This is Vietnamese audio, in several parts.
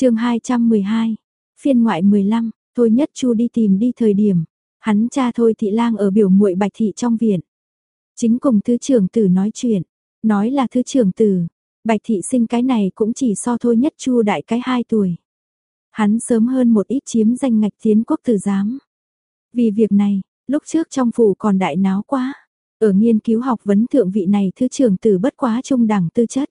chương 212, phiên ngoại 15, Thôi Nhất Chu đi tìm đi thời điểm, hắn cha Thôi Thị Lang ở biểu muội Bạch Thị trong viện. Chính cùng thứ trưởng tử nói chuyện, nói là thứ trưởng tử, Bạch Thị sinh cái này cũng chỉ so Thôi Nhất Chu đại cái 2 tuổi. Hắn sớm hơn một ít chiếm danh ngạch tiến quốc tử giám. Vì việc này, lúc trước trong phủ còn đại náo quá, ở nghiên cứu học vấn thượng vị này thứ trưởng tử bất quá trung đẳng tư chất.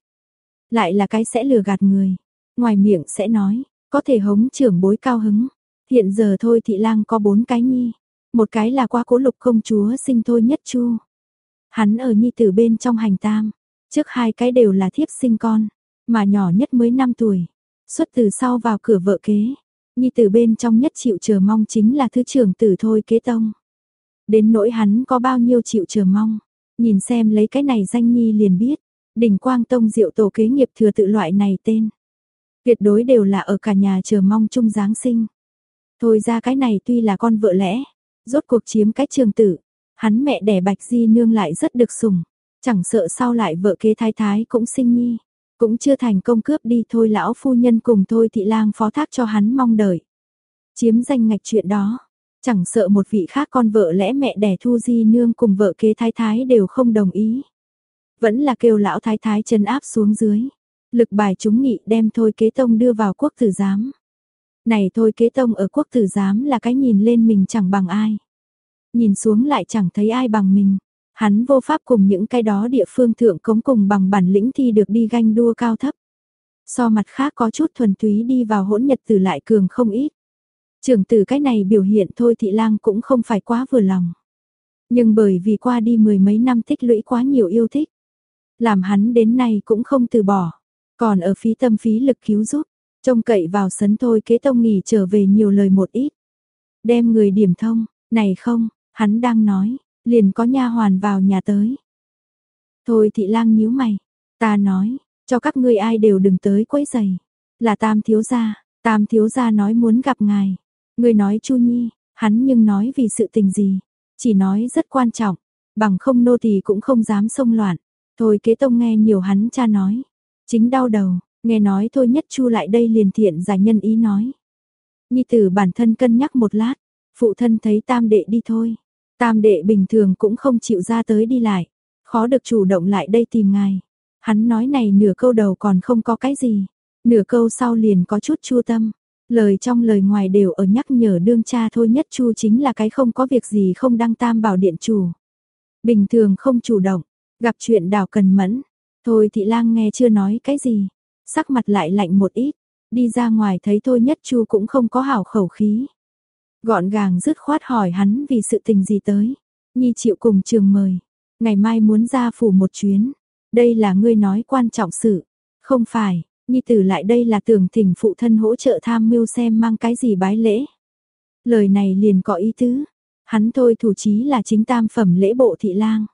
Lại là cái sẽ lừa gạt người, ngoài miệng sẽ nói, có thể hống trưởng bối cao hứng. Hiện giờ thôi thị lang có bốn cái nhi, một cái là qua cố lục công chúa sinh thôi nhất chu. Hắn ở nhi tử bên trong hành tam, trước hai cái đều là thiếp sinh con, mà nhỏ nhất mới 5 tuổi, xuất từ sau vào cửa vợ kế. Nhi tử bên trong nhất chịu chờ mong chính là thứ trưởng tử thôi kế tông. Đến nỗi hắn có bao nhiêu chịu chờ mong, nhìn xem lấy cái này danh nhi liền biết, đỉnh quang tông diệu tổ kế nghiệp thừa tự loại này tên. Tuyệt đối đều là ở cả nhà chờ mong chung Giáng sinh. Thôi ra cái này tuy là con vợ lẽ, rốt cuộc chiếm cái trường tử, hắn mẹ đẻ bạch di nương lại rất được sủng, chẳng sợ sau lại vợ kế thái thái cũng sinh nhi, cũng chưa thành công cướp đi thôi lão phu nhân cùng thôi thị lang phó thác cho hắn mong đợi. Chiếm danh ngạch chuyện đó, chẳng sợ một vị khác con vợ lẽ mẹ đẻ thu di nương cùng vợ kế thái thái đều không đồng ý. Vẫn là kêu lão thái thái chân áp xuống dưới. Lực bài chúng nghị đem thôi kế tông đưa vào quốc tử giám. Này thôi kế tông ở quốc tử giám là cái nhìn lên mình chẳng bằng ai. Nhìn xuống lại chẳng thấy ai bằng mình. Hắn vô pháp cùng những cái đó địa phương thượng cống cùng bằng bản lĩnh thi được đi ganh đua cao thấp. So mặt khác có chút thuần túy đi vào hỗn nhật tử lại cường không ít. Trưởng tử cái này biểu hiện thôi thị lang cũng không phải quá vừa lòng. Nhưng bởi vì qua đi mười mấy năm tích lũy quá nhiều yêu thích. Làm hắn đến nay cũng không từ bỏ. Còn ở phí tâm phí lực cứu giúp, trông cậy vào sấn thôi kế tông nghỉ trở về nhiều lời một ít. Đem người điểm thông, này không, hắn đang nói, liền có nha hoàn vào nhà tới. Thôi thị lang nhíu mày, ta nói, cho các ngươi ai đều đừng tới quấy giày. Là tam thiếu gia, tam thiếu gia nói muốn gặp ngài. Người nói chu nhi, hắn nhưng nói vì sự tình gì, chỉ nói rất quan trọng, bằng không nô tỳ cũng không dám xông loạn. Thôi kế tông nghe nhiều hắn cha nói, Chính đau đầu, nghe nói thôi nhất chu lại đây liền thiện giải nhân ý nói. Nhi tử bản thân cân nhắc một lát, phụ thân thấy tam đệ đi thôi. Tam đệ bình thường cũng không chịu ra tới đi lại, khó được chủ động lại đây tìm ngài. Hắn nói này nửa câu đầu còn không có cái gì, nửa câu sau liền có chút chua tâm. Lời trong lời ngoài đều ở nhắc nhở đương cha thôi nhất chu chính là cái không có việc gì không đăng tam bảo điện chủ. Bình thường không chủ động, gặp chuyện đào cần mẫn, Thôi thị lang nghe chưa nói cái gì, sắc mặt lại lạnh một ít, đi ra ngoài thấy thôi nhất chu cũng không có hảo khẩu khí. Gọn gàng dứt khoát hỏi hắn vì sự tình gì tới. Nhi chịu cùng trường mời, ngày mai muốn ra phủ một chuyến. Đây là ngươi nói quan trọng sự, không phải, Nhi tử lại đây là tưởng thỉnh phụ thân hỗ trợ tham mưu xem mang cái gì bái lễ. Lời này liền có ý tứ, hắn thôi thủ chí là chính tam phẩm lễ bộ thị lang.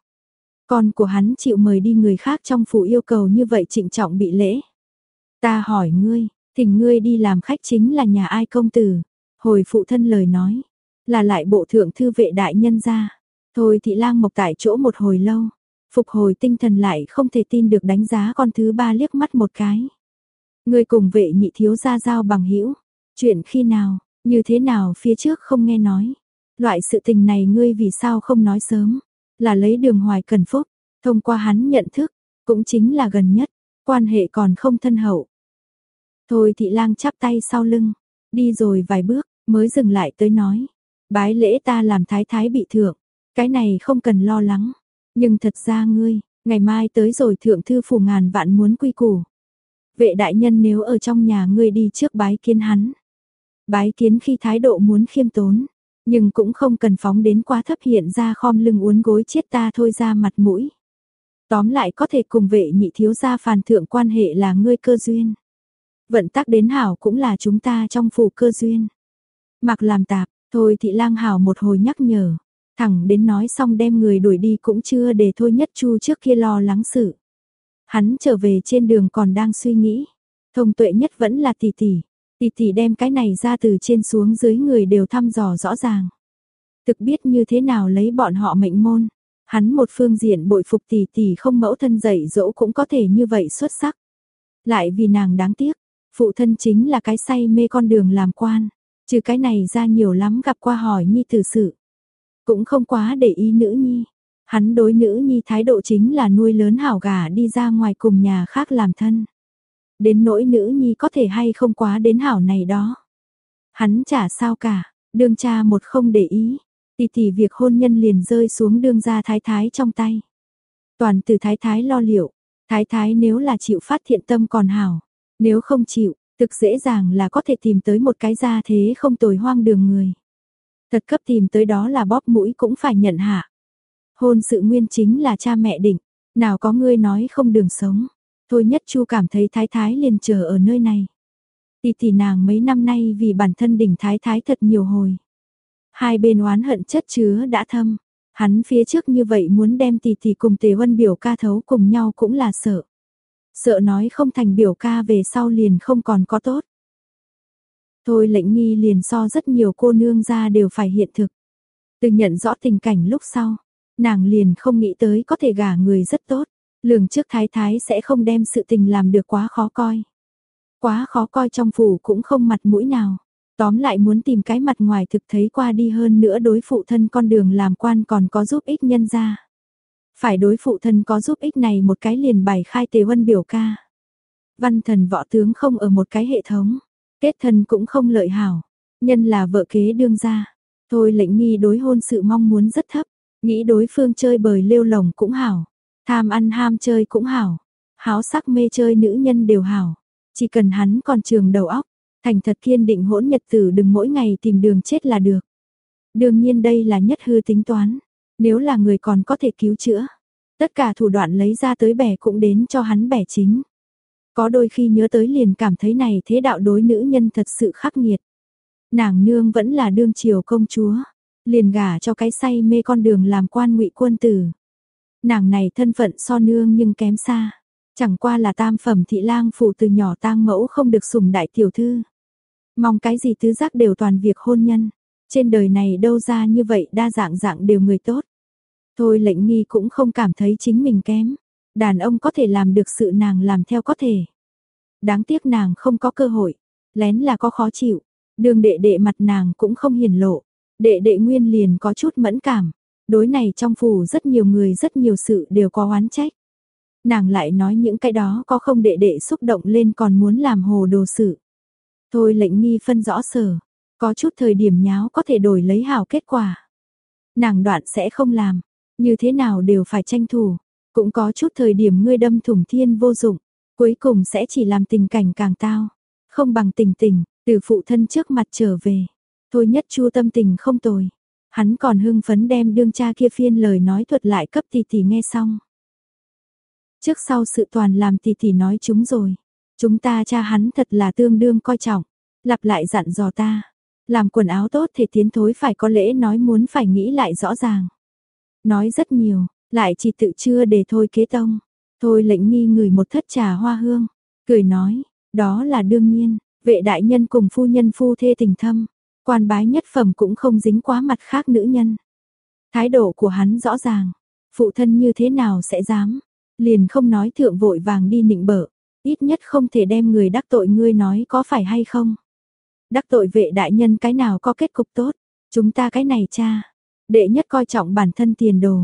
Con của hắn chịu mời đi người khác trong phủ yêu cầu như vậy trịnh trọng bị lễ. Ta hỏi ngươi, thỉnh ngươi đi làm khách chính là nhà ai công tử? Hồi phụ thân lời nói, là lại bộ thượng thư vệ đại nhân ra. Thôi thị lang mộc tại chỗ một hồi lâu, phục hồi tinh thần lại không thể tin được đánh giá con thứ ba liếc mắt một cái. Ngươi cùng vệ nhị thiếu gia giao bằng hữu chuyện khi nào, như thế nào phía trước không nghe nói. Loại sự tình này ngươi vì sao không nói sớm. Là lấy đường hoài cần phúc, thông qua hắn nhận thức, cũng chính là gần nhất, quan hệ còn không thân hậu. Thôi thị lang chắp tay sau lưng, đi rồi vài bước, mới dừng lại tới nói. Bái lễ ta làm thái thái bị thượng, cái này không cần lo lắng. Nhưng thật ra ngươi, ngày mai tới rồi thượng thư phủ ngàn vạn muốn quy củ. Vệ đại nhân nếu ở trong nhà ngươi đi trước bái kiến hắn. Bái kiến khi thái độ muốn khiêm tốn, nhưng cũng không cần phóng đến quá thấp hiện ra khom lưng uốn gối chết ta thôi ra mặt mũi. Tóm lại có thể cùng vệ nhị thiếu gia phàn thượng quan hệ là ngươi cơ duyên. Vận tắc đến hảo cũng là chúng ta trong phủ cơ duyên. Mặc làm tạp, thôi thị lang hảo một hồi nhắc nhở. Thẳng đến nói xong đem người đuổi đi cũng chưa để thôi nhất chu trước kia lo lắng sự. Hắn trở về trên đường còn đang suy nghĩ. Thông tuệ nhất vẫn là tỷ tỷ, Tỷ tỷ đem cái này ra từ trên xuống dưới người đều thăm dò rõ ràng. Thực biết như thế nào lấy bọn họ mệnh môn. Hắn một phương diện bội phục tỷ tỷ không mẫu thân dạy dỗ cũng có thể như vậy xuất sắc. Lại vì nàng đáng tiếc, Phụ thân chính là cái say mê con đường làm quan, trừ cái này ra nhiều lắm gặp qua hỏi nhi tử sự. Cũng không quá để ý nữ nhi. Hắn đối nữ nhi thái độ chính là nuôi lớn hảo gà đi ra ngoài cùng nhà khác làm thân. Đến nỗi nữ nhi có thể hay không quá đến hảo này đó. Hắn chả sao cả, đương cha một không để ý, tỷ tỷ việc hôn nhân liền rơi xuống đương gia thái thái trong tay. Toàn từ thái thái lo liệu, thái thái nếu là chịu phát thiện tâm còn hảo, nếu không chịu, thực dễ dàng là có thể tìm tới một cái gia thế không tồi hoang đường người. Thật cấp tìm tới đó là bóp mũi cũng phải nhận hạ. Hôn sự nguyên chính là cha mẹ định, nào có ngươi nói không đường sống. Thôi nhất chu cảm thấy thái thái liền chờ ở nơi này. Tỷ tỷ nàng mấy năm nay vì bản thân đỉnh thái thái thật nhiều hồi. Hai bên oán hận chất chứa đã thâm. Hắn phía trước như vậy muốn đem tỷ tỷ cùng tề vân biểu ca thấu cùng nhau cũng là sợ. Sợ nói không thành biểu ca về sau liền không còn có tốt. Thôi lệnh nghi liền so rất nhiều cô nương ra đều phải hiện thực. Từ nhận rõ tình cảnh lúc sau, nàng liền không nghĩ tới có thể gả người rất tốt. Lường trước thái thái sẽ không đem sự tình làm được quá khó coi. Quá khó coi trong phủ cũng không mặt mũi nào. Tóm lại muốn tìm cái mặt ngoài thực thấy qua đi hơn nữa đối phụ thân con đường làm quan còn có giúp ích nhân ra. Phải đối phụ thân có giúp ích này một cái liền bày khai tề vân biểu ca. Văn thần võ tướng không ở một cái hệ thống. Kết thân cũng không lợi hảo. Nhân là vợ kế đương gia. Thôi lệnh nghi đối hôn sự mong muốn rất thấp. Nghĩ đối phương chơi bời lêu lồng cũng hảo. Tham ăn ham chơi cũng hảo. Háo sắc mê chơi nữ nhân đều hảo. Chỉ cần hắn còn trường đầu óc. Thành thật kiên định hỗn nhật tử đừng mỗi ngày tìm đường chết là được. Đương nhiên đây là nhất hư tính toán. Nếu là người còn có thể cứu chữa. Tất cả thủ đoạn lấy ra tới bẻ cũng đến cho hắn bẻ chính. Có đôi khi nhớ tới liền cảm thấy này thế đạo đối nữ nhân thật sự khắc nghiệt. Nàng nương vẫn là đương triều công chúa, liền gả cho cái say mê con đường làm quan ngụy quân tử. Nàng này thân phận so nương nhưng kém xa, chẳng qua là tam phẩm thị lang phụ từ nhỏ tang mẫu không được sủng đại tiểu thư. Mong cái gì tứ giác đều toàn việc hôn nhân, trên đời này đâu ra như vậy đa dạng dạng đều người tốt. Thôi lệnh nghi cũng không cảm thấy chính mình kém. Đàn ông có thể làm được sự nàng làm theo có thể. Đáng tiếc nàng không có cơ hội. Lén là có khó chịu. Đường đệ đệ mặt nàng cũng không hiển lộ. Đệ đệ nguyên liền có chút mẫn cảm. Đối này trong phủ rất nhiều người rất nhiều sự đều có oán trách. Nàng lại nói những cái đó có không đệ đệ xúc động lên còn muốn làm hồ đồ sự. Thôi lệnh nghi phân rõ sở. Có chút thời điểm nháo có thể đổi lấy hảo kết quả. Nàng đoạn sẽ không làm. Như thế nào đều phải tranh thủ. Cũng có chút thời điểm ngươi đâm thủng thiên vô dụng, cuối cùng sẽ chỉ làm tình cảnh càng tao. Không bằng tình tình, từ phụ thân trước mặt trở về. Thôi nhất chu tâm tình không tồi. Hắn còn hưng phấn đem đương cha kia phiên lời nói thuật lại cấp tỷ tỷ nghe xong. Trước sau sự toàn làm tỷ tỷ nói chúng rồi. Chúng ta cha hắn thật là tương đương coi trọng. Lặp lại dặn dò ta. Làm quần áo tốt thể tiến thối phải có lễ nói muốn phải nghĩ lại rõ ràng. Nói rất nhiều, lại chỉ tự chưa để thôi kế tông. Thôi lệnh nghi người một thất trà hoa hương, cười nói, đó là đương nhiên, vệ đại nhân cùng phu nhân phu thê tình thâm, quan bái nhất phẩm cũng không dính quá mặt khác nữ nhân. Thái độ của hắn rõ ràng, phụ thân như thế nào sẽ dám, liền không nói thượng vội vàng đi nịnh bợ, ít nhất không thể đem người đắc tội ngươi nói có phải hay không. Đắc tội vệ đại nhân cái nào có kết cục tốt, chúng ta cái này cha, đệ nhất coi trọng bản thân tiền đồ,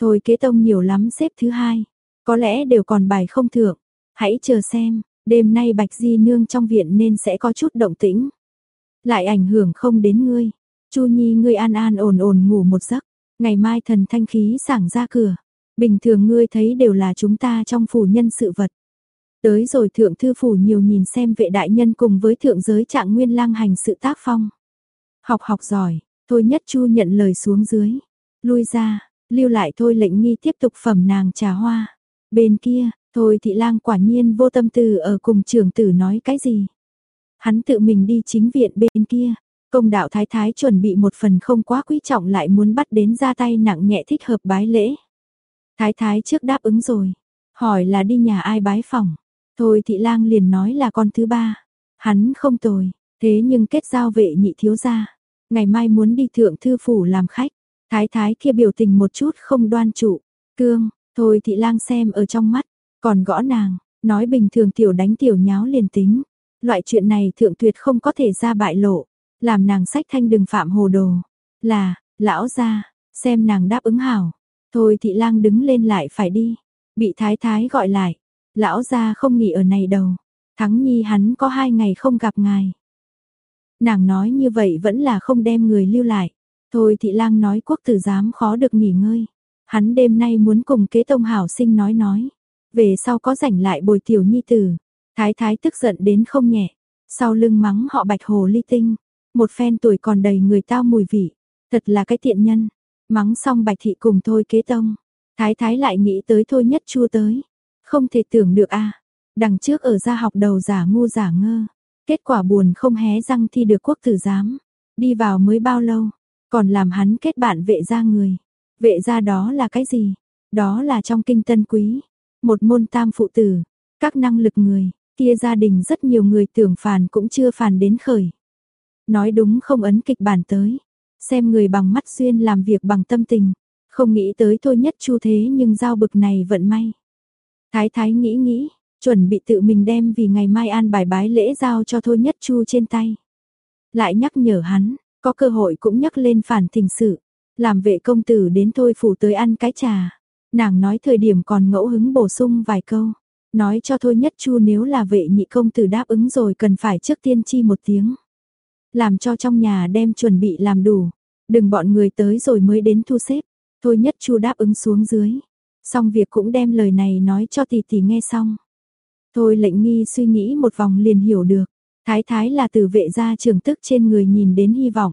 Thôi kế tông nhiều lắm xếp thứ hai. Có lẽ đều còn bài không thượng. Hãy chờ xem, đêm nay Bạch Di Nương trong viện nên sẽ có chút động tĩnh. Lại ảnh hưởng không đến ngươi. Chu Nhi ngươi an an ổn ổn ngủ một giấc. Ngày mai thần thanh khí sảng ra cửa. Bình thường ngươi thấy đều là chúng ta trong phủ nhân sự vật. Tới rồi thượng thư phủ nhiều nhìn xem vệ đại nhân cùng với thượng giới trạng nguyên lang hành sự tác phong. Học học giỏi, thôi nhất chu nhận lời xuống dưới. Lui ra, lưu lại thôi lệnh nghi tiếp tục phẩm nàng trà hoa. Bên kia, thôi thị lang quả nhiên vô tâm tư ở cùng trưởng tử nói cái gì. Hắn tự mình đi chính viện bên kia, công đạo thái thái chuẩn bị một phần không quá quý trọng lại muốn bắt đến ra tay nặng nhẹ thích hợp bái lễ. Thái thái trước đáp ứng rồi, hỏi là đi nhà ai bái phòng. Thôi thị lang liền nói là con thứ ba. Hắn không tồi, thế nhưng kết giao vệ nhị thiếu gia. Ngày mai muốn đi thượng thư phủ làm khách. Thái thái kia biểu tình một chút không đoan trụ. Cương, thôi thị lang xem ở trong mắt, còn gõ nàng, nói bình thường tiểu đánh tiểu nháo liền tính. Loại chuyện này thượng tuyệt không có thể ra bại lộ, làm nàng sách thanh đừng phạm hồ đồ. Là, lão gia, xem nàng đáp ứng hảo. Thôi thị lang đứng lên lại phải đi, bị thái thái gọi lại. Lão gia không nghỉ ở này đâu. Thắng nhi hắn có hai ngày không gặp ngài. Nàng nói như vậy vẫn là không đem người lưu lại. Thôi thị lang nói quốc tử giám khó được nghỉ ngơi. Hắn đêm nay muốn cùng kế tông hảo sinh nói nói. Về sau có rảnh lại bồi tiểu nhi tử. Thái thái tức giận đến không nhẹ. Sau lưng mắng họ bạch hồ ly tinh. Một phen tuổi còn đầy người tao mùi vị. Thật là cái tiện nhân. Mắng xong bạch thị cùng thôi kế tông. Thái thái lại nghĩ tới thôi nhất chua tới. Không thể tưởng được a Đằng trước ở gia học đầu giả ngu giả ngơ. Kết quả buồn không hé răng thi được quốc tử giám. Đi vào mới bao lâu, còn làm hắn kết bạn vệ gia người. Vệ gia đó là cái gì? Đó là trong kinh tân quý. Một môn tam phụ tử, các năng lực người, kia gia đình rất nhiều người tưởng phàn cũng chưa phàn đến khởi. Nói đúng không ấn kịch bản tới. Xem người bằng mắt xuyên làm việc bằng tâm tình. Không nghĩ tới thôi nhất chu thế nhưng giao bực này vận may. Thái thái nghĩ nghĩ, chuẩn bị tự mình đem vì ngày mai an bài bái lễ giao cho thôi nhất chu trên tay. Lại nhắc nhở hắn, có cơ hội cũng nhắc lên phản tình sự, làm vệ công tử đến thôi phủ tới ăn cái trà. Nàng nói thời điểm còn ngẫu hứng bổ sung vài câu, nói cho thôi nhất chu nếu là vệ nhị công tử đáp ứng rồi cần phải trước tiên chi một tiếng. Làm cho trong nhà đem chuẩn bị làm đủ, đừng bọn người tới rồi mới đến thu xếp. Thôi nhất chu đáp ứng xuống dưới, xong việc cũng đem lời này nói cho tỷ tỷ nghe xong. Thôi lệnh nghi suy nghĩ một vòng liền hiểu được. Thái thái là từ vệ gia trường tức trên người nhìn đến hy vọng.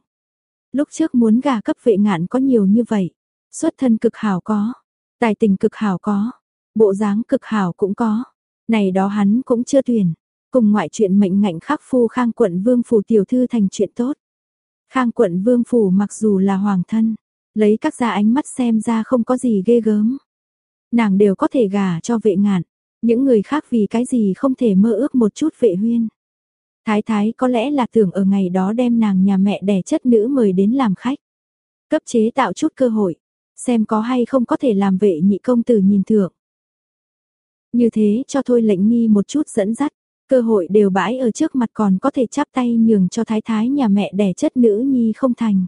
Lúc trước muốn gà cấp vệ ngạn có nhiều như vậy. Xuất thân cực hảo có. Tài tình cực hảo có. Bộ dáng cực hảo cũng có. Này đó hắn cũng chưa tuyển. Cùng ngoại chuyện mệnh ngạnh khắc phu khang quận vương phủ tiểu thư thành chuyện tốt. Khang quận vương phủ mặc dù là hoàng thân. Lấy các gia ánh mắt xem ra không có gì ghê gớm. Nàng đều có thể gả cho vệ ngạn. Những người khác vì cái gì không thể mơ ước một chút vệ huyên. Thái thái có lẽ là tưởng ở ngày đó đem nàng nhà mẹ đẻ chất nữ mời đến làm khách. Cấp chế tạo chút cơ hội, xem có hay không có thể làm vệ nhị công tử nhìn thượng. Như thế cho thôi lệnh nghi một chút dẫn dắt, cơ hội đều bãi ở trước mặt còn có thể chắp tay nhường cho thái thái nhà mẹ đẻ chất nữ nhi không thành.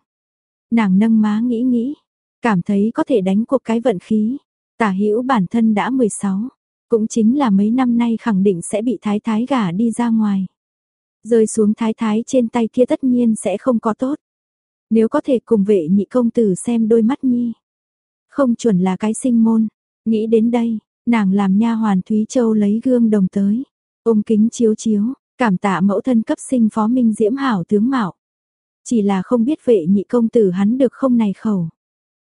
Nàng nâng má nghĩ nghĩ, cảm thấy có thể đánh cuộc cái vận khí. Tả hữu bản thân đã 16, cũng chính là mấy năm nay khẳng định sẽ bị thái thái gả đi ra ngoài. Rơi xuống thái thái trên tay kia tất nhiên sẽ không có tốt. Nếu có thể cùng vệ nhị công tử xem đôi mắt nhi. Không chuẩn là cái sinh môn. Nghĩ đến đây, nàng làm nha hoàn Thúy Châu lấy gương đồng tới. Ôm kính chiếu chiếu, cảm tạ mẫu thân cấp sinh phó minh diễm hảo tướng mạo. Chỉ là không biết vệ nhị công tử hắn được không này khẩu.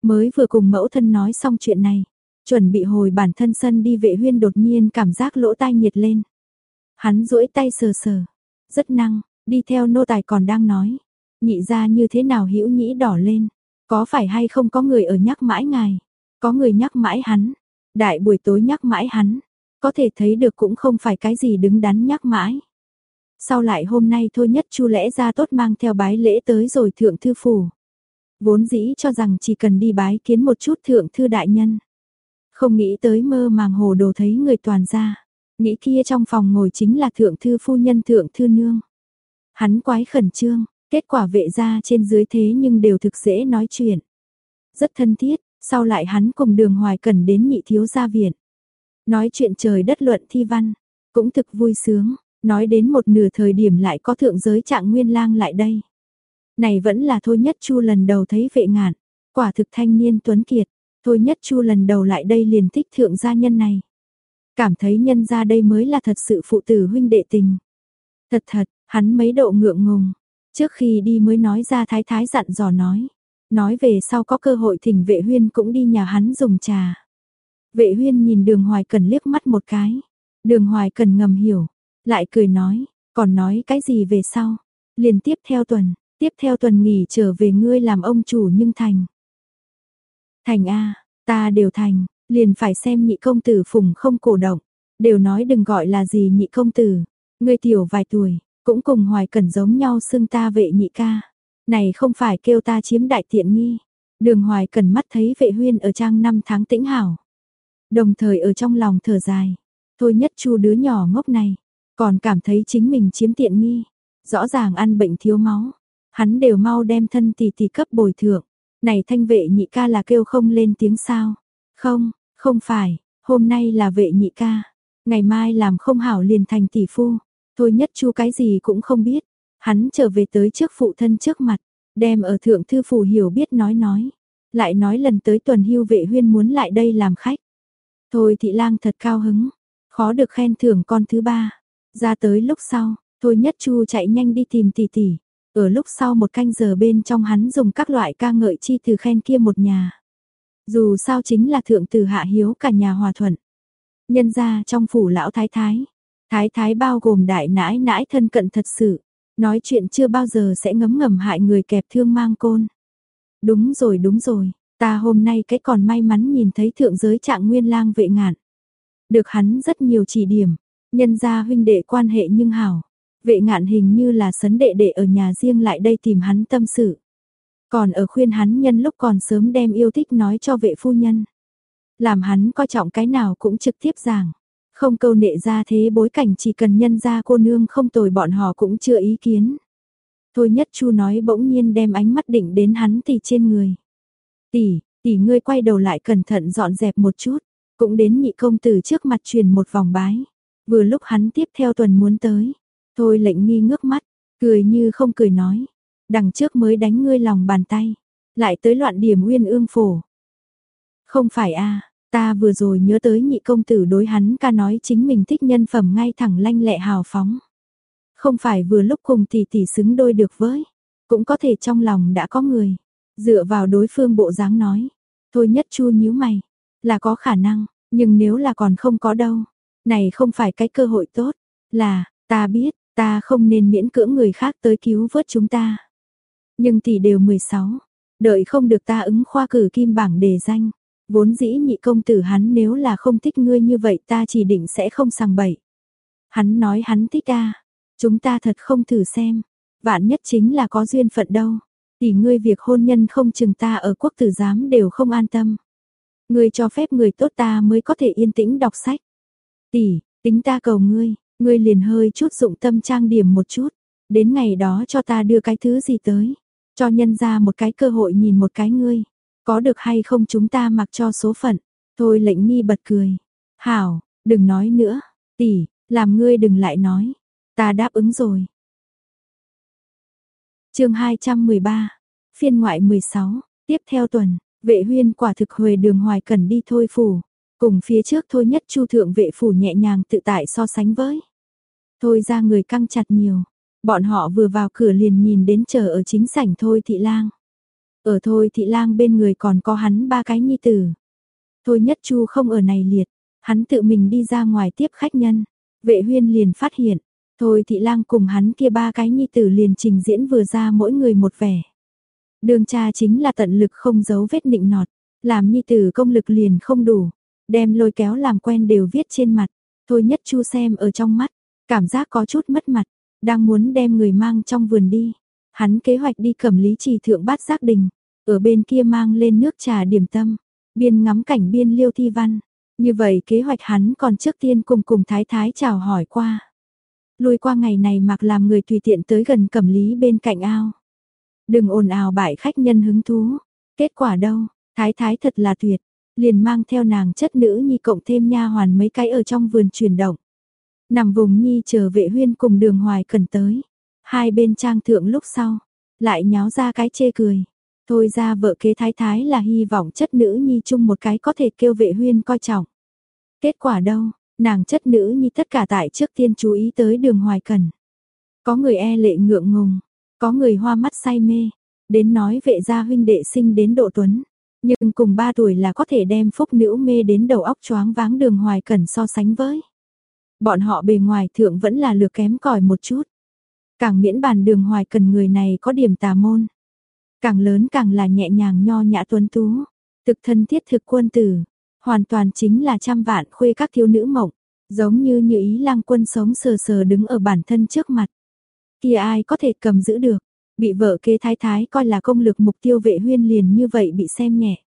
Mới vừa cùng mẫu thân nói xong chuyện này, Chuẩn bị hồi bản thân sân đi vệ huyên đột nhiên cảm giác lỗ tai nhiệt lên. Hắn duỗi tay sờ sờ. Rất năng, đi theo nô tài còn đang nói. Nhị ra như thế nào hữu nhĩ đỏ lên. Có phải hay không có người ở nhắc mãi ngài. Có người nhắc mãi hắn. Đại buổi tối nhắc mãi hắn. Có thể thấy được cũng không phải cái gì đứng đắn nhắc mãi. Sau lại hôm nay thôi nhất chu lẽ ra tốt mang theo bái lễ tới rồi thượng thư phủ. Vốn dĩ cho rằng chỉ cần đi bái kiến một chút thượng thư đại nhân. Không nghĩ tới mơ màng hồ đồ thấy người toàn ra. Nghĩ kia trong phòng ngồi chính là thượng thư phu nhân thượng thư nương. Hắn quái khẩn trương, kết quả vệ ra trên dưới thế nhưng đều thực dễ nói chuyện. Rất thân thiết, sau lại hắn cùng đường hoài cần đến nhị thiếu gia viện. Nói chuyện trời đất luận thi văn, cũng thực vui sướng, nói đến một nửa thời điểm lại có thượng giới trạng nguyên lang lại đây. Này vẫn là thôi nhất chu lần đầu thấy vệ ngạn, quả thực thanh niên tuấn kiệt, Thôi nhất chu lần đầu lại đây liền thích thượng gia nhân này. Cảm thấy nhân ra đây mới là thật sự phụ tử huynh đệ tình. Thật thật, hắn mấy độ ngượng ngùng. Trước khi đi mới nói ra thái thái dặn dò nói. Nói về sau có cơ hội thỉnh vệ huyên cũng đi nhà hắn dùng trà. Vệ huyên nhìn đường hoài cần liếc mắt một cái. Đường hoài cần ngầm hiểu. Lại cười nói, còn nói cái gì về sau. Liền tiếp theo tuần, tiếp theo tuần nghỉ trở về ngươi làm ông chủ nhưng thành. Thành A, ta đều thành, liền phải xem nhị công tử phùng không cổ động. Đều nói đừng gọi là gì nhị công tử, ngươi tiểu vài tuổi, cũng cùng hoài cần giống nhau xưng ta vệ nhị ca. Này không phải kêu ta chiếm đại tiện nghi. Đường hoài cần mắt thấy vệ huyên ở trang năm tháng tĩnh hảo. Đồng thời ở trong lòng thở dài. Thôi nhất chu đứa nhỏ ngốc này. còn cảm thấy chính mình chiếm tiện nghi, rõ ràng ăn bệnh thiếu máu, hắn đều mau đem thân tỷ tỷ cấp bồi thượng. Này thanh vệ nhị ca là kêu không lên tiếng sao? Không, không phải, hôm nay là vệ nhị ca, ngày mai làm không hảo liền thành tỷ phu. Thôi nhất chu cái gì cũng không biết, hắn trở về tới trước phụ thân trước mặt, đem ở thượng thư phủ hiểu biết nói nói. Lại nói lần tới tuần hưu vệ huyên muốn lại đây làm khách. Thôi thị lang thật cao hứng, khó được khen thưởng con thứ ba. Ra tới lúc sau, thôi nhất chu chạy nhanh đi tìm tỷ tỷ. Ở lúc sau một canh giờ bên trong hắn dùng các loại ca ngợi chi từ khen kia một nhà. Dù sao chính là thượng tử hạ hiếu cả nhà hòa thuận. Nhân ra trong phủ lão thái thái. Thái thái bao gồm đại nãi nãi thân cận thật sự. Nói chuyện chưa bao giờ sẽ ngấm ngầm hại người kẹp thương mang côn. Đúng rồi đúng rồi, ta hôm nay cái còn may mắn nhìn thấy thượng giới trạng nguyên lang vệ ngạn. Được hắn rất nhiều chỉ điểm, nhân gia huynh đệ quan hệ nhưng hảo. Vệ ngạn hình như là sấn đệ đệ ở nhà riêng lại đây tìm hắn tâm sự. Còn ở khuyên hắn nhân lúc còn sớm đem yêu thích nói cho vệ phu nhân. Làm hắn coi trọng cái nào cũng trực tiếp giảng. Không câu nệ ra thế bối cảnh chỉ cần nhân ra cô nương không tồi bọn họ cũng chưa ý kiến. Thôi nhất chu nói bỗng nhiên đem ánh mắt định đến hắn tỷ trên người. Tỷ, tỷ ngươi quay đầu lại cẩn thận dọn dẹp một chút, cũng đến nhị công tử trước mặt truyền một vòng bái. Vừa lúc hắn tiếp theo tuần muốn tới, thôi lệnh nghi ngước mắt, cười như không cười nói. Đằng trước mới đánh ngươi lòng bàn tay, lại tới loạn điểm uyên ương phổ. Không phải a ta vừa rồi nhớ tới nhị công tử đối hắn ca nói chính mình thích nhân phẩm ngay thẳng lanh lẹ hào phóng. Không phải vừa lúc cùng tỷ tỷ xứng đôi được với, cũng có thể trong lòng đã có người. Dựa vào đối phương bộ dáng nói, thôi nhất chu nhíu mày, là có khả năng, nhưng nếu là còn không có đâu, này không phải cái cơ hội tốt, là, ta biết, ta không nên miễn cưỡng người khác tới cứu vớt chúng ta. Nhưng tỷ đều 16, đợi không được ta ứng khoa cử kim bảng đề danh, vốn dĩ nhị công tử hắn nếu là không thích ngươi như vậy ta chỉ định sẽ không sàng bậy. Hắn nói hắn thích ta, chúng ta thật không thử xem, vạn nhất chính là có duyên phận đâu. Tỷ ngươi việc hôn nhân không chừng ta ở quốc tử giám đều không an tâm. Ngươi cho phép người tốt ta mới có thể yên tĩnh đọc sách. Tỷ, tính ta cầu ngươi, ngươi liền hơi chút dụng tâm trang điểm một chút, đến ngày đó cho ta đưa cái thứ gì tới, cho nhân ra một cái cơ hội nhìn một cái ngươi, có được hay không chúng ta mặc cho số phận. Thôi lệnh nghi bật cười. Hảo, đừng nói nữa, tỷ, làm ngươi đừng lại nói. Ta đáp ứng rồi. chương 213, phiên ngoại 16, tiếp theo tuần, vệ huyên quả thực huề đường hoài cần đi thôi phủ. Cùng phía trước thôi nhất chu thượng vệ phủ nhẹ nhàng tự tại so sánh với. Thôi ra người căng chặt nhiều. Bọn họ vừa vào cửa liền nhìn đến chờ ở chính sảnh thôi thị lang. Ở thôi thị lang bên người còn có hắn ba cái nhi tử. Thôi nhất chu không ở này liệt, hắn tự mình đi ra ngoài tiếp khách nhân. Vệ huyên liền phát hiện, thôi thị lang cùng hắn kia ba cái nhi tử liền trình diễn vừa ra mỗi người một vẻ. Đường cha chính là tận lực không giấu vết nịnh nọt, làm nhi tử công lực liền không đủ, đem lôi kéo làm quen đều viết trên mặt. Thôi nhất chu xem ở trong mắt, cảm giác có chút mất mặt, đang muốn đem người mang trong vườn đi. Hắn kế hoạch đi cầm lý trì thượng bát giác đình, ở bên kia mang lên nước trà điểm tâm, biên ngắm cảnh biên liêu thi văn. Như vậy kế hoạch hắn còn trước tiên cùng cùng thái thái chào hỏi qua. Lùi qua ngày này mặc làm người tùy tiện tới gần cẩm lý bên cạnh ao. Đừng ồn ào bại khách nhân hứng thú. Kết quả đâu, thái thái thật là tuyệt, liền mang theo nàng chất nữ nhi cộng thêm nha hoàn mấy cái ở trong vườn chuyển động. Nằm vùng nhi chờ vệ huyên cùng đường hoài cần tới. Hai bên trang thượng lúc sau, lại nháo ra cái chê cười. Thôi ra vợ kế thái thái là hy vọng chất nữ nhi chung một cái có thể kêu vệ huyên coi trọng. Kết quả đâu, nàng chất nữ nhi tất cả tại trước tiên chú ý tới đường hoài cần. Có người e lệ ngượng ngùng, có người hoa mắt say mê, đến nói vệ gia huynh đệ sinh đến độ tuấn. Nhưng cùng ba tuổi là có thể đem phúc nữ mê đến đầu óc choáng váng đường hoài cần so sánh với. Bọn họ bề ngoài thượng vẫn là lược kém cỏi một chút. Càng miễn bàn đường hoài cần người này có điểm tà môn. Càng lớn càng là nhẹ nhàng nho nhã tuấn tú. Thực thân thiết thực quân tử. Hoàn toàn chính là trăm vạn khuê các thiếu nữ mộng. Giống như như ý lang quân sống sờ sờ đứng ở bản thân trước mặt. Kia ai có thể cầm giữ được. Bị vợ kế thái thái coi là công lực mục tiêu vệ huyên liền như vậy bị xem nhẹ.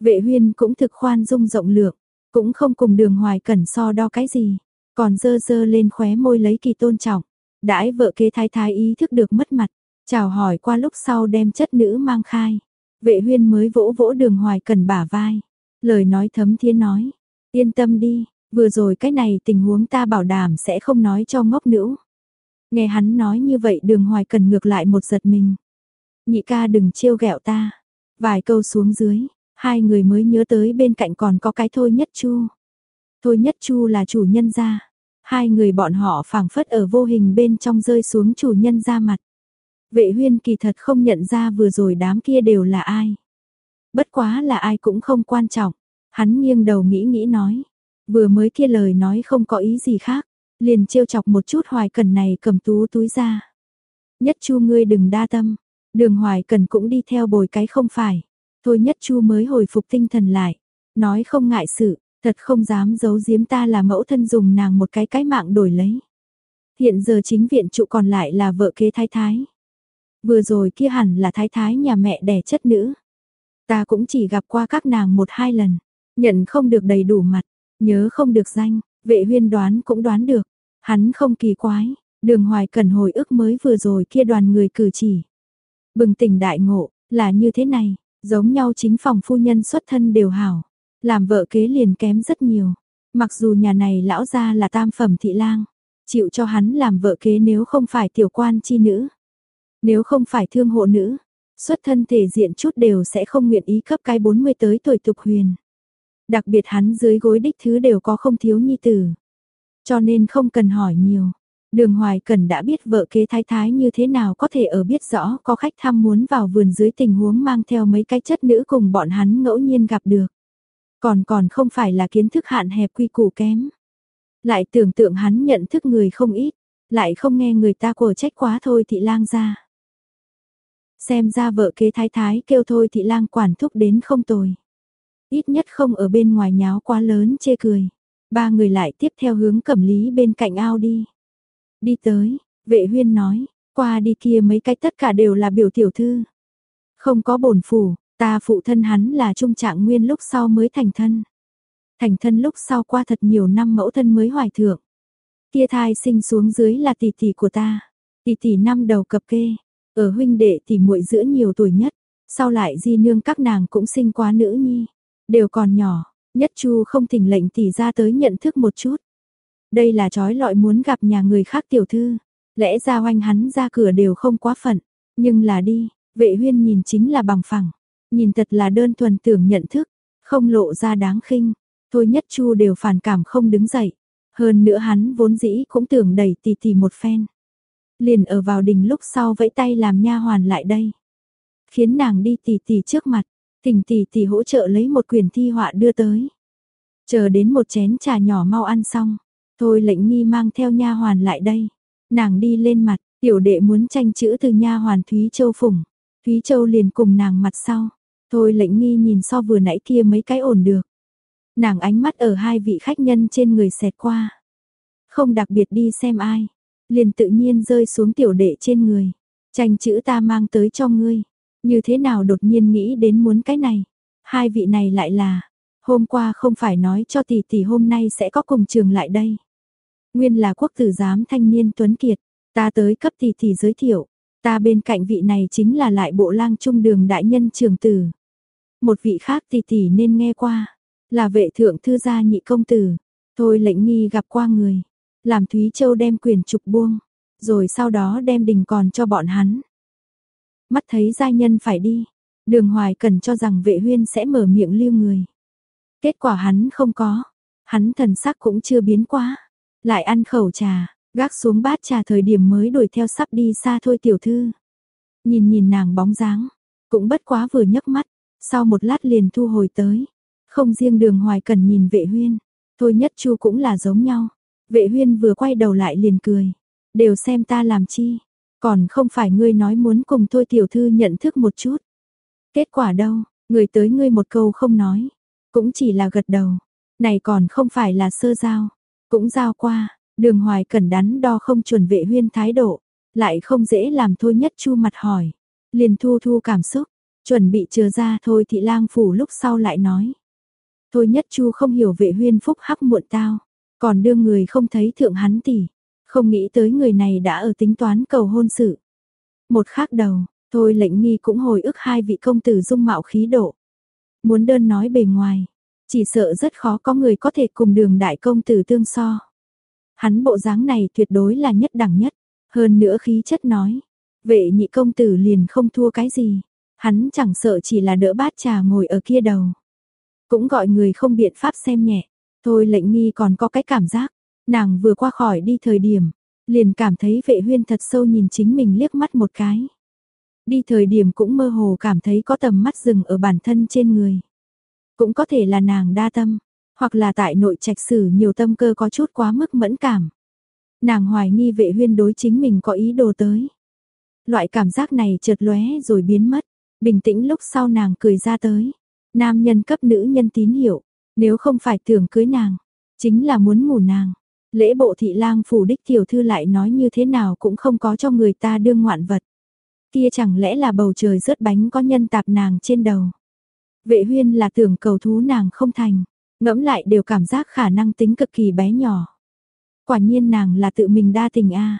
Vệ huyên cũng thực khoan dung rộng lượng, cũng không cùng đường hoài cẩn so đo cái gì. còn dơ dơ lên khóe môi lấy kỳ tôn trọng. Đãi vợ kế thái thái ý thức được mất mặt, chào hỏi qua lúc sau đem chất nữ mang khai. Vệ huyên mới vỗ vỗ đường hoài cần bả vai. Lời nói thấm thiên nói, yên tâm đi, vừa rồi cái này tình huống ta bảo đảm sẽ không nói cho ngốc nữ. Nghe hắn nói như vậy đường hoài cần ngược lại một giật mình. Nhị ca đừng trêu ghẹo ta. Vài câu xuống dưới, hai người mới nhớ tới bên cạnh còn có cái thôi nhất chu. Thôi nhất chu là chủ nhân gia. Hai người bọn họ phảng phất ở vô hình bên trong rơi xuống chủ nhân ra mặt. Vệ huyên kỳ thật không nhận ra vừa rồi đám kia đều là ai. Bất quá là ai cũng không quan trọng. Hắn nghiêng đầu nghĩ nghĩ nói. Vừa mới kia lời nói không có ý gì khác. Liền trêu chọc một chút hoài cần này cầm tú túi ra. Nhất chu ngươi đừng đa tâm. Đường hoài cần cũng đi theo bồi cái không phải. Thôi nhất chu mới hồi phục tinh thần lại. Nói không ngại sự, thật không dám giấu giếm ta là mẫu thân dùng nàng một cái cái mạng đổi lấy. Hiện giờ chính viện trụ còn lại là vợ kế thái thái. Vừa rồi kia hẳn là thái thái nhà mẹ đẻ chất nữ. Ta cũng chỉ gặp qua các nàng một hai lần, nhận không được đầy đủ mặt, nhớ không được danh, vệ huyên đoán cũng đoán được. Hắn không kỳ quái, đường hoài cần hồi ức mới vừa rồi kia đoàn người cử chỉ. Bừng tỉnh đại ngộ, là như thế này, giống nhau chính phòng phu nhân xuất thân đều hảo, làm vợ kế liền kém rất nhiều. Mặc dù nhà này lão gia là tam phẩm thị lang, chịu cho hắn làm vợ kế nếu không phải tiểu quan chi nữ, nếu không phải thương hộ nữ, xuất thân thể diện chút đều sẽ không nguyện ý cấp cái 40 tới tuổi tục huyền. Đặc biệt hắn dưới gối đích thứ đều có không thiếu nhi tử. Cho nên không cần hỏi nhiều. Đường Hoài Cần đã biết vợ kế thái thái như thế nào có thể ở biết rõ có khách thăm muốn vào vườn dưới tình huống mang theo mấy cái chất nữ cùng bọn hắn ngẫu nhiên gặp được. Còn còn không phải là kiến thức hạn hẹp quy củ kém. Lại tưởng tượng hắn nhận thức người không ít, lại không nghe người ta của trách quá thôi thị lang ra. Xem ra vợ kế thái thái kêu thôi thị lang quản thúc đến không tồi. Ít nhất không ở bên ngoài nháo quá lớn chê cười. Ba người lại tiếp theo hướng cẩm lý bên cạnh ao đi. Đi tới, vệ huyên nói, qua đi kia mấy cái tất cả đều là biểu tiểu thư. Không có bổn phủ, ta phụ thân hắn là trung trạng nguyên lúc sau mới thành thân. Thành thân lúc sau qua thật nhiều năm mẫu thân mới hoài thượng. Kia thai sinh xuống dưới là tỷ tỷ của ta. Tỷ tỷ năm đầu cập kê, ở huynh đệ tỷ muội giữa nhiều tuổi nhất, sau lại di nương các nàng cũng sinh quá nữ nhi, đều còn nhỏ, nhất chu không thỉnh lệnh tỷ ra tới nhận thức một chút. Đây là trói lọi muốn gặp nhà người khác tiểu thư, lẽ ra oanh hắn ra cửa đều không quá phận, nhưng là đi, vệ huyên nhìn chính là bằng phẳng, nhìn thật là đơn thuần tưởng nhận thức, không lộ ra đáng khinh, thôi nhất chu đều phản cảm không đứng dậy, hơn nữa hắn vốn dĩ cũng tưởng đẩy tì tì một phen. Liền ở vào đỉnh lúc sau vẫy tay làm nha hoàn lại đây. Khiến nàng đi tì tì trước mặt, thỉnh tì tì hỗ trợ lấy một quyển thi họa đưa tới. Chờ đến một chén trà nhỏ mau ăn xong, thôi lệnh nghi mang theo nha hoàn lại đây. Nàng đi lên mặt, tiểu đệ muốn tranh chữ từ nha hoàn Thúy Châu Phùng. Thúy Châu liền cùng nàng mặt sau. Thôi lệnh nghi nhìn so vừa nãy kia mấy cái ổn được. Nàng ánh mắt ở hai vị khách nhân trên người xẹt qua. Không đặc biệt đi xem ai liền tự nhiên rơi xuống tiểu đệ trên người. Tranh chữ ta mang tới cho ngươi. Như thế nào đột nhiên nghĩ đến muốn cái này. Hai vị này lại là, hôm qua không phải nói cho tỷ tỷ hôm nay sẽ có cùng trường lại đây. Nguyên là quốc tử giám thanh niên Tuấn Kiệt, ta tới cấp tỷ tỷ giới thiệu. Ta bên cạnh vị này chính là lại bộ lang trung đường đại nhân trường tử. Một vị khác tỷ tỷ nên nghe qua, là vệ thượng thư gia nhị công tử. Thôi lệnh nghi gặp qua người, làm Thúy Châu đem quyền trục buông, rồi sau đó đem đình còn cho bọn hắn. Mắt thấy giai nhân phải đi, đường hoài cần cho rằng vệ huyên sẽ mở miệng lưu người. Kết quả hắn không có, hắn thần sắc cũng chưa biến quá, lại ăn khẩu trà, gác xuống bát trà thời điểm mới đuổi theo sắp đi xa thôi tiểu thư. Nhìn nhìn nàng bóng dáng, cũng bất quá vừa nhấc mắt, sau một lát liền thu hồi tới. Không riêng đường hoài cần nhìn vệ huyên, thôi nhất chu cũng là giống nhau. Vệ huyên vừa quay đầu lại liền cười. Đều xem ta làm chi. Còn không phải ngươi nói muốn cùng thôi tiểu thư nhận thức một chút. Kết quả đâu, người tới ngươi một câu không nói. Cũng chỉ là gật đầu. Này còn không phải là sơ giao. Cũng giao qua, đường hoài cẩn đắn đo không chuẩn vệ huyên thái độ. Lại không dễ làm thôi nhất chu mặt hỏi. Liền thu thu cảm xúc. Chuẩn bị chờ ra thôi thị lang phủ lúc sau lại nói. Thôi nhất chu không hiểu vệ huyên phúc hắc muộn tao còn đưa người không thấy thượng hắn tỷ, không nghĩ tới người này đã ở tính toán cầu hôn sự. Một khác đầu, thôi lệnh nghi cũng hồi ức hai vị công tử dung mạo khí độ. Muốn đơn nói bề ngoài, chỉ sợ rất khó có người có thể cùng đường đại công tử tương so. Hắn bộ dáng này tuyệt đối là nhất đẳng nhất, hơn nữa khí chất nói. Vệ nhị công tử liền không thua cái gì, hắn chẳng sợ chỉ là đỡ bát trà ngồi ở kia đầu. Cũng gọi người không biện pháp xem nhẹ, thôi lệnh nghi còn có cái cảm giác, nàng vừa qua khỏi đi thời điểm, liền cảm thấy vệ huyên thật sâu nhìn chính mình liếc mắt một cái. Đi thời điểm cũng mơ hồ cảm thấy có tầm mắt dừng ở bản thân trên người. Cũng có thể là nàng đa tâm, hoặc là tại nội trạch sử nhiều tâm cơ có chút quá mức mẫn cảm. Nàng hoài nghi vệ huyên đối chính mình có ý đồ tới. Loại cảm giác này chợt lóe rồi biến mất, bình tĩnh lúc sau nàng cười ra tới. Nam nhân cấp nữ nhân tín hiệu, nếu không phải tưởng cưới nàng, chính là muốn ngủ nàng. Lễ bộ thị lang phủ đích tiểu thư lại nói như thế nào cũng không có cho người ta đương ngoạn vật. Kia chẳng lẽ là bầu trời rớt bánh có nhân tạp nàng trên đầu. Vệ huyên là tưởng cầu thú nàng không thành, ngẫm lại đều cảm giác khả năng tính cực kỳ bé nhỏ. Quả nhiên nàng là tự mình đa tình a.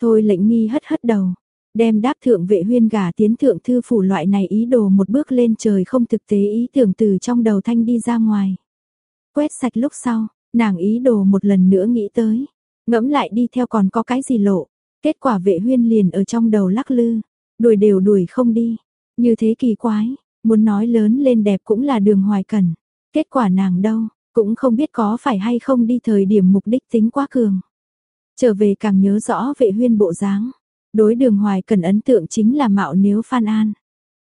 Thôi lệnh nghi hất hất đầu, đem đáp thượng vệ huyên gả tiến thượng thư phủ loại này ý đồ một bước lên trời không thực tế ý tưởng từ trong đầu thanh đi ra ngoài. Quét sạch lúc sau, nàng ý đồ một lần nữa nghĩ tới, ngẫm lại đi theo còn có cái gì lộ, kết quả vệ huyên liền ở trong đầu lắc lư, đuổi đều đuổi không đi, như thế kỳ quái, muốn nói lớn lên đẹp cũng là đường hoài cần, kết quả nàng đâu, cũng không biết có phải hay không đi thời điểm mục đích tính quá cường. Trở về càng nhớ rõ vệ huyên bộ dáng. Đối đường hoài cần ấn tượng chính là mạo nếu phan an.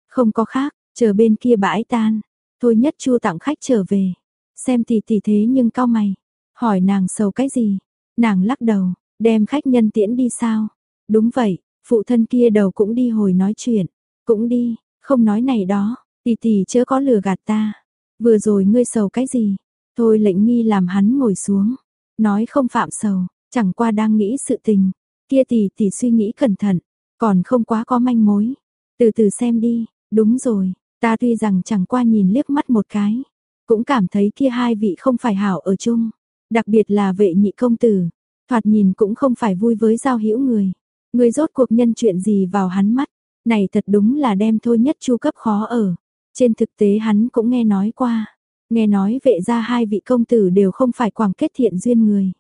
Không có khác, chờ bên kia bãi tan. Thôi nhất chu tặng khách trở về. Xem tỷ tỷ thế nhưng cao mày. Hỏi nàng sầu cái gì? Nàng lắc đầu, đem khách nhân tiễn đi sao? Đúng vậy, phụ thân kia đầu cũng đi hồi nói chuyện. Cũng đi, không nói này đó, tỷ tỷ chớ có lừa gạt ta. Vừa rồi ngươi sầu cái gì? Thôi lệnh nghi làm hắn ngồi xuống. Nói không phạm sầu, chẳng qua đang nghĩ sự tình. Kia tỷ tỷ suy nghĩ cẩn thận, còn không quá có manh mối. Từ từ xem đi, đúng rồi, ta tuy rằng chẳng qua nhìn liếc mắt một cái, cũng cảm thấy kia hai vị không phải hảo ở chung, đặc biệt là vệ nhị công tử, thoạt nhìn cũng không phải vui với giao hữu người. Người rốt cuộc nhân chuyện gì vào hắn mắt, này thật đúng là đem thôi nhất chu cấp khó ở. Trên thực tế hắn cũng nghe nói qua, nghe nói vệ ra hai vị công tử đều không phải quảng kết thiện duyên người.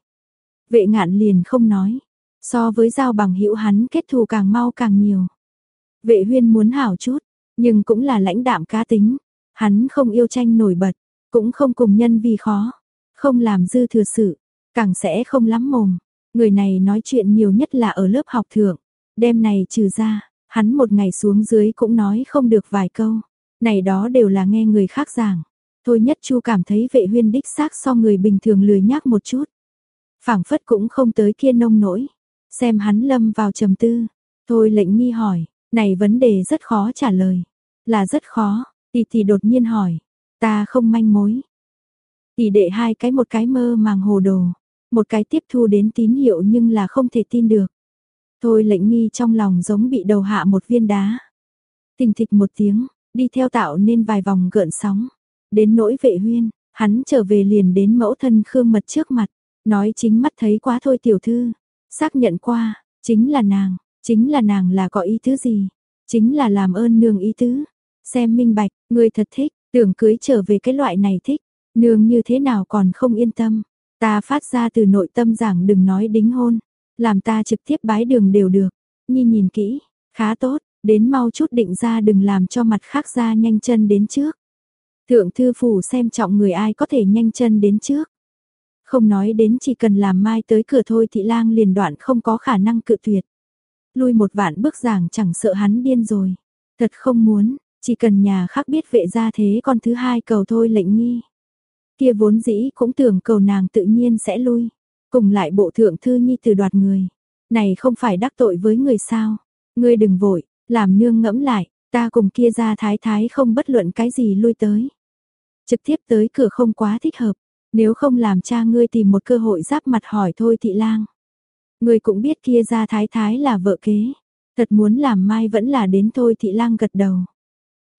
Vệ ngạn liền không nói, So với giao bằng hữu hắn kết thù càng mau càng nhiều. Vệ huyên muốn hảo chút, nhưng cũng là lãnh đạm cá tính. Hắn không yêu tranh nổi bật, cũng không cùng nhân vì khó. Không làm dư thừa sự, càng sẽ không lắm mồm. Người này nói chuyện nhiều nhất là ở lớp học thượng. Đêm này trừ ra, hắn một ngày xuống dưới cũng nói không được vài câu. Này đó đều là nghe người khác giảng. Thôi nhất chu cảm thấy vệ huyên đích xác so người bình thường lười nhác một chút. phảng phất cũng không tới kia nông nỗi. Xem hắn lâm vào trầm tư. Thôi lệnh nghi hỏi, này vấn đề rất khó trả lời. Là rất khó, tỷ tỷ đột nhiên hỏi. Ta không manh mối. Tỷ đệ hai cái một cái mơ màng hồ đồ. Một cái tiếp thu đến tín hiệu nhưng là không thể tin được. Thôi lệnh nghi trong lòng giống bị đầu hạ một viên đá. Tình thịch một tiếng, đi theo tạo nên vài vòng gợn sóng. Đến nỗi vệ huyên, hắn trở về liền đến mẫu thân Khương Mật trước mặt, nói chính mắt thấy quá thôi tiểu thư, Xác nhận qua, chính là nàng, chính là nàng là có ý tứ gì? Chính là làm ơn nương ý tứ. Xem minh bạch, người thật thích, tưởng cưới trở về cái loại này thích, nương như thế nào còn không yên tâm. Ta phát ra từ nội tâm giảng đừng nói đính hôn, làm ta trực tiếp bái đường đều được. Nhi nhìn kỹ, khá tốt, đến mau chút định ra đừng làm cho mặt khác ra nhanh chân đến trước. Thượng thư phủ xem trọng người ai có thể nhanh chân đến trước. Không nói đến chỉ cần làm mai tới cửa thôi thị lang liền đoạn không có khả năng cự tuyệt. Lui một vạn bước giảng chẳng sợ hắn điên rồi. Thật không muốn, chỉ cần nhà khác biết vệ ra thế con thứ hai cầu thôi lệnh nghi. Kia vốn dĩ cũng tưởng cầu nàng tự nhiên sẽ lui. Cùng lại bộ thượng thư nhi từ đoạt người. Này không phải đắc tội với người sao. Ngươi đừng vội, làm nương ngẫm lại, ta cùng kia ra thái thái không bất luận cái gì lui tới. Trực tiếp tới cửa không quá thích hợp, nếu không làm cha ngươi tìm một cơ hội giáp mặt hỏi thôi thị lang. Ngươi cũng biết kia ra thái thái là vợ kế. Thật muốn làm mai vẫn là đến thôi thị lang gật đầu.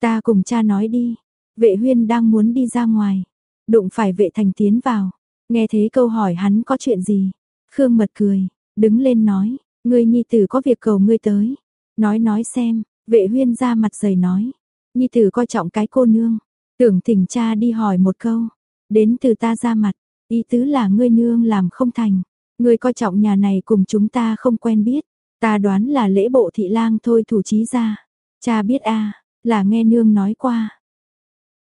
Ta cùng cha nói đi. Vệ huyên đang muốn đi ra ngoài. Đụng phải vệ thành tiến vào. Nghe thế câu hỏi hắn có chuyện gì? Khương Mật cười, đứng lên nói, ngươi nhi tử có việc cầu ngươi tới. Nói nói xem, vệ huyên ra mặt dày nói, nhi tử coi trọng cái cô nương, tưởng thỉnh cha đi hỏi một câu, đến từ ta ra mặt, ý tứ là ngươi nương làm không thành, ngươi coi trọng nhà này cùng chúng ta không quen biết, ta đoán là lễ bộ thị lang thôi thủ trí ra. Cha biết a, là nghe nương nói qua.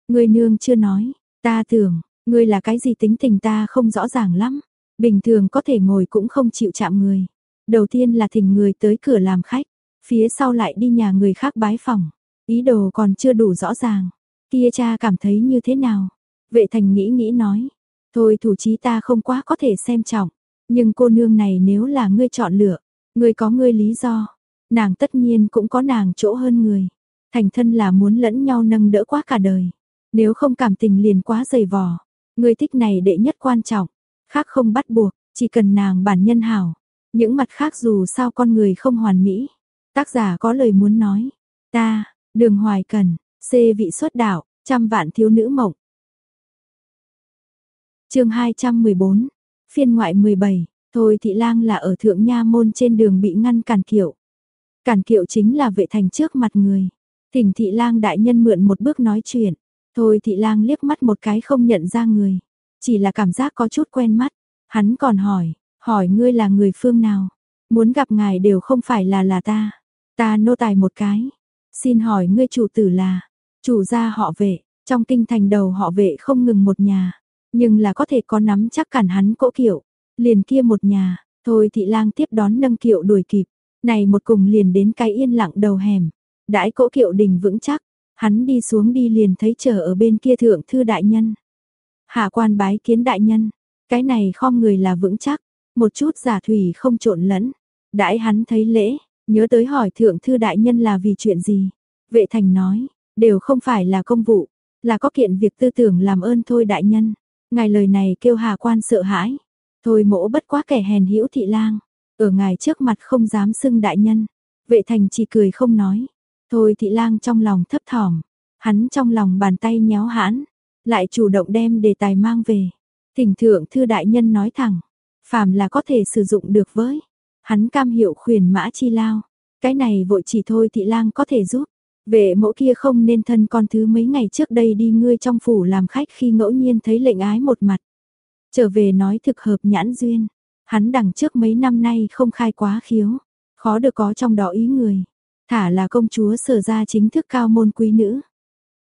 Ngươi nương chưa nói, ta tưởng, ngươi là cái gì tính tình ta không rõ ràng lắm, bình thường có thể ngồi cũng không chịu chạm người. Đầu tiên là thỉnh người tới cửa làm khách, phía sau lại đi nhà người khác bái phòng, ý đồ còn chưa đủ rõ ràng. Kia cha cảm thấy như thế nào? Vệ thành nghĩ nghĩ nói, thôi thủ chí ta không quá có thể xem trọng, nhưng cô nương này nếu là ngươi chọn lựa, ngươi có ngươi lý do, nàng tất nhiên cũng có nàng chỗ hơn người. Thành thân là muốn lẫn nhau nâng đỡ quá cả đời. Nếu không cảm tình liền quá dày vò, ngươi thích này đệ nhất quan trọng, khác không bắt buộc, chỉ cần nàng bản nhân hảo. Những mặt khác dù sao con người không hoàn mỹ. Tác giả có lời muốn nói, ta, đường hoài cần, C vị xuất đạo, trăm vạn thiếu nữ mộng chương 214, phiên ngoại 17, thôi thị lang là ở thượng nha môn trên đường bị ngăn cản kiệu. Cản kiệu chính là vệ thành trước mặt người. Thỉnh thị lang đại nhân mượn một bước nói chuyện. Thôi thị lang liếc mắt một cái không nhận ra người. Chỉ là cảm giác có chút quen mắt. Hắn còn hỏi, hỏi ngươi là người phương nào? Muốn gặp ngài đều không phải là là ta. Ta nô tài một cái. Xin hỏi ngươi chủ tử là, chủ gia họ vệ, trong kinh thành đầu họ vệ không ngừng một nhà. Nhưng là có thể có nắm chắc cản hắn cỗ kiệu. Liền kia một nhà, thôi thị lang tiếp đón nâng kiệu đuổi kịp. Này một cùng liền đến cái yên lặng đầu hẻm. Đãi cỗ kiệu đình vững chắc, hắn đi xuống đi liền thấy chờ ở bên kia thượng thư đại nhân. Hạ quan bái kiến đại nhân, cái này khom người là vững chắc, một chút giả thủy không trộn lẫn. Đãi hắn thấy lễ, nhớ tới hỏi thượng thư đại nhân là vì chuyện gì. Vệ thành nói, đều không phải là công vụ, là có kiện việc tư tưởng làm ơn thôi đại nhân. Ngài lời này kêu hà quan sợ hãi. Thôi mỗ bất quá kẻ hèn hữu thị lang. Ở ngài trước mặt không dám xưng đại nhân. Vệ thành chỉ cười không nói. Thôi thị lang trong lòng thấp thỏm, hắn trong lòng bàn tay nhéo hãn, lại chủ động đem đề tài mang về. Thỉnh thượng thư đại nhân nói thẳng, phàm là có thể sử dụng được với. Hắn cam hiệu khuyền mã chi lao, cái này vội chỉ thôi thị lang có thể giúp. Vệ mẫu kia không nên thân con thứ mấy ngày trước đây đi ngươi trong phủ làm khách khi ngẫu nhiên thấy lệnh ái một mặt. Trở về nói thực hợp nhãn duyên, hắn đằng trước mấy năm nay không khai quá khiếu, khó được có trong đó ý người. Thả là công chúa sở ra chính thức cao môn quý nữ.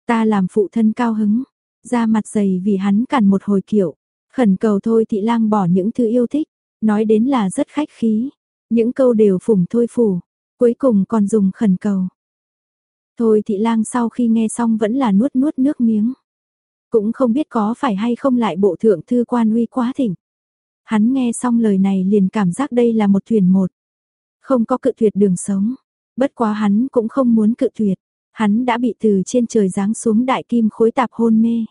Ta làm phụ thân cao hứng, ra mặt dày vì hắn cản một hồi kiểu, khẩn cầu thôi thị lang bỏ những thứ yêu thích, nói đến là rất khách khí, những câu đều phủng thôi phủ, cuối cùng còn dùng khẩn cầu. Thôi thị lang sau khi nghe xong vẫn là nuốt nuốt nước miếng. Cũng không biết có phải hay không lại bộ thượng thư quan uy quá thỉnh. Hắn nghe xong lời này liền cảm giác đây là một thuyền một. Không có cự tuyệt đường sống. Bất quá hắn cũng không muốn cự tuyệt, hắn đã bị từ trên trời giáng xuống đại kim khối tạp hôn mê.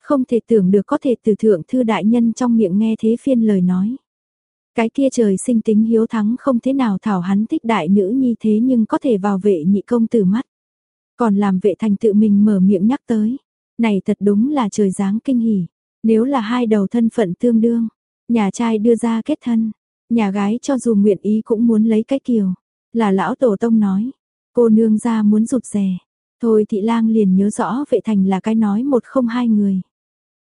Không thể tưởng được có thể từ thượng thư đại nhân trong miệng nghe thế phiên lời nói. Cái kia trời sinh tính hiếu thắng không thế nào thảo hắn thích đại nữ nhi thế nhưng có thể vào vệ nhị công tử mắt. Còn làm vệ thành tự mình mở miệng nhắc tới. Này thật đúng là trời dáng kinh hỉ. Nếu là hai đầu thân phận tương đương, nhà trai đưa ra kết thân, nhà gái cho dù nguyện ý cũng muốn lấy cái kiều. Là lão tổ tông nói, cô nương ra muốn rụt rè. Thôi thị lang liền nhớ rõ vệ thành là cái nói một không hai người.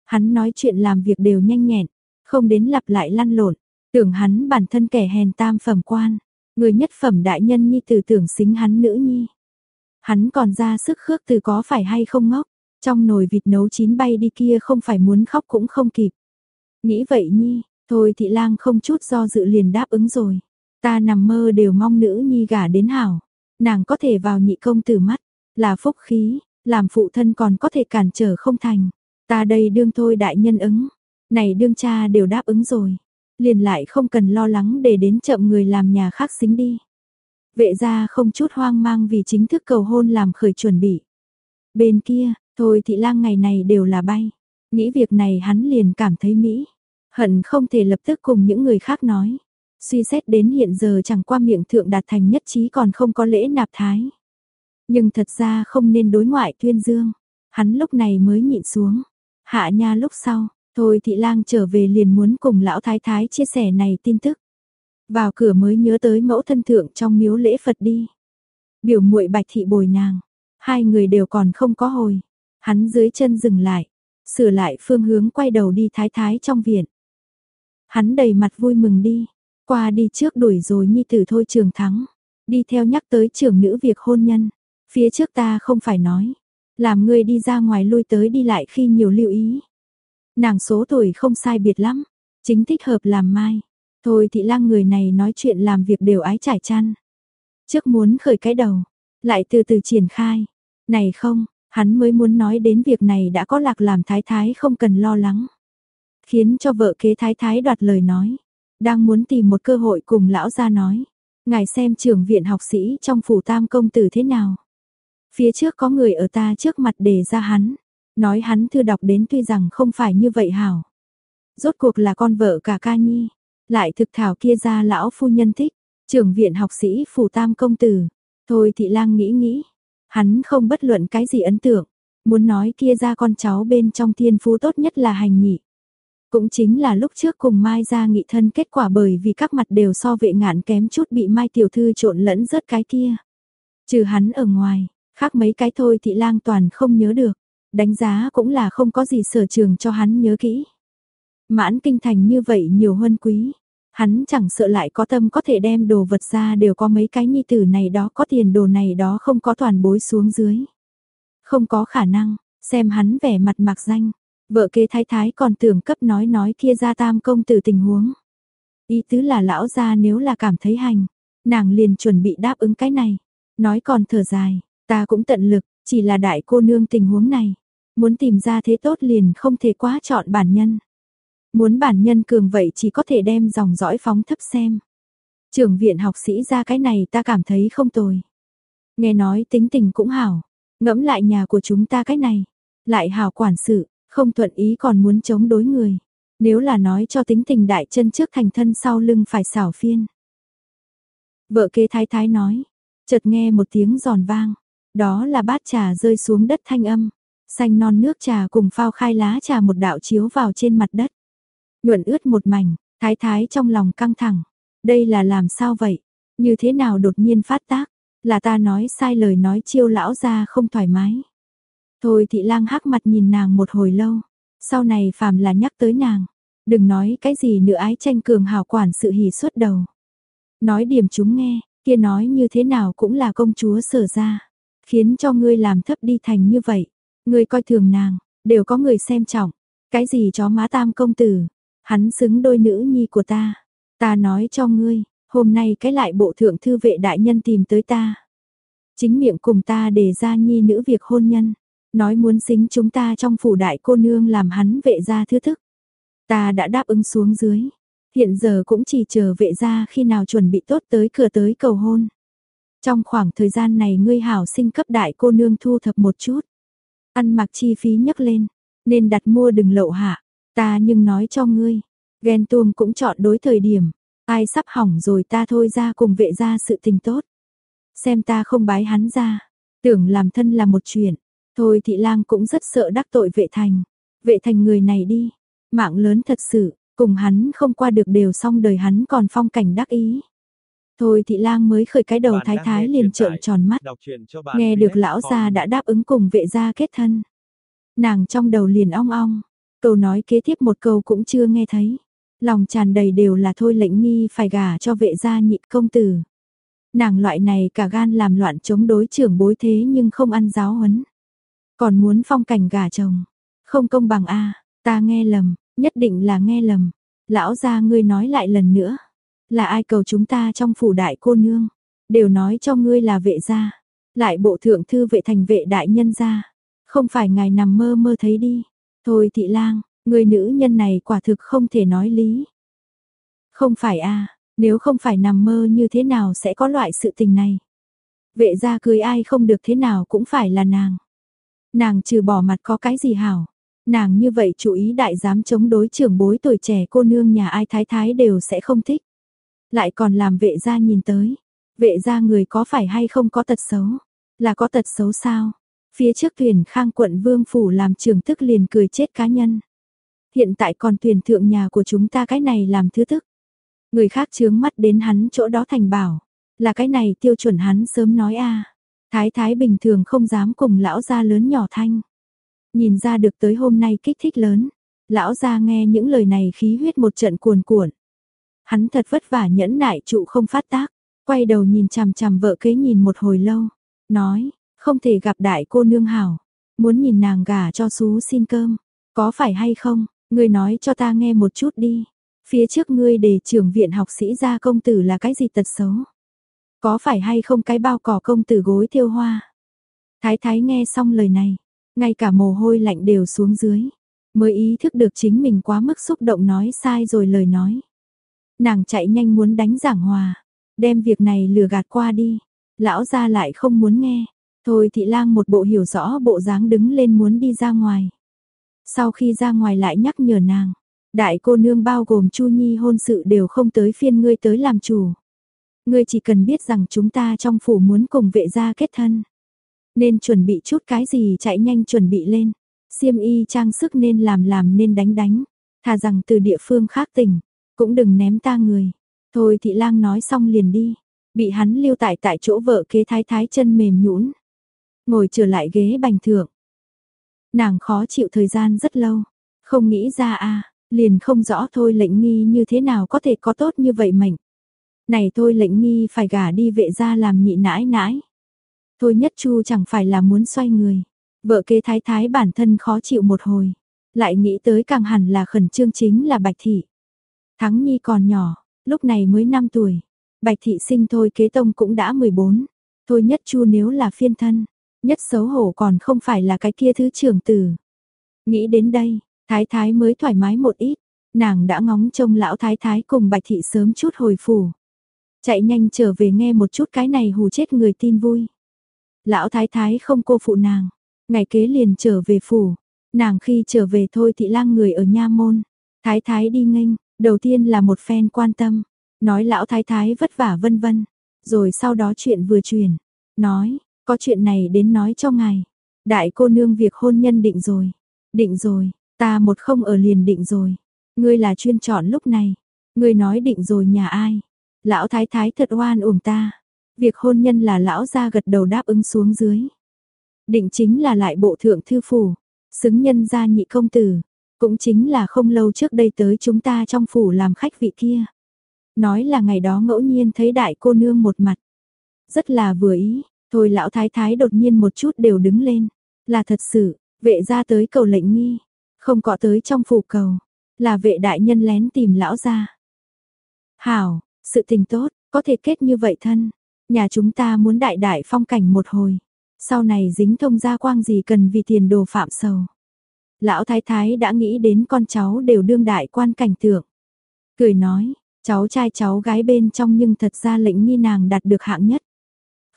Hắn nói chuyện làm việc đều nhanh nhẹn, không đến lặp lại lăn lộn, tưởng hắn bản thân kẻ hèn tam phẩm quan, người nhất phẩm đại nhân nhi từ tưởng xính hắn nữ nhi. Hắn còn ra sức khước từ có phải hay không ngốc, trong nồi vịt nấu chín bay đi kia không phải muốn khóc cũng không kịp. Nghĩ vậy nhi, thôi thị lang không chút do dự liền đáp ứng rồi. Ta nằm mơ đều mong nữ nhi gả đến hảo, nàng có thể vào nhị công tử mắt, là phúc khí, làm phụ thân còn có thể cản trở không thành. Ta đây đương thôi đại nhân ứng, này đương cha đều đáp ứng rồi, liền lại không cần lo lắng để đến chậm người làm nhà khác xính đi. Vệ gia không chút hoang mang vì chính thức cầu hôn làm khởi chuẩn bị. Bên kia, thôi thị lang ngày này đều là bay, nghĩ việc này hắn liền cảm thấy mỹ, hận không thể lập tức cùng những người khác nói. Suy xét đến hiện giờ chẳng qua miệng thượng đạt thành nhất trí còn không có lễ nạp thái. Nhưng thật ra không nên đối ngoại tuyên dương. Hắn lúc này mới nhịn xuống. Hạ nha lúc sau, Thôi thị lang trở về liền muốn cùng lão thái thái chia sẻ này tin tức. Vào cửa mới nhớ tới mẫu thân thượng trong miếu lễ Phật đi. Biểu muội bạch thị bồi nàng. Hai người đều còn không có hồi. Hắn dưới chân dừng lại. Sửa lại phương hướng quay đầu đi thái thái trong viện. Hắn đầy mặt vui mừng đi. Qua đi trước đuổi rồi nhi tử thôi trường thắng. Đi theo nhắc tới trưởng nữ việc hôn nhân. Phía trước ta không phải nói. Làm người đi ra ngoài lui tới đi lại khi nhiều lưu ý. Nàng số tuổi không sai biệt lắm. Chính thích hợp làm mai. Thôi thị lang người này nói chuyện làm việc đều ái trải chăn. Trước muốn khởi cái đầu. Lại từ từ triển khai. Này không, hắn mới muốn nói đến việc này đã có lạc làm thái thái không cần lo lắng. Khiến cho vợ kế thái thái đoạt lời nói. Đang muốn tìm một cơ hội cùng lão ra nói. Ngài xem trưởng viện học sĩ trong phủ tam công tử thế nào. Phía trước có người ở ta trước mặt để ra hắn. Nói hắn thư đọc đến tuy rằng không phải như vậy hảo. Rốt cuộc là con vợ cả ca nhi. Lại thực thảo kia ra lão phu nhân thích. Trưởng viện học sĩ phủ tam công tử. Thôi thị lang nghĩ nghĩ. Hắn không bất luận cái gì ấn tượng. Muốn nói kia ra con cháu bên trong thiên phú tốt nhất là hành nhị. Cũng chính là lúc trước cùng Mai ra nghị thân kết quả bởi vì các mặt đều so vệ ngạn kém chút bị Mai tiểu thư trộn lẫn rớt cái kia. Trừ hắn ở ngoài, khác mấy cái thôi thị lang toàn không nhớ được. Đánh giá cũng là không có gì sở trường cho hắn nhớ kỹ. Mãn kinh thành như vậy nhiều hơn quý. Hắn chẳng sợ lại có tâm có thể đem đồ vật ra đều có mấy cái nhi tử này đó có tiền đồ này đó không có toàn bối xuống dưới. Không có khả năng, xem hắn vẻ mặt mạc danh, Vợ kế thái thái còn tưởng cấp nói nói kia ra tam công tử tình huống. Ý tứ là lão gia nếu là cảm thấy hành, nàng liền chuẩn bị đáp ứng cái này. Nói còn thở dài, ta cũng tận lực, chỉ là đại cô nương tình huống này. Muốn tìm ra thế tốt liền không thể quá chọn bản nhân. Muốn bản nhân cường vậy chỉ có thể đem dòng dõi phóng thấp xem. Trưởng viện học sĩ ra cái này ta cảm thấy không tồi. Nghe nói tính tình cũng hảo, ngẫm lại nhà của chúng ta cái này, lại hảo quản sự, không thuận ý còn muốn chống đối người. Nếu là nói cho tính tình đại chân trước thành thân sau lưng phải xảo phiên. Vợ kế thái thái nói, chợt nghe một tiếng giòn vang. Đó là bát trà rơi xuống đất thanh âm. Xanh non nước trà cùng phao khai lá trà một đạo chiếu vào trên mặt đất. Nhuận ướt một mảnh, thái thái trong lòng căng thẳng. Đây là làm sao vậy? Như thế nào đột nhiên phát tác? Là ta nói sai lời nói chiêu lão ra không thoải mái. Thôi thị lang hắc mặt nhìn nàng một hồi lâu. Sau này phàm là nhắc tới nàng. Đừng nói cái gì nữa ái tranh cường hào quản sự hỉ suốt đầu. Nói điểm chúng nghe, kia nói như thế nào cũng là công chúa sở ra. Khiến cho ngươi làm thấp đi thành như vậy. Ngươi coi thường nàng, đều có người xem trọng. Cái gì chó má tam công tử. Hắn xứng đôi nữ nhi của ta. Ta nói cho ngươi, hôm nay cái lại bộ thượng thư vệ đại nhân tìm tới ta. Chính miệng cùng ta đề ra nhi nữ việc hôn nhân. Nói muốn xính chúng ta trong phủ đại cô nương làm hắn vệ gia thứ thức. Ta đã đáp ứng xuống dưới. Hiện giờ cũng chỉ chờ vệ gia khi nào chuẩn bị tốt tới cửa tới cầu hôn. Trong khoảng thời gian này ngươi hảo sinh cấp đại cô nương thu thập một chút. Ăn mặc chi phí nhấc lên, nên đặt mua đừng lậu hạ. Ta nhưng nói cho ngươi, ghen tuông cũng chọn đối thời điểm. Ai sắp hỏng rồi ta thôi ra cùng vệ gia sự tình tốt. Xem ta không bái hắn ra, tưởng làm thân là một chuyện, Thôi thị lang cũng rất sợ đắc tội vệ thành. Vệ thành người này đi. Mạng lớn thật sự, cùng hắn không qua được đều xong đời hắn còn phong cảnh đắc ý. Thôi thị lang mới khởi cái đầu thái thái liền trợn tròn mắt. Nghe được lão gia đã đáp ứng cùng vệ gia kết thân. Nàng trong đầu liền ong ong. Câu nói kế tiếp một câu cũng chưa nghe thấy. Lòng tràn đầy đều là thôi lệnh nghi phải gả cho vệ gia nhị công tử. Nàng loại này cả gan làm loạn chống đối trưởng bối thế nhưng không ăn giáo huấn. Còn muốn phong cảnh gả chồng. Không công bằng a ta nghe lầm, nhất định là nghe lầm. Lão gia ngươi nói lại lần nữa. Là ai cầu chúng ta trong phủ đại cô nương. Đều nói cho ngươi là vệ gia. Lại bộ thượng thư vệ thành vệ đại nhân gia. Không phải ngài nằm mơ mơ thấy đi. Thôi thị lang, người nữ nhân này quả thực không thể nói lý. Không phải a nếu không phải nằm mơ như thế nào sẽ có loại sự tình này. Vệ gia cưới ai không được thế nào cũng phải là nàng. Nàng trừ bỏ mặt có cái gì hảo. Nàng như vậy chú ý đại dám chống đối trưởng bối tuổi trẻ cô nương nhà ai thái thái đều sẽ không thích. Lại còn làm vệ gia nhìn tới. Vệ gia người có phải hay không có tật xấu? Là có tật xấu sao? Phía trước thuyền khang quận vương phủ làm trưởng tức liền cười chết cá nhân. Hiện tại còn tuyển thượng nhà của chúng ta cái này làm thứ thức. Người khác chướng mắt đến hắn chỗ đó thành bảo. Là cái này tiêu chuẩn hắn sớm nói a Thái thái bình thường không dám cùng lão gia lớn nhỏ thanh. Nhìn ra được tới hôm nay kích thích lớn. Lão gia nghe những lời này khí huyết một trận cuồn cuộn. Hắn thật vất vả nhẫn nại trụ không phát tác. Quay đầu nhìn chằm chằm vợ kế nhìn một hồi lâu. Nói, không thể gặp đại cô nương hảo. Muốn nhìn nàng gả cho xú xin cơm. Có phải hay không? Ngươi nói cho ta nghe một chút đi. Phía trước ngươi để trưởng viện học sĩ ra công tử là cái gì tật xấu? Có phải hay không cái bao cỏ công tử gối thiêu hoa? Thái thái nghe xong lời này, ngay cả mồ hôi lạnh đều xuống dưới, mới ý thức được chính mình quá mức xúc động nói sai rồi lời nói. Nàng chạy nhanh muốn đánh giảng hòa, đem việc này lừa gạt qua đi, lão gia lại không muốn nghe. Thôi thị lang một bộ hiểu rõ bộ dáng đứng lên muốn đi ra ngoài. Sau khi ra ngoài lại nhắc nhở nàng, đại cô nương bao gồm Chu Nhi hôn sự đều không tới phiên ngươi tới làm chủ. Ngươi chỉ cần biết rằng chúng ta trong phủ muốn cùng vệ gia kết thân. Nên chuẩn bị chút cái gì chạy nhanh chuẩn bị lên. Xiêm y trang sức nên làm làm nên đánh đánh. Thà rằng từ địa phương khác tỉnh, cũng đừng ném ta người. Thôi thị lang nói xong liền đi. Bị hắn lưu tại tại chỗ vợ kế thái thái chân mềm nhũn Ngồi trở lại ghế bành thượng. Nàng khó chịu thời gian rất lâu. Không nghĩ ra a liền không rõ thôi lệnh nghi như thế nào có thể có tốt như vậy mệnh. Này thôi lệnh nghi phải gả đi vệ ra làm nhị nãi nãi. Thôi nhất chu chẳng phải là muốn xoay người. Vợ kế thái thái bản thân khó chịu một hồi. Lại nghĩ tới càng hẳn là khẩn trương chính là bạch thị. Thắng nhi còn nhỏ, lúc này mới 5 tuổi. Bạch thị sinh thôi kế tông cũng đã 14. Thôi nhất chu nếu là phiên thân. Nhất xấu hổ còn không phải là cái kia thứ trưởng tử. Nghĩ đến đây, thái thái mới thoải mái một ít. Nàng đã ngóng trông lão thái thái cùng bạch thị sớm chút hồi phủ. Chạy nhanh trở về nghe một chút cái này hù chết người tin vui. Lão thái thái không cô phụ nàng, ngày kế liền trở về phủ. Nàng khi trở về thôi thị lang người ở nha môn. Thái thái đi nghênh, đầu tiên là một phen quan tâm, nói lão thái thái vất vả vân vân. Rồi sau đó chuyện vừa truyền, nói, có chuyện này đến nói cho ngài. Đại cô nương việc hôn nhân định rồi, định rồi, ta một không ở liền định rồi. Ngươi là chuyên chọn lúc này, ngươi nói định rồi nhà ai? Lão thái thái thật oan uổng ta. Việc hôn nhân là lão gia gật đầu đáp ứng xuống dưới. Định chính là lại bộ thượng thư phủ, xứng nhân gia nhị công tử, cũng chính là không lâu trước đây tới chúng ta trong phủ làm khách vị kia. Nói là ngày đó ngẫu nhiên thấy đại cô nương một mặt. Rất là vừa ý, thôi lão thái thái đột nhiên một chút đều đứng lên. Là thật sự, vệ ra tới cầu lệnh nghi, không có tới trong phủ cầu, là vệ đại nhân lén tìm lão ra. Hảo, sự tình tốt, có thể kết như vậy thân. Nhà chúng ta muốn đại đại phong cảnh một hồi. Sau này dính thông gia quang gì cần vì tiền đồ phạm sầu. Lão thái thái đã nghĩ đến con cháu đều đương đại quan cảnh tượng. Cười nói, cháu trai cháu gái bên trong nhưng thật ra lệnh nghi nàng đạt được hạng nhất.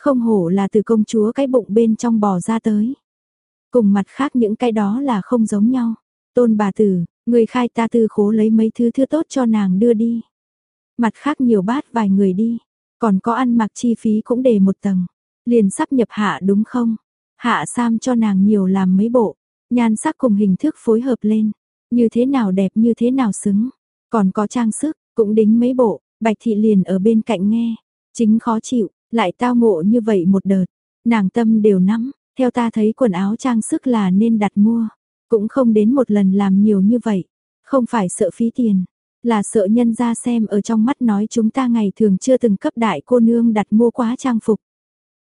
Không hổ là từ công chúa cái bụng bên trong bò ra tới. Cùng mặt khác những cái đó là không giống nhau. Tôn bà tử, người khai ta tư khố lấy mấy thứ thứ tốt cho nàng đưa đi. Mặt khác nhiều bát vài người đi, còn có ăn mặc chi phí cũng để một tầng. Liền sắp nhập hạ đúng không? Hạ Sam cho nàng nhiều làm mấy bộ, nhan sắc cùng hình thức phối hợp lên, như thế nào đẹp như thế nào xứng. Còn có trang sức, cũng đính mấy bộ, Bạch Thị liền ở bên cạnh nghe, chính khó chịu, lại tao ngộ như vậy một đợt, nàng tâm đều nắm, theo ta thấy quần áo trang sức là nên đặt mua, cũng không đến một lần làm nhiều như vậy, không phải sợ phí tiền, là sợ nhân ra xem ở trong mắt nói chúng ta ngày thường chưa từng cấp đại cô nương đặt mua quá trang phục.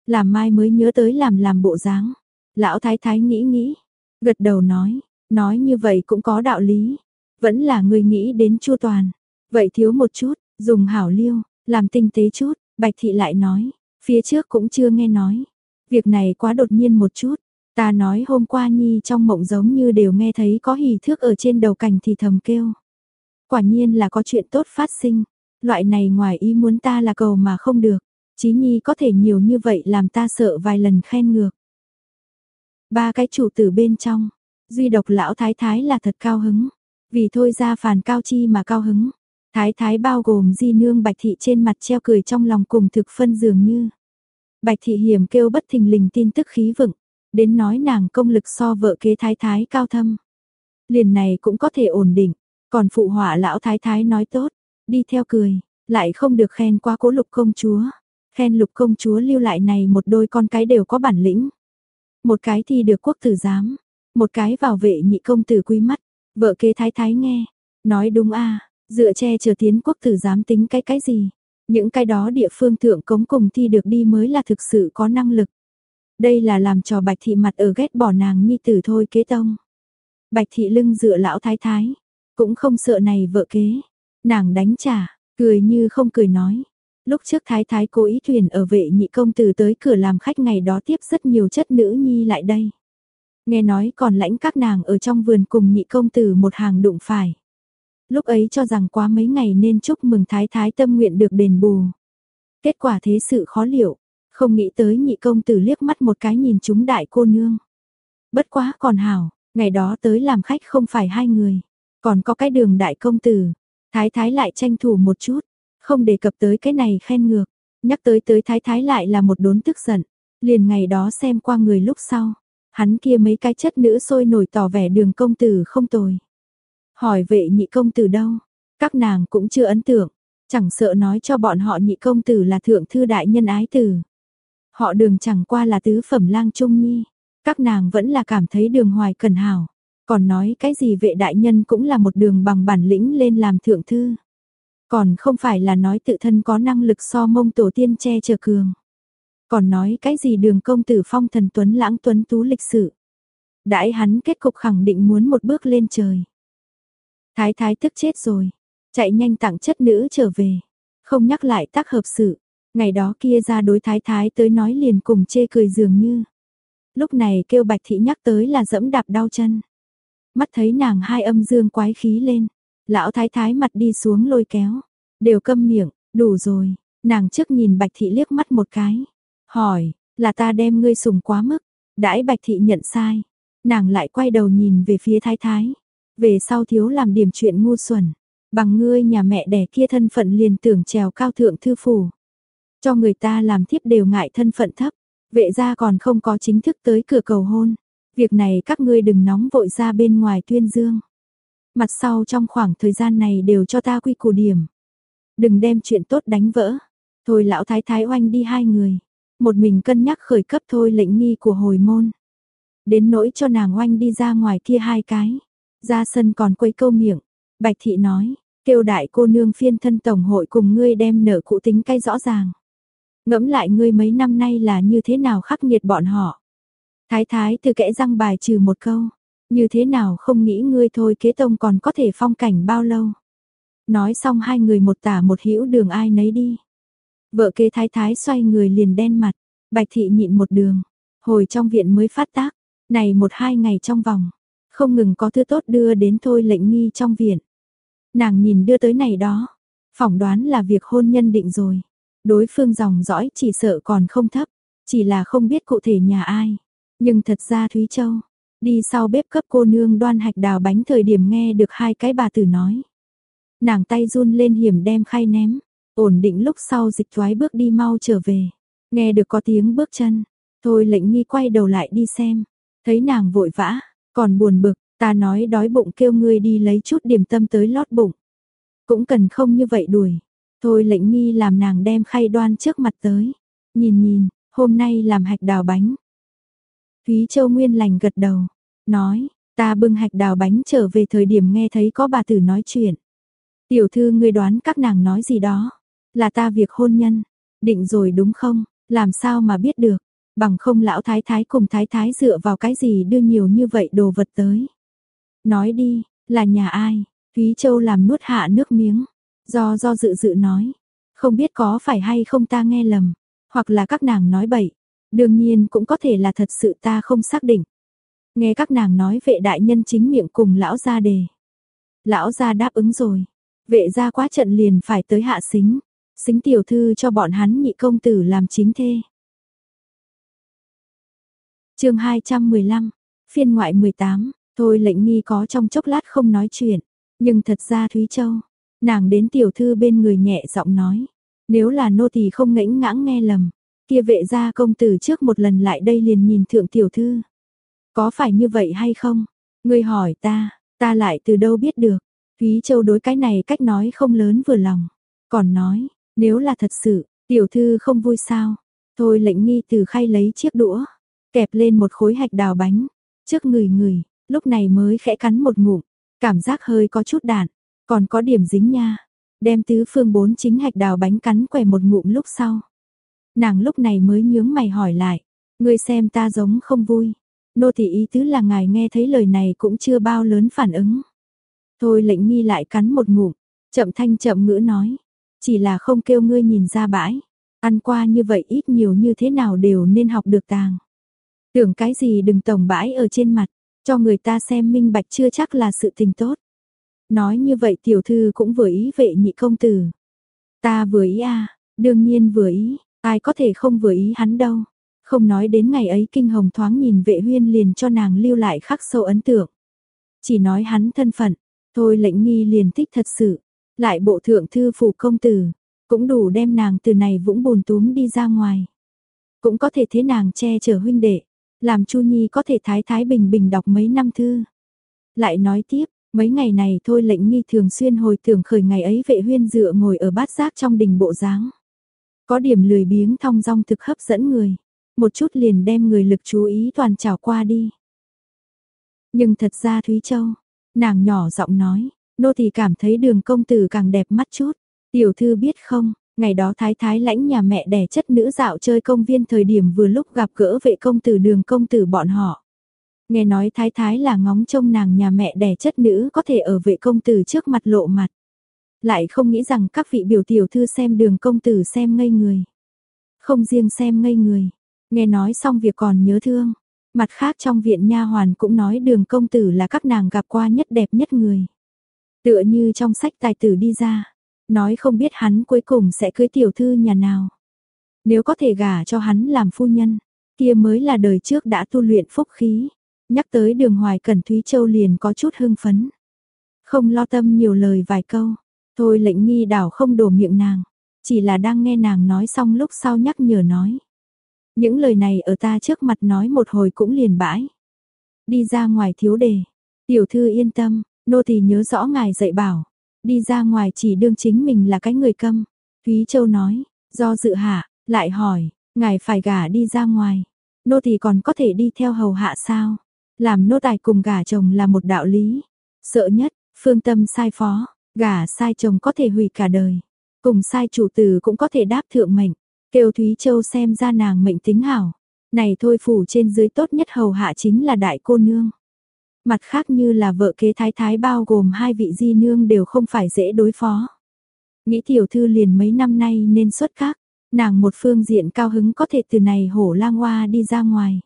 Làm mai mới nhớ tới làm làm bộ dáng. Lão thái thái nghĩ nghĩ, gật đầu nói, nói như vậy cũng có đạo lý. Vẫn là người nghĩ đến chu toàn. Vậy thiếu một chút, dùng hảo liêu, làm tinh tế chút, bạch thị lại nói, phía trước cũng chưa nghe nói. Việc này quá đột nhiên một chút. Ta nói hôm qua Nhi trong mộng giống như đều nghe thấy có hì thước ở trên đầu cành thì thầm kêu. Quả nhiên là có chuyện tốt phát sinh, loại này ngoài ý muốn ta là cầu mà không được, Chí Nhi có thể nhiều như vậy làm ta sợ vài lần khen ngược. Ba cái chủ tử bên trong, duy độc lão thái thái là thật cao hứng, vì thôi ra phàn cao chi mà cao hứng. Thái thái bao gồm di nương bạch thị trên mặt treo cười trong lòng cùng thực phân dường như. Bạch thị hiểm kêu bất thình lình tin tức khí vựng, đến nói nàng công lực so vợ kế thái thái cao thâm. Liền này cũng có thể ổn định, còn phụ họa lão thái thái nói tốt, đi theo cười, lại không được khen quá cố lục công chúa. Khen lục công chúa lưu lại này một đôi con cái đều có bản lĩnh. Một cái thì được quốc tử giám, một cái vào vệ nhị công tử quý mắt, vợ kế thái thái nghe, nói đúng a dựa che chờ tiến quốc tử dám tính cái cái gì. Những cái đó địa phương thượng cống cùng thi được đi mới là thực sự có năng lực. Đây là làm trò bạch thị mặt ở ghét bỏ nàng nhi tử thôi kế tông. Bạch thị lưng dựa lão thái thái, cũng không sợ này vợ kế. Nàng đánh trả, cười như không cười nói. Lúc trước thái thái cố ý thuyền ở vệ nhị công tử tới cửa làm khách ngày đó tiếp rất nhiều chất nữ nhi lại đây. Nghe nói còn lãnh các nàng ở trong vườn cùng nhị công tử một hàng đụng phải. Lúc ấy cho rằng quá mấy ngày nên chúc mừng thái thái tâm nguyện được đền bù. Kết quả thế sự khó liệu, không nghĩ tới nhị công tử liếc mắt một cái nhìn chúng đại cô nương. Bất quá còn hảo, ngày đó tới làm khách không phải hai người, còn có cái đường đại công tử. Thái thái lại tranh thủ một chút, không đề cập tới cái này khen ngược, nhắc tới tới thái thái lại là một đốn tức giận, liền ngày đó xem qua người lúc sau, hắn kia mấy cái chất nữ sôi nổi tỏ vẻ đường công tử không tồi. Hỏi vệ nhị công tử đâu, các nàng cũng chưa ấn tượng, chẳng sợ nói cho bọn họ nhị công tử là thượng thư đại nhân ái tử. Họ đường chẳng qua là tứ phẩm lang trung nhi, các nàng vẫn là cảm thấy đường hoài cần hảo, còn nói cái gì vệ đại nhân cũng là một đường bằng bản lĩnh lên làm thượng thư. Còn không phải là nói tự thân có năng lực so mông tổ tiên che chở cường. Còn nói cái gì đường công tử phong thần tuấn lãng tuấn tú lịch sự. Đãi hắn kết cục khẳng định muốn một bước lên trời. Thái thái tức chết rồi. Chạy nhanh tặng chất nữ trở về. Không nhắc lại tác hợp sự. Ngày đó kia ra đối thái thái tới nói liền cùng chê cười dường như. Lúc này kêu bạch thị nhắc tới là dẫm đạp đau chân. Mắt thấy nàng hai âm dương quái khí lên. Lão thái thái mặt đi xuống lôi kéo. Đều câm miệng, đủ rồi. Nàng trước nhìn bạch thị liếc mắt một cái. Hỏi, là ta đem ngươi sùng quá mức. Đãi bạch thị nhận sai. Nàng lại quay đầu nhìn về phía thái thái. Về sau thiếu làm điểm chuyện ngu xuẩn. Bằng ngươi nhà mẹ đẻ kia thân phận liền tưởng trèo cao thượng thư phủ. Cho người ta làm thiếp đều ngại thân phận thấp. Vệ gia còn không có chính thức tới cửa cầu hôn. Việc này các ngươi đừng nóng vội ra bên ngoài tuyên dương. Mặt sau trong khoảng thời gian này đều cho ta quy củ điểm. Đừng đem chuyện tốt đánh vỡ. Thôi lão thái thái oanh đi hai người. Một mình cân nhắc khởi cấp thôi lệnh nghi của hồi môn. Đến nỗi cho nàng oanh đi ra ngoài kia hai cái. Ra sân còn quấy câu miệng. Bạch thị nói, kêu đại cô nương phiên thân tổng hội cùng ngươi đem nợ cụ tính cay rõ ràng. Ngẫm lại ngươi mấy năm nay là như thế nào khắc nghiệt bọn họ. Thái thái từ kẽ răng bài trừ một câu. Như thế nào không nghĩ ngươi thôi kế tông còn có thể phong cảnh bao lâu. Nói xong hai người một tả một hữu đường ai nấy đi. Vợ kế thái thái xoay người liền đen mặt. Bạch thị nhịn một đường. Hồi trong viện mới phát tác. Này một hai ngày trong vòng. Không ngừng có thứ tốt đưa đến thôi lệnh nghi trong viện. Nàng nhìn đưa tới này đó. Phỏng đoán là việc hôn nhân định rồi. Đối phương dòng dõi chỉ sợ còn không thấp. Chỉ là không biết cụ thể nhà ai. Nhưng thật ra Thúy Châu. Đi sau bếp cấp cô nương đoan hạch đào bánh thời điểm nghe được hai cái bà tử nói. Nàng tay run lên hiểm đem khay ném. Ổn định lúc sau dịch thoái bước đi mau trở về. Nghe được có tiếng bước chân. Thôi lệnh nghi quay đầu lại đi xem. Thấy nàng vội vã. Còn buồn bực, ta nói đói bụng kêu ngươi đi lấy chút điểm tâm tới lót bụng. Cũng cần không như vậy đuổi. Thôi lệnh nghi làm nàng đem khay đoan trước mặt tới. Nhìn nhìn, hôm nay làm hạch đào bánh. Thúy Châu Nguyên lành gật đầu. Nói, ta bưng hạch đào bánh trở về thời điểm nghe thấy có bà tử nói chuyện. Tiểu thư ngươi đoán các nàng nói gì đó. Là ta việc hôn nhân. Định rồi đúng không? Làm sao mà biết được? Bằng không lão thái thái cùng thái thái dựa vào cái gì đưa nhiều như vậy đồ vật tới. Nói đi, là nhà ai? Thúy Châu làm nuốt hạ nước miếng. Do do dự dự nói. Không biết có phải hay không ta nghe lầm. Hoặc là các nàng nói bậy. Đương nhiên cũng có thể là thật sự ta không xác định. Nghe các nàng nói vệ đại nhân chính miệng cùng lão gia đề. Lão gia đáp ứng rồi. Vệ gia quá trận liền phải tới hạ xính. Xính tiểu thư cho bọn hắn nhị công tử làm chính thê chương 215, phiên ngoại 18, thôi lệnh nghi có trong chốc lát không nói chuyện, nhưng thật ra Thúy Châu, nàng đến tiểu thư bên người nhẹ giọng nói, nếu là nô tỳ không ngẫnh ngãng nghe lầm, kia vệ gia công tử trước một lần lại đây liền nhìn thượng tiểu thư. Có phải như vậy hay không? Ngươi hỏi ta, Ta lại từ đâu biết được, Thúy Châu đối cái này cách nói không lớn vừa lòng, còn nói, nếu là thật sự, tiểu thư không vui sao, thôi lệnh nghi từ khay lấy chiếc đũa, kẹp lên một khối hạch đào bánh, trước người người, lúc này mới khẽ cắn một ngụm, cảm giác hơi có chút đạn, còn có điểm dính nha, đem tứ phương bốn chính hạch đào bánh cắn quẻ một ngụm lúc sau. Nàng lúc này mới nhướng mày hỏi lại, ngươi xem ta giống không vui. Nô thị ý tứ là ngài nghe thấy lời này cũng chưa bao lớn phản ứng. Thôi lệnh nghi lại cắn một ngụm, chậm thanh chậm ngữ nói, chỉ là không kêu ngươi nhìn ra bãi, ăn qua như vậy ít nhiều như thế nào đều nên học được tàng. Tưởng cái gì đừng tổng bãi ở trên mặt, cho người ta xem minh bạch chưa chắc là sự tình tốt. Nói như vậy tiểu thư cũng vừa ý vệ nhị công tử. Ta vừa ý à, đương nhiên vừa ý, ai có thể không vừa ý hắn đâu. Không nói đến ngày ấy kinh hồng thoáng nhìn vệ huyên liền cho nàng lưu lại khắc sâu ấn tượng. Chỉ nói hắn thân phận, thôi lệnh nghi liền thích thật sự. Lại bộ thượng thư phủ công tử, cũng đủ đem nàng từ này vũng bùn túm đi ra ngoài. Cũng có thể thế nàng che chở huynh đệ, làm Chu Nhi có thể thái thái bình bình đọc mấy năm thư. Lại nói tiếp, mấy ngày này thôi lệnh nghi thường xuyên hồi tưởng khởi ngày ấy vệ huyên dựa ngồi ở bát giác trong đình bộ dáng Có điểm lười biếng thong dong thực hấp dẫn người một chút liền đem người lực chú ý toàn trào qua đi. Nhưng thật ra Thúy Châu, nàng nhỏ giọng nói, nô thì cảm thấy đường công tử càng đẹp mắt chút. Tiểu thư biết không, ngày đó thái thái lãnh nhà mẹ đẻ chất nữ dạo chơi công viên thời điểm vừa lúc gặp gỡ vệ công tử đường công tử bọn họ. Nghe nói thái thái là ngóng trông nàng nhà mẹ đẻ chất nữ có thể ở vệ công tử trước mặt lộ mặt. Lại không nghĩ rằng các vị biểu tiểu thư xem đường công tử xem ngây người. Không riêng xem ngây người, Nghe nói xong việc còn nhớ thương. Mặt khác trong viện nha hoàn cũng nói đường công tử là các nàng gặp qua nhất đẹp nhất người. Tựa như trong sách tài tử đi ra. Nói không biết hắn cuối cùng sẽ cưới tiểu thư nhà nào. Nếu có thể gả cho hắn làm phu nhân, kia mới là đời trước đã tu luyện phúc khí. Nhắc tới đường hoài cẩn Thúy Châu liền có chút hưng phấn. Không lo tâm nhiều lời vài câu. Thôi lệnh nghi đảo không đổ miệng nàng. Chỉ là đang nghe nàng nói xong lúc sau nhắc nhở nói. Những lời này ở ta trước mặt nói một hồi cũng liền bãi. Đi ra ngoài thiếu đề. Tiểu thư yên tâm, nô tỳ nhớ rõ ngài dạy bảo. Đi ra ngoài chỉ đương chính mình là cái người câm. Thúy Châu nói, do dự hạ, lại hỏi, ngài phải gả đi ra ngoài. Nô thì còn có thể đi theo hầu hạ sao? Làm nô tài cùng gả chồng là một đạo lý. Sợ nhất, phương tâm sai phó, gả sai chồng có thể hủy cả đời. Cùng sai chủ tử cũng có thể đáp thượng mệnh. Kêu Thúy Châu xem ra nàng mệnh tính hảo. Này thôi phủ trên dưới tốt nhất hầu hạ chính là đại cô nương. Mặt khác như là vợ kế thái thái bao gồm hai vị di nương đều không phải dễ đối phó. Nghĩ tiểu thư liền mấy năm nay nên xuất các, nàng một phương diện cao hứng có thể từ này hổ lang hoa đi ra ngoài.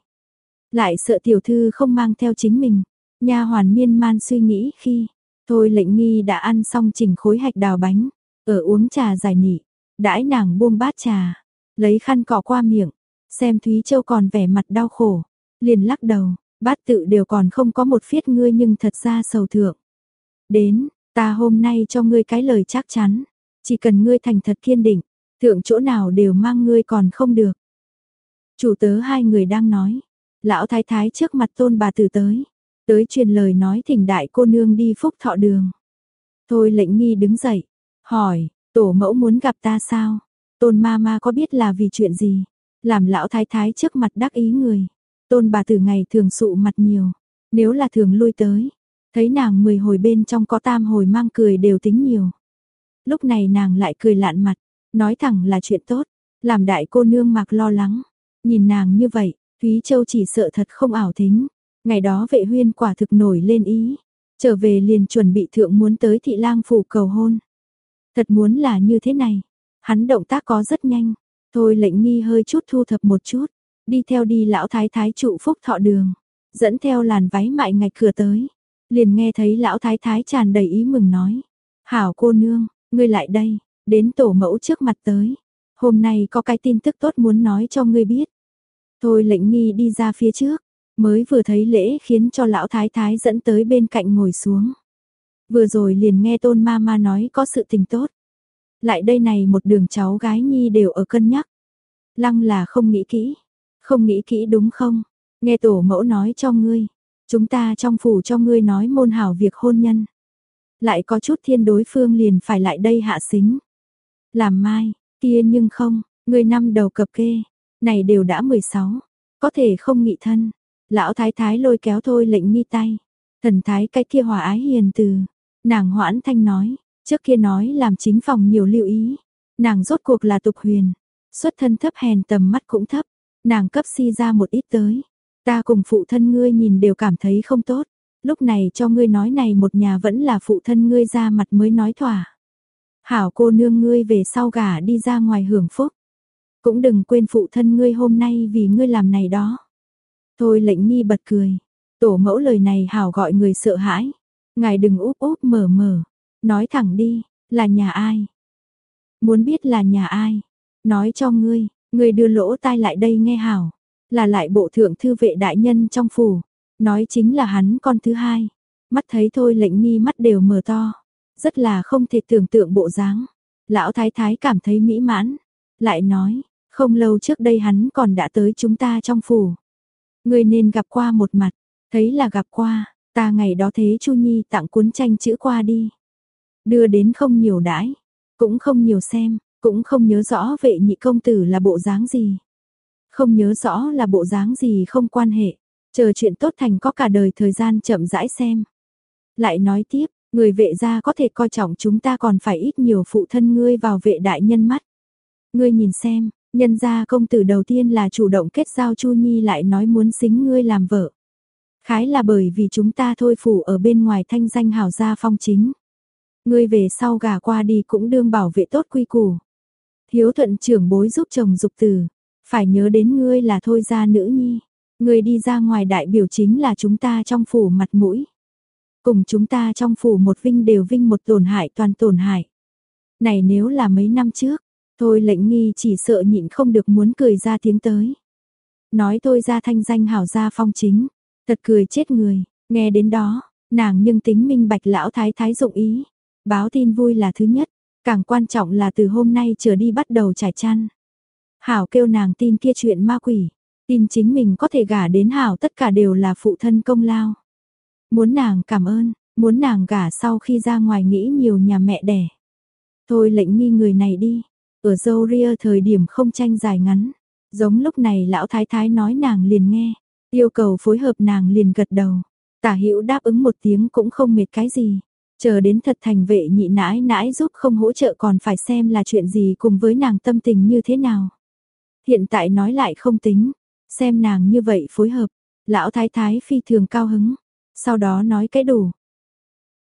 Lại sợ tiểu thư không mang theo chính mình, nha hoàn miên man suy nghĩ khi, thôi lệnh nghi đã ăn xong chỉnh khối hạch đào bánh, ở uống trà giải nỉ, đãi nàng buông bát trà, Lấy khăn cọ qua miệng, xem Thúy Châu còn vẻ mặt đau khổ, liền lắc đầu, bát tự đều còn không có một phiết ngươi nhưng thật ra sầu thượng. Đến, ta hôm nay cho ngươi cái lời chắc chắn, chỉ cần ngươi thành thật kiên định, thượng chỗ nào đều mang ngươi còn không được. Chủ tớ hai người đang nói, lão thái thái trước mặt tôn bà tử tới, tới truyền lời nói thỉnh đại cô nương đi phúc thọ đường. Thôi lệnh nghi đứng dậy, hỏi, tổ mẫu muốn gặp ta sao? Tôn ma ma có biết là vì chuyện gì? Làm lão thái thái trước mặt đắc ý người. Tôn bà từ ngày thường sụ mặt nhiều. Nếu là thường lui tới. Thấy nàng mười hồi bên trong có tam hồi mang cười đều tính nhiều. Lúc này nàng lại cười lạn mặt. Nói thẳng là chuyện tốt. Làm đại cô nương mặc lo lắng. Nhìn nàng như vậy, Thúy Châu chỉ sợ thật không ảo thính. Ngày đó vệ huyên quả thực nổi lên ý. Trở về liền chuẩn bị thượng muốn tới thị lang phủ cầu hôn. Thật muốn là như thế này. Hắn động tác có rất nhanh, thôi lệnh nghi hơi chút thu thập một chút, đi theo đi lão thái thái trụ phúc thọ đường, dẫn theo làn váy mại ngạch cửa tới, liền nghe thấy lão thái thái tràn đầy ý mừng nói, hảo cô nương, ngươi lại đây, đến tổ mẫu trước mặt tới, hôm nay có cái tin tức tốt muốn nói cho ngươi biết. Thôi lệnh nghi đi ra phía trước, mới vừa thấy lễ khiến cho lão thái thái dẫn tới bên cạnh ngồi xuống. Vừa rồi liền nghe tôn ma ma nói có sự tình tốt, lại đây này một đường cháu gái nhi đều ở cân nhắc. Lăng là không nghĩ kỹ, không nghĩ kỹ đúng không? Nghe tổ mẫu nói cho ngươi, Chúng ta trong phủ cho ngươi nói môn hảo việc hôn nhân. Lại có chút thiên đối phương liền phải lại đây hạ xính. Làm mai, kia nhưng không, ngươi năm đầu cập kê, này đều đã 16, có thể không nghị thân. Lão thái thái lôi kéo thôi lệnh nghi tay. Thần thái cái kia hòa ái hiền từ. Nàng hoãn thanh nói, trước kia nói làm chính phòng nhiều lưu ý. Nàng rốt cuộc là tục huyền, xuất thân thấp hèn tầm mắt cũng thấp. Nàng cấp si ra một ít tới. Ta cùng phụ thân ngươi nhìn đều cảm thấy không tốt. Lúc này cho ngươi nói này một nhà vẫn là phụ thân ngươi ra mặt mới nói thỏa. Hảo cô nương ngươi về sau gả đi ra ngoài hưởng phúc. Cũng đừng quên phụ thân ngươi hôm nay vì ngươi làm này đó. Thôi lệnh mi bật cười. Tổ mẫu lời này hảo gọi người sợ hãi. Ngài đừng úp úp mở mở. Nói thẳng đi, là nhà ai? Muốn biết là nhà ai? Nói cho ngươi, người đưa lỗ tai lại đây nghe hảo. Là lại bộ thượng thư vệ đại nhân trong phủ. Nói chính là hắn con thứ hai. Mắt thấy thôi lệnh nghi mắt đều mở to. Rất là không thể tưởng tượng bộ dáng. Lão thái thái cảm thấy mỹ mãn. Lại nói, không lâu trước đây hắn còn đã tới chúng ta trong phủ. Người nên gặp qua một mặt, thấy là gặp qua, ta ngày đó thế Chu Nhi tặng cuốn tranh chữ qua đi. Đưa đến không nhiều đãi, cũng không nhiều xem, cũng không nhớ rõ vệ nhị công tử là bộ dáng gì. Không nhớ rõ là bộ dáng gì không quan hệ, chờ chuyện tốt thành có cả đời thời gian chậm rãi xem. Lại nói tiếp, người vệ gia có thể coi trọng chúng ta còn phải ít nhiều phụ thân ngươi vào vệ đại nhân mắt. Ngươi nhìn xem, Nhân gia công tử đầu tiên là chủ động kết giao Chu Nhi lại nói muốn xính ngươi làm vợ. Khái là bởi vì chúng ta thôi phủ ở bên ngoài thanh danh hào gia phong chính. Ngươi về sau gả qua đi cũng đương bảo vệ tốt quy củ. Hiếu thuận trưởng bối giúp chồng dục tử, phải nhớ đến ngươi là thôi gia nữ nhi. Ngươi đi ra ngoài đại biểu chính là chúng ta trong phủ mặt mũi. Cùng chúng ta trong phủ một vinh đều vinh một tổn hại toàn tổn hại. Này nếu là mấy năm trước, Thôi lệnh nghi chỉ sợ nhịn không được muốn cười ra tiếng tới. Nói thôi ra thanh danh hảo gia phong chính, thật cười chết người, nghe đến đó, nàng nhưng tính minh bạch lão thái thái dụng ý. Báo tin vui là thứ nhất, càng quan trọng là từ hôm nay trở đi bắt đầu trải chăn. Hảo kêu nàng tin kia chuyện ma quỷ, tin chính mình có thể gả đến Hảo tất cả đều là phụ thân công lao. Muốn nàng cảm ơn, muốn nàng gả sau khi ra ngoài nghĩ nhiều nhà mẹ đẻ. Thôi lệnh nghi người này đi, ở dâu ria thời điểm không tranh dài ngắn, giống lúc này lão thái thái nói nàng liền nghe, yêu cầu phối hợp nàng liền gật đầu. Tả hữu đáp ứng một tiếng cũng không mệt cái gì, chờ đến thật thành vệ nhị nãi nãi giúp không hỗ trợ còn phải xem là chuyện gì cùng với nàng tâm tình như thế nào. Hiện tại nói lại không tính, xem nàng như vậy phối hợp, lão thái thái phi thường cao hứng, sau đó nói cái đủ.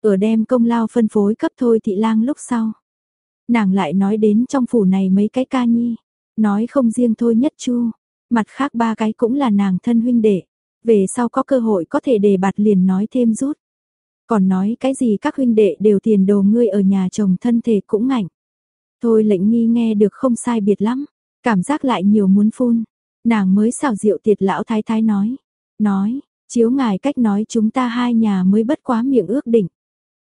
Ở đem công lao phân phối cấp thôi thị lang lúc sau. Nàng lại nói đến trong phủ này mấy cái ca nhi, nói không riêng thôi nhất chu, mặt khác ba cái cũng là nàng thân huynh đệ, về sau có cơ hội có thể đề bạt liền nói thêm rút. Còn nói cái gì các huynh đệ đều tiền đồ ngươi ở nhà chồng thân thể cũng ngạnh. Thôi lệnh nghi nghe được không sai biệt lắm, cảm giác lại nhiều muốn phun. Nàng mới xào rượu tiệt lão thái thái nói. Nói, chiếu ngài cách nói chúng ta hai nhà mới bất quá miệng ước định.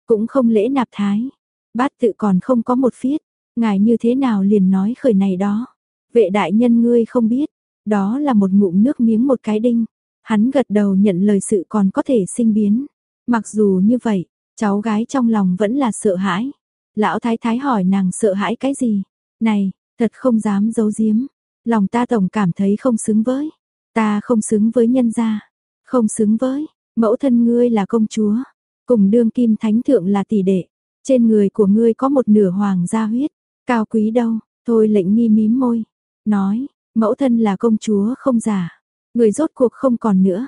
Cũng không lễ nạp thái. Bát tự còn không có một phiết, ngài như thế nào liền nói khởi này đó. Vệ đại nhân ngươi không biết, đó là một ngụm nước miếng một cái đinh. Hắn gật đầu nhận lời sự còn có thể sinh biến. Mặc dù như vậy, cháu gái trong lòng vẫn là sợ hãi. Lão thái thái hỏi nàng sợ hãi cái gì? Này, thật không dám giấu giếm. Lòng ta tổng cảm thấy không xứng với. Ta không xứng với nhân gia. Không xứng với, mẫu thân ngươi là công chúa. Cùng đương kim thánh thượng là tỷ đệ. Trên người của ngươi có một nửa hoàng gia huyết, cao quý đâu, thôi lệnh nghi mím môi, nói, mẫu thân là công chúa không giả, người rốt cuộc không còn nữa.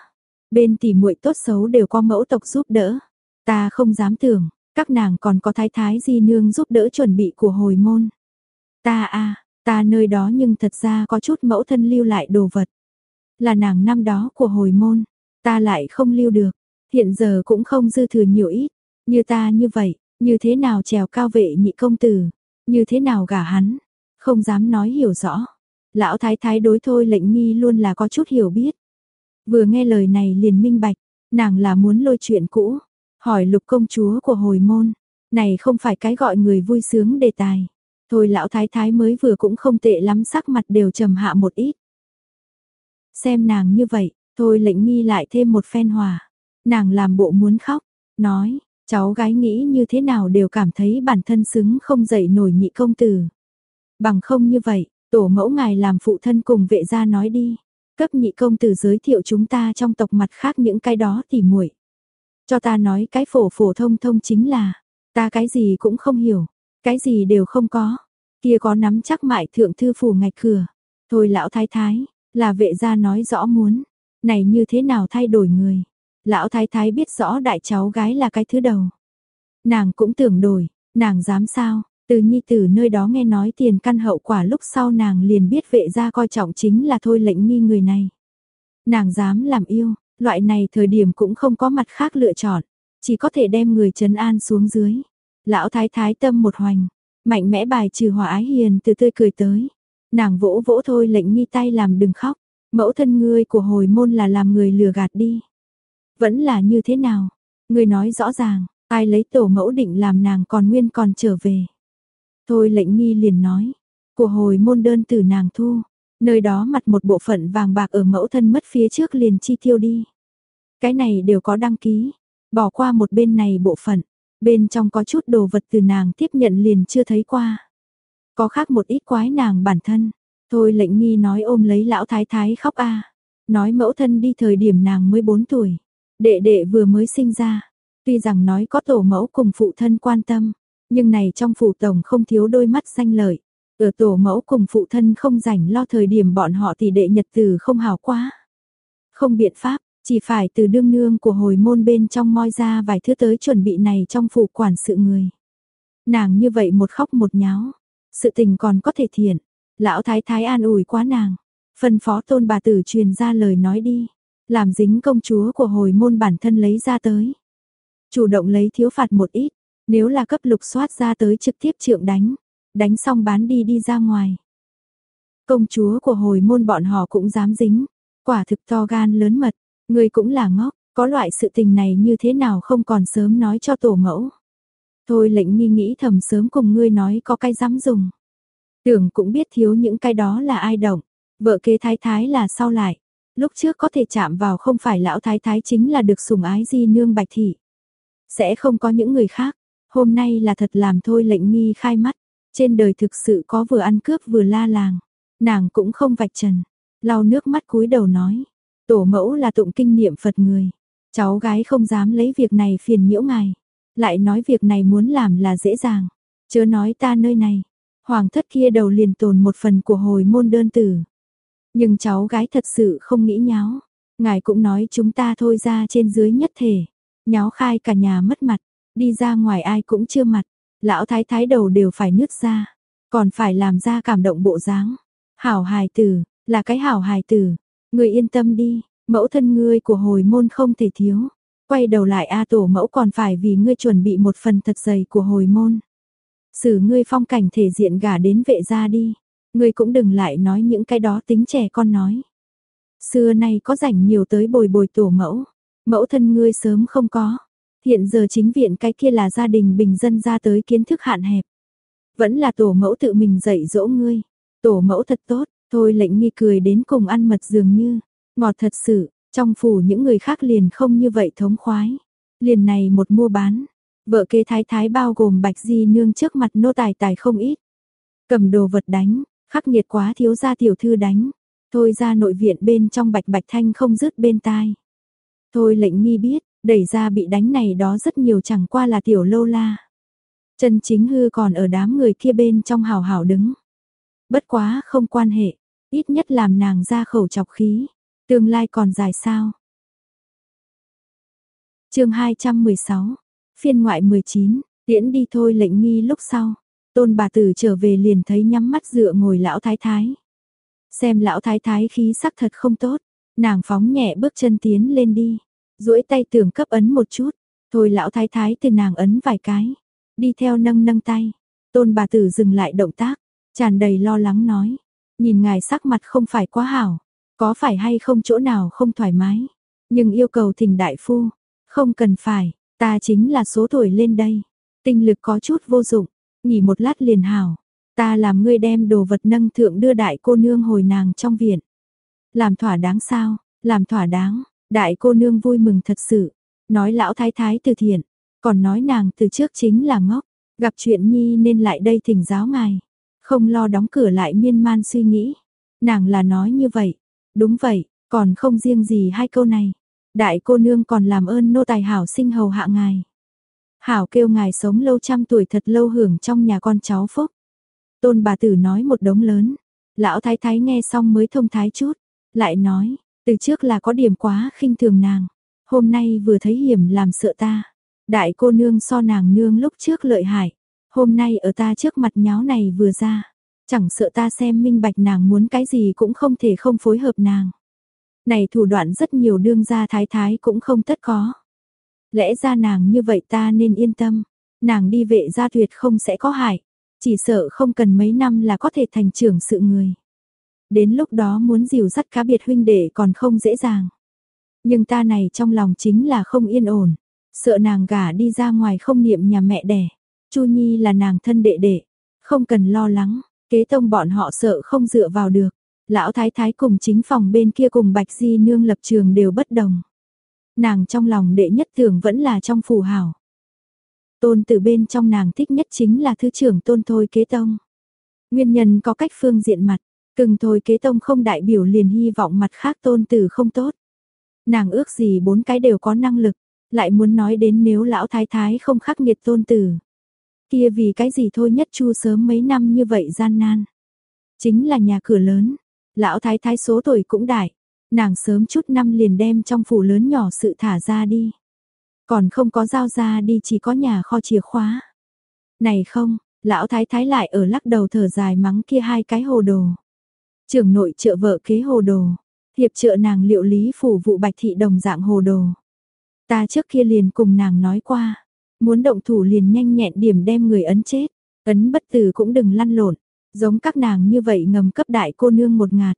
Bên tỷ muội tốt xấu đều có mẫu tộc giúp đỡ. Ta không dám tưởng, các nàng còn có thái thái di nương giúp đỡ chuẩn bị của hồi môn. Ta a, ta nơi đó nhưng thật ra có chút mẫu thân lưu lại đồ vật. Là nàng năm đó của hồi môn, ta lại không lưu được, hiện giờ cũng không dư thừa nhiều ít, như ta như vậy, như thế nào trèo cao vệ nhị công tử, như thế nào gả hắn, không dám nói hiểu rõ. Lão thái thái đối thôi lệnh nghi luôn là có chút hiểu biết. Vừa nghe lời này liền minh bạch, nàng là muốn lôi chuyện cũ, hỏi lục công chúa của hồi môn, này không phải cái gọi người vui sướng đề tài. Thôi lão thái thái mới vừa cũng không tệ lắm sắc mặt đều trầm hạ một ít. Xem nàng như vậy, thôi lệnh nghi lại thêm một phen hòa. Nàng làm bộ muốn khóc, nói, cháu gái nghĩ như thế nào đều cảm thấy bản thân xứng không dậy nổi nhị công tử. Bằng không như vậy, tổ mẫu ngài làm phụ thân cùng vệ gia nói đi, cấp nhị công tử giới thiệu chúng ta trong tộc mặt khác những cái đó thì muội. Cho ta nói cái phổ phổ thông thông chính là, ta cái gì cũng không hiểu, cái gì đều không có. Kia có nắm chắc mại thượng thư phủ ngạch cửa. Thôi lão thái thái, là vệ gia nói rõ muốn, này như thế nào thay đổi người. Lão thái thái biết rõ đại cháu gái là cái thứ đầu. Nàng cũng tưởng đổi, nàng dám sao, từ nhi tử nơi đó nghe nói tiền căn hậu quả lúc sau nàng liền biết vệ gia coi trọng chính là thôi lệnh nghi người này. Nàng dám làm yêu, loại này thời điểm cũng không có mặt khác lựa chọn, chỉ có thể đem người trấn an xuống dưới. Lão thái thái tâm một hoành, mạnh mẽ bài trừ hòa ái hiền từ tươi cười tới. Nàng vỗ vỗ thôi lệnh nghi tay làm đừng khóc, mẫu thân ngươi của hồi môn là làm người lừa gạt đi. Vẫn là như thế nào? Ngươi nói rõ ràng, ai lấy tổ mẫu định làm nàng còn nguyên còn trở về. Thôi lệnh nghi liền nói, của hồi môn đơn từ nàng thu, nơi đó mặt một bộ phận vàng bạc ở mẫu thân mất phía trước liền chi tiêu đi. Cái này đều có đăng ký, bỏ qua một bên này bộ phận, bên trong có chút đồ vật từ nàng tiếp nhận liền chưa thấy qua. Có khác một ít quái nàng bản thân, thôi lệnh nghi nói ôm lấy lão thái thái khóc a. Nói mẫu thân đi thời điểm nàng mới 4 tuổi, đệ đệ vừa mới sinh ra, tuy rằng nói có tổ mẫu cùng phụ thân quan tâm, nhưng này trong phủ tổng không thiếu đôi mắt xanh lợi. Ở tổ mẫu cùng phụ thân không rảnh lo thời điểm bọn họ thì đệ nhật từ không hào quá. Không biện pháp, chỉ phải từ đương nương của hồi môn bên trong moi ra vài thứ tới chuẩn bị này trong phủ quản sự người. Nàng như vậy một khóc một nháo, sự tình còn có thể thiện. Lão thái thái an ủi quá nàng, phân phó tôn bà tử truyền ra lời nói đi, làm dính công chúa của hồi môn bản thân lấy ra tới. Chủ động lấy thiếu phạt một ít, nếu là cấp lục soát ra tới trực tiếp trượng đánh, đánh xong bán đi đi ra ngoài. Công chúa của hồi môn bọn họ cũng dám dính, quả thực to gan lớn mật, người cũng là ngốc, có loại sự tình này như thế nào không còn sớm nói cho tổ mẫu. Thôi lệnh nghi nghĩ thầm sớm cùng ngươi nói có cái dám dùng. Tưởng cũng biết thiếu những cái đó là ai động, vợ kế thái thái là sau lại. Lúc trước có thể chạm vào không phải lão thái thái chính là được sủng ái di nương bạch thị. Sẽ không có những người khác, Hôm nay là thật làm thôi lệnh nghi khai mắt, trên đời thực sự có vừa ăn cướp vừa la làng, nàng cũng không vạch trần, lau nước mắt cúi đầu nói, tổ mẫu là tụng kinh niệm Phật người, cháu gái không dám lấy việc này phiền nhiễu ngài, lại nói việc này muốn làm là dễ dàng, chớ nói ta nơi này, hoàng thất kia đầu liền tồn một phần của hồi môn đơn tử. Nhưng cháu gái thật sự không nghĩ nháo, ngài cũng nói chúng ta thôi ra trên dưới nhất thể, nháo khai cả nhà mất mặt, Đi ra ngoài ai cũng chưa mặt, lão thái thái đầu đều phải nứt ra, còn phải làm ra cảm động bộ dáng. Hảo hài tử, là cái hảo hài tử, người yên tâm đi, mẫu thân ngươi của hồi môn không thể thiếu. Quay đầu lại A tổ mẫu còn phải vì ngươi chuẩn bị một phần thật dày của hồi môn. Xử ngươi phong cảnh thể diện gả đến vệ gia đi, ngươi cũng đừng lại nói những cái đó tính trẻ con nói. Xưa nay có rảnh nhiều tới bồi bồi tổ mẫu, mẫu thân ngươi sớm không có, Hiện giờ chính viện cái kia là gia đình bình dân ra tới kiến thức hạn hẹp. Vẫn là tổ mẫu tự mình dạy dỗ ngươi. Tổ mẫu thật tốt, thôi lệnh nghi cười đến cùng ăn mật dường như. Ngọt thật sự, trong phủ những người khác liền không như vậy thống khoái. Liền này một mua bán. Vợ kế thái thái bao gồm bạch di nương trước mặt nô tài tài không ít. Cầm đồ vật đánh, khắc nghiệt quá thiếu gia tiểu thư đánh. Thôi ra nội viện bên trong bạch bạch thanh không dứt bên tai. Thôi lệnh nghi biết, Đẩy ra bị đánh này đó rất nhiều chẳng qua là tiểu lâu la. Chân chính hư còn ở đám người kia bên trong hào hào đứng. Bất quá không quan hệ, ít nhất làm nàng ra khẩu chọc khí. Tương lai còn dài sao? chương 216, phiên ngoại 19, tiễn đi thôi lệnh nghi lúc sau. Tôn bà tử trở về liền thấy nhắm mắt dựa ngồi lão thái thái. Xem lão thái thái khí sắc thật không tốt, nàng phóng nhẹ bước chân tiến lên đi duỗi tay tưởng cấp ấn một chút, thôi lão thái thái từ nàng ấn vài cái, đi theo nâng nâng tay, tôn bà tử dừng lại động tác, tràn đầy lo lắng nói, nhìn ngài sắc mặt không phải quá hảo, có phải hay không chỗ nào không thoải mái, nhưng yêu cầu thỉnh đại phu, không cần phải, ta chính là số tuổi lên đây, tinh lực có chút vô dụng, nghỉ một lát liền hảo, ta làm ngươi đem đồ vật nâng thượng đưa đại cô nương hồi nàng trong viện. Làm thỏa đáng sao, làm thỏa đáng, Đại cô nương vui mừng thật sự, Nói lão thái thái từ thiện, còn nói nàng từ trước chính là ngốc, gặp chuyện nhi nên lại đây thỉnh giáo ngài. Không lo đóng cửa lại miên man suy nghĩ. Nàng là nói như vậy. Đúng vậy, còn không riêng gì hai câu này. Đại cô nương còn làm ơn nô tài hảo sinh hầu hạ ngài. Hảo kêu ngài sống lâu trăm tuổi thật lâu hưởng trong nhà con cháu phúc. Tôn bà tử nói một đống lớn. Lão thái thái nghe xong mới thông thái chút. Lại nói, từ trước là có điểm quá khinh thường nàng. Hôm nay vừa thấy hiểm làm sợ ta. Đại cô nương so nàng nương lúc trước lợi hại. Hôm nay ở ta trước mặt nháo này vừa ra. Chẳng sợ ta xem minh bạch nàng muốn cái gì cũng không thể không phối hợp nàng. Này thủ đoạn rất nhiều đương gia thái thái cũng không tất có. Lẽ ra nàng như vậy ta nên yên tâm. Nàng đi vệ gia tuyệt không sẽ có hại. Chỉ sợ không cần mấy năm là có thể thành trưởng sự người. Đến lúc đó muốn dìu dắt cá biệt huynh đệ còn không dễ dàng. Nhưng ta này trong lòng chính là không yên ổn. Sợ nàng gả đi ra ngoài không niệm nhà mẹ đẻ. Chu Nhi là nàng thân đệ đệ. Không cần lo lắng. Kế tông bọn họ sợ không dựa vào được. Lão thái thái cùng chính phòng bên kia cùng Bạch Di nương lập trường đều bất đồng. Nàng trong lòng đệ nhất thường vẫn là trong phù hảo. Tôn từ bên trong nàng thích nhất chính là thứ trưởng tôn thôi kế tông. Nguyên nhân có cách phương diện mặt, cưng thôi kế tông không đại biểu liền hy vọng mặt khác tôn tử không tốt. Nàng ước gì bốn cái đều có năng lực, lại muốn nói đến nếu lão thái thái không khắc nghiệt tôn tử. Kia vì cái gì thôi nhất chu sớm mấy năm như vậy gian nan. Chính là nhà cửa lớn, lão thái thái số tuổi cũng đại, nàng sớm chút năm liền đem trong phủ lớn nhỏ sự thả ra đi. Còn không có giao ra đi chỉ có nhà kho chìa khóa. Này không, lão thái thái lại ở lắc đầu thở dài mắng kia hai cái hồ đồ. Trưởng nội trợ vợ kế hồ đồ, hiệp trợ nàng liệu lý phủ vụ bạch thị đồng dạng hồ đồ. Ta trước kia liền cùng nàng nói qua, muốn động thủ liền nhanh nhẹn điểm đem người ấn chết, ấn bất tử cũng đừng lăn lộn, giống các nàng như vậy ngầm cấp đại cô nương một ngạt.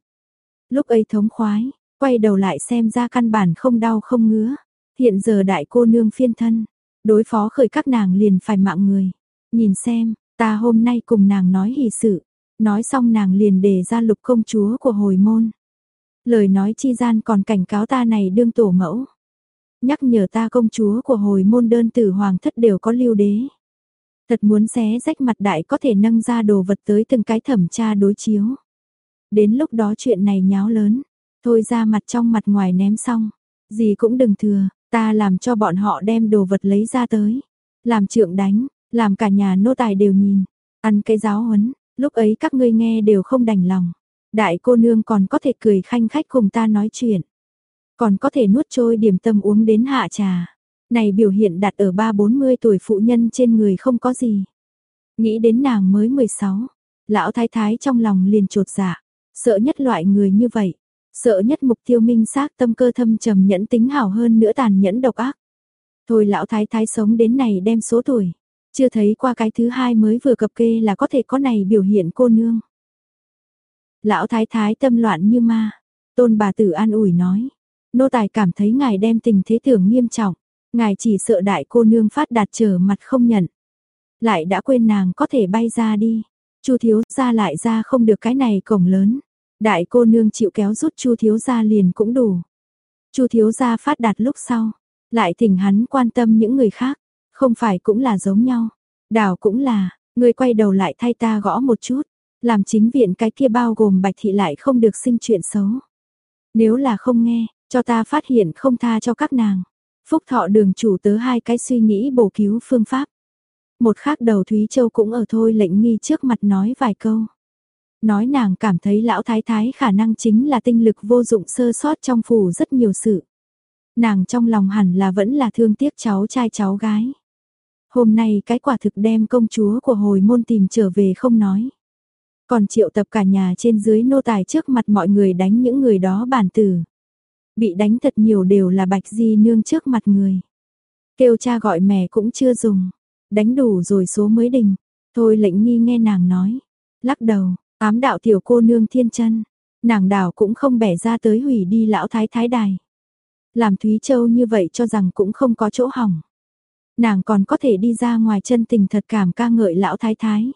Lúc ấy thống khoái, quay đầu lại xem ra căn bản không đau không ngứa. Hiện giờ đại cô nương phiên thân, đối phó khởi các nàng liền phải mạng người. Nhìn xem, ta hôm nay cùng nàng nói hỷ sự, nói xong nàng liền đề ra lục công chúa của hồi môn. Lời nói chi gian còn cảnh cáo ta này đương tổ mẫu. Nhắc nhở ta công chúa của hồi môn đơn tử hoàng thất đều có lưu đế. Thật muốn xé rách mặt đại có thể nâng ra đồ vật tới từng cái thẩm tra đối chiếu. Đến lúc đó chuyện này nháo lớn, thôi ra mặt trong mặt ngoài ném xong, gì cũng đừng thừa, ta làm cho bọn họ đem đồ vật lấy ra tới. Làm trượng đánh, làm cả nhà nô tài đều nhìn, ăn cái giáo huấn, lúc ấy các ngươi nghe đều không đành lòng. Đại cô nương còn có thể cười khanh khách cùng ta nói chuyện. Còn có thể nuốt trôi điểm tâm uống đến hạ trà. Này biểu hiện đặt ở ba bốn mươi tuổi phụ nhân trên người không có gì. Nghĩ đến nàng mới 16, lão thái thái trong lòng liền trột dạ, sợ nhất loại người như vậy, sợ nhất mục tiêu minh xác tâm cơ thâm trầm nhẫn tính hảo hơn nữa tàn nhẫn độc ác. Thôi lão thái thái sống đến này đem số tuổi, chưa thấy qua cái thứ hai mới vừa cập kê là có thể có này biểu hiện cô nương. Lão thái thái tâm loạn như ma, tôn bà tử an ủi nói, nô tài cảm thấy ngài đem tình thế tưởng nghiêm trọng, ngài chỉ sợ đại cô nương phát đạt trở mặt không nhận. Lại đã quên nàng có thể bay ra đi, chu thiếu ra lại ra không được cái này cổng lớn. Đại cô nương chịu kéo rút chu thiếu ra liền cũng đủ. chu thiếu ra phát đạt lúc sau, lại thỉnh hắn quan tâm những người khác, không phải cũng là giống nhau. Đảo cũng là, người quay đầu lại thay ta gõ một chút, làm chính viện cái kia bao gồm bạch thị lại không được sinh chuyện xấu. Nếu là không nghe, cho ta phát hiện không tha cho các nàng. Phúc thọ đường chủ tớ hai cái suy nghĩ bổ cứu phương pháp. Một khác đầu Thúy Châu cũng ở thôi lệnh nghi trước mặt nói vài câu. Nói nàng cảm thấy lão thái thái khả năng chính là tinh lực vô dụng sơ sót trong phủ rất nhiều sự. Nàng trong lòng hẳn là vẫn là thương tiếc cháu trai cháu gái. Hôm nay cái quả thực đem công chúa của hồi môn tìm trở về không nói. Còn triệu tập cả nhà trên dưới nô tài trước mặt mọi người đánh những người đó bản tử. Bị đánh thật nhiều đều là bạch di nương trước mặt người. Kêu cha gọi mẹ cũng chưa dùng. Đánh đủ rồi số mới đình. Thôi lệnh nghi nghe nàng nói. Lắc đầu, ám đạo tiểu cô nương thiên chân. Nàng đảo cũng không bẻ ra tới hủy đi lão thái thái đài. Làm Thúy Châu như vậy cho rằng cũng không có chỗ hỏng. Nàng còn có thể đi ra ngoài chân tình thật cảm ca ngợi lão thái thái.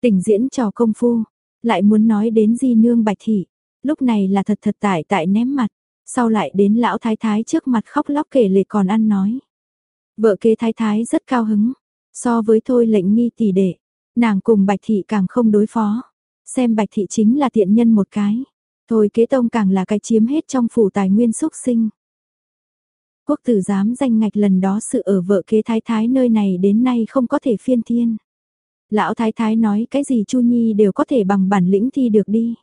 Tình diễn trò công phu, lại muốn nói đến di nương bạch thị, lúc này là thật thật tại tại ném mặt, Sau lại đến lão thái thái trước mặt khóc lóc kể lệ còn ăn nói. Vợ kế thái thái rất cao hứng, so với thôi lệnh nghi tỷ đệ, nàng cùng bạch thị càng không đối phó. Xem bạch thị chính là tiện nhân một cái. Thôi kế tông càng là cái chiếm hết trong phủ tài nguyên xúc sinh. Quốc tử giám danh ngạch lần đó sự ở vợ kế thái thái nơi này đến nay không có thể phiên thiên. Lão thái thái nói cái gì Chu Nhi đều có thể bằng bản lĩnh thi được đi.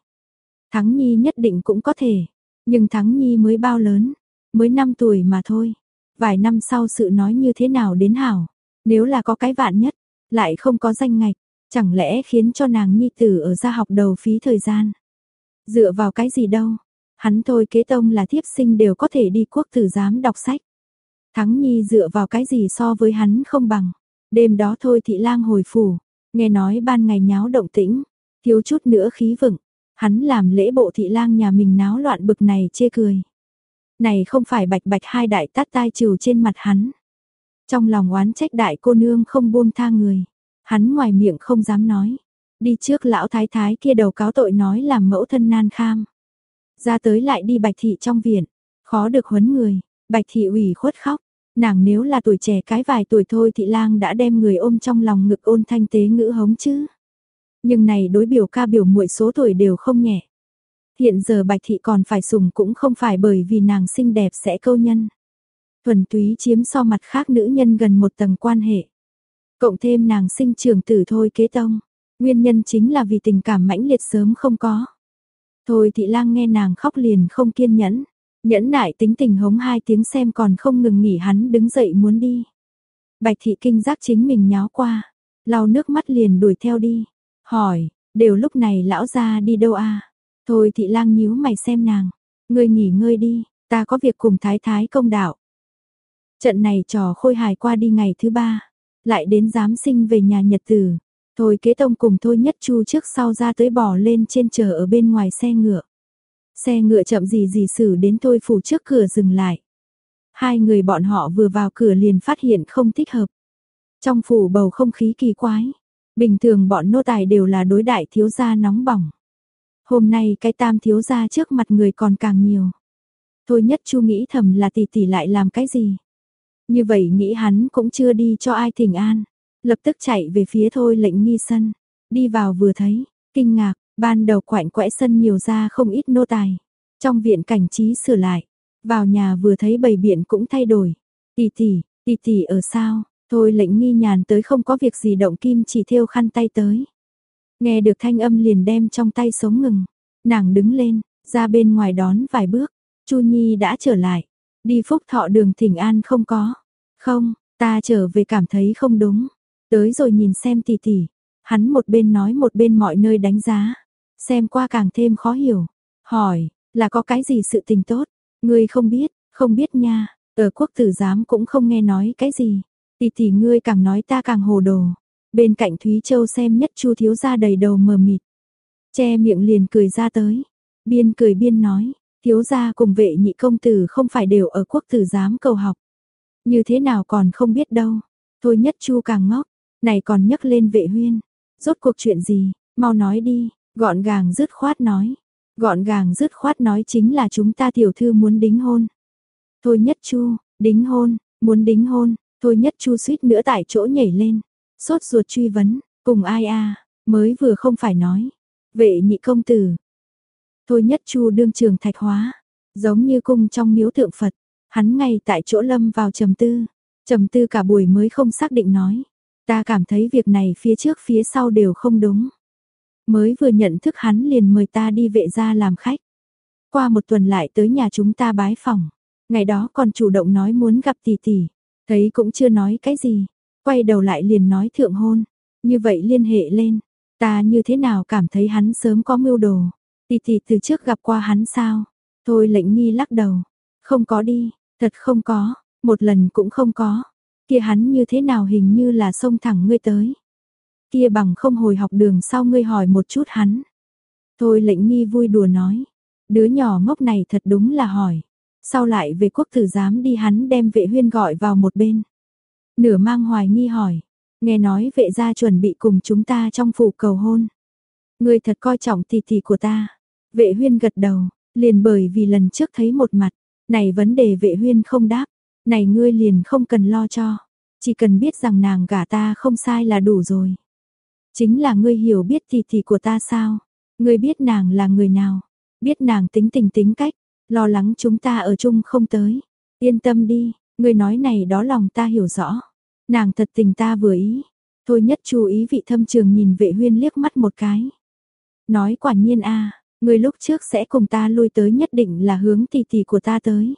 Thắng Nhi nhất định cũng có thể, nhưng Thắng Nhi mới bao lớn, mới 5 tuổi mà thôi. Vài năm sau sự nói như thế nào đến hảo, nếu là có cái vạn nhất, lại không có danh ngạch, chẳng lẽ khiến cho nàng Nhi tử ở ra học đầu phí thời gian. Dựa vào cái gì đâu, hắn thôi kế tông là thiếp sinh đều có thể đi quốc tử giám đọc sách. Thắng Nhi dựa vào cái gì so với hắn không bằng. Đêm đó thôi thị lang hồi phủ, nghe nói ban ngày nháo động tĩnh, thiếu chút nữa khí vựng, hắn làm lễ bộ thị lang nhà mình náo loạn bực này chê cười. Này không phải bạch bạch hai đại tát tai trừ trên mặt hắn. Trong lòng oán trách đại cô nương không buông tha người, hắn ngoài miệng không dám nói. Đi trước lão thái thái kia đầu cáo tội nói làm mẫu thân nan kham. Ra tới lại đi bạch thị trong viện, khó được huấn người, bạch thị ủy khuất khóc. Nàng nếu là tuổi trẻ cái vài tuổi thôi thị lang đã đem người ôm trong lòng ngực ôn thanh tế ngữ hống chứ. Nhưng này đối biểu ca biểu muội số tuổi đều không nhẹ. Hiện giờ bạch thị còn phải sùng cũng không phải bởi vì nàng xinh đẹp sẽ câu nhân. Thuần túy chiếm so mặt khác nữ nhân gần một tầng quan hệ. Cộng thêm nàng sinh trường tử thôi kế tông. Nguyên nhân chính là vì tình cảm mãnh liệt sớm không có. Thôi thị lang nghe nàng khóc liền không kiên nhẫn. Nhẫn nại tính tình hống hai tiếng xem còn không ngừng nghỉ hắn đứng dậy muốn đi. Bạch thị kinh giác chính mình nháo qua. lau nước mắt liền đuổi theo đi. Hỏi, đều lúc này lão ra đi đâu à? Thôi thị lang nhíu mày xem nàng. Ngươi nghỉ ngơi đi, ta có việc cùng thái thái công đạo. Trận này trò khôi hài qua đi ngày thứ ba. Lại đến giám sinh về nhà nhật tử. Thôi kế tông cùng thôi nhất chu trước sau ra tới bỏ lên trên chờ ở bên ngoài xe ngựa. Xe ngựa chậm gì gì xử đến thôi phủ trước cửa dừng lại. Hai người bọn họ vừa vào cửa liền phát hiện không thích hợp. Trong phủ bầu không khí kỳ quái. Bình thường bọn nô tài đều là đối đại thiếu gia nóng bỏng. Hôm nay cái tam thiếu gia trước mặt người còn càng nhiều. Thôi nhất chu nghĩ thầm là tỷ tỷ lại làm cái gì. Như vậy nghĩ hắn cũng chưa đi cho ai thỉnh an. Lập tức chạy về phía thôi lệnh nghi sân. Đi vào vừa thấy, kinh ngạc, ban đầu quạnh quẽ sân nhiều ra không ít nô tài. Trong viện cảnh trí sửa lại. Vào nhà vừa thấy bầy biện cũng thay đổi. Tỷ tỷ, tỷ tỷ ở sao? Thôi lệnh nghi nhàn tới không có việc gì động kim chỉ thêu khăn tay tới. Nghe được thanh âm liền đem trong tay sống ngừng. Nàng đứng lên, ra bên ngoài đón vài bước. Chu Nhi đã trở lại. Đi phúc thọ đường thỉnh an không có. Không, ta trở về cảm thấy không đúng. Tới rồi nhìn xem tỷ tỷ. Hắn một bên nói một bên mọi nơi đánh giá. Xem qua càng thêm khó hiểu. Hỏi, là có cái gì sự tình tốt? Ngươi không biết, không biết nha. Ở quốc tử giám cũng không nghe nói cái gì. Tỷ tỷ ngươi càng nói ta càng hồ đồ. Bên cạnh Thúy Châu xem nhất Chu thiếu gia đầy đầu mờ mịt. Che miệng liền cười ra tới. Biên cười biên nói, thiếu gia cùng vệ nhị công tử không phải đều ở quốc tử giám cầu học. Như thế nào còn không biết đâu. Thôi nhất Chu càng ngốc, này còn nhắc lên vệ huyên. Rốt cuộc chuyện gì, mau nói đi, gọn gàng dứt khoát nói. Gọn gàng dứt khoát nói chính là chúng ta tiểu thư muốn đính hôn. Thôi nhất Chu, đính hôn, muốn đính hôn, thôi nhất Chu suýt nữa tại chỗ nhảy lên. Sốt ruột truy vấn, cùng ai a mới vừa không phải nói. Vệ nhị công tử. Thôi nhất chu đương trường thạch hóa, giống như cung trong miếu tượng Phật. Hắn ngay tại chỗ lâm vào trầm tư. trầm tư cả buổi mới không xác định nói. Ta cảm thấy việc này phía trước phía sau đều không đúng. Mới vừa nhận thức hắn liền mời ta đi vệ gia làm khách. Qua một tuần lại tới nhà chúng ta bái phòng. Ngày đó còn chủ động nói muốn gặp tỷ tỷ. Thấy cũng chưa nói cái gì. Quay đầu lại liền nói thượng hôn, như vậy liên hệ lên, ta như thế nào cảm thấy hắn sớm có mưu đồ, tỷ tỷ từ trước gặp qua hắn sao, thôi lệnh nghi lắc đầu, không có đi, thật không có, một lần cũng không có, kia hắn như thế nào hình như là xông thẳng ngươi tới, kia bằng không hồi học đường sau ngươi hỏi một chút hắn, thôi lệnh nghi vui đùa nói, đứa nhỏ ngốc này thật đúng là hỏi, sau lại về quốc tử giám đi hắn đem vệ huyên gọi vào một bên. Nửa mang hoài nghi hỏi, nghe nói vệ gia chuẩn bị cùng chúng ta trong phủ cầu hôn. Ngươi thật coi trọng tỷ tỷ của ta. Vệ huyên gật đầu, Liền bởi vì lần trước thấy một mặt, này vấn đề vệ huyên không đáp, này ngươi liền không cần lo cho, chỉ cần biết rằng nàng gả ta không sai là đủ rồi. Chính là ngươi hiểu biết thì thì của ta sao? Ngươi biết nàng là người nào? Biết nàng tính tình tính cách, lo lắng chúng ta ở chung không tới. Yên tâm đi, ngươi nói này đó lòng ta hiểu rõ. Nàng thật tình ta vừa ý. Thôi nhất chú ý vị thâm trường nhìn vệ huyên liếc mắt một cái. Nói quả nhiên a ngươi lúc trước sẽ cùng ta lui tới nhất định là hướng tỷ tỷ của ta tới.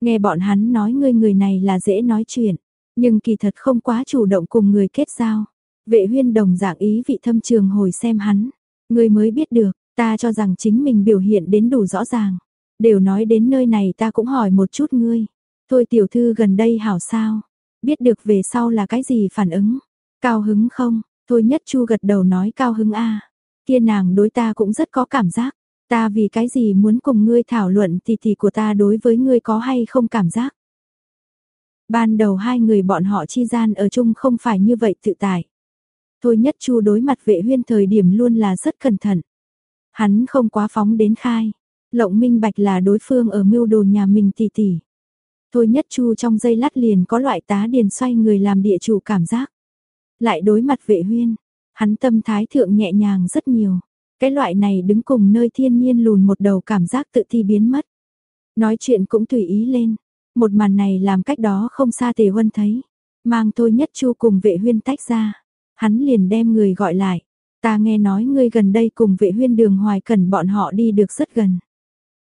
Nghe bọn hắn nói ngươi người này là dễ nói chuyện, nhưng kỳ thật không quá chủ động cùng người kết giao. Vệ huyên đồng dạng ý vị thâm trường hồi xem hắn. Ngươi mới biết được, ta cho rằng chính mình biểu hiện đến đủ rõ ràng. Đều nói đến nơi này ta cũng hỏi một chút ngươi. Thôi tiểu thư gần đây hảo sao? Biết được về sau là cái gì phản ứng? Cao hứng không? Thôi nhất chu gật đầu nói cao hứng a Kia nàng đối ta cũng rất có cảm giác. Ta vì cái gì muốn cùng ngươi thảo luận thì thì của ta đối với ngươi có hay không cảm giác. Ban đầu hai người bọn họ chi gian ở chung không phải như vậy tự tại. Thôi nhất chu đối mặt vệ huyên thời điểm luôn là rất cẩn thận. Hắn không quá phóng đến khai. Lộng minh bạch là đối phương ở mưu đồ nhà mình tỷ tỷ. Thôi nhất chu trong giây lát liền có loại tá điền xoay người làm địa chủ cảm giác. Lại đối mặt vệ huyên, hắn tâm thái thượng nhẹ nhàng rất nhiều. Cái loại này đứng cùng nơi thiên nhiên lùn một đầu cảm giác tự thi biến mất. Nói chuyện cũng tùy ý lên. Một màn này làm cách đó không xa tề huân thấy. Mang thôi nhất chu cùng vệ huyên tách ra. Hắn liền đem người gọi lại. Ta nghe nói ngươi gần đây cùng vệ huyên đường hoài cần bọn họ đi được rất gần.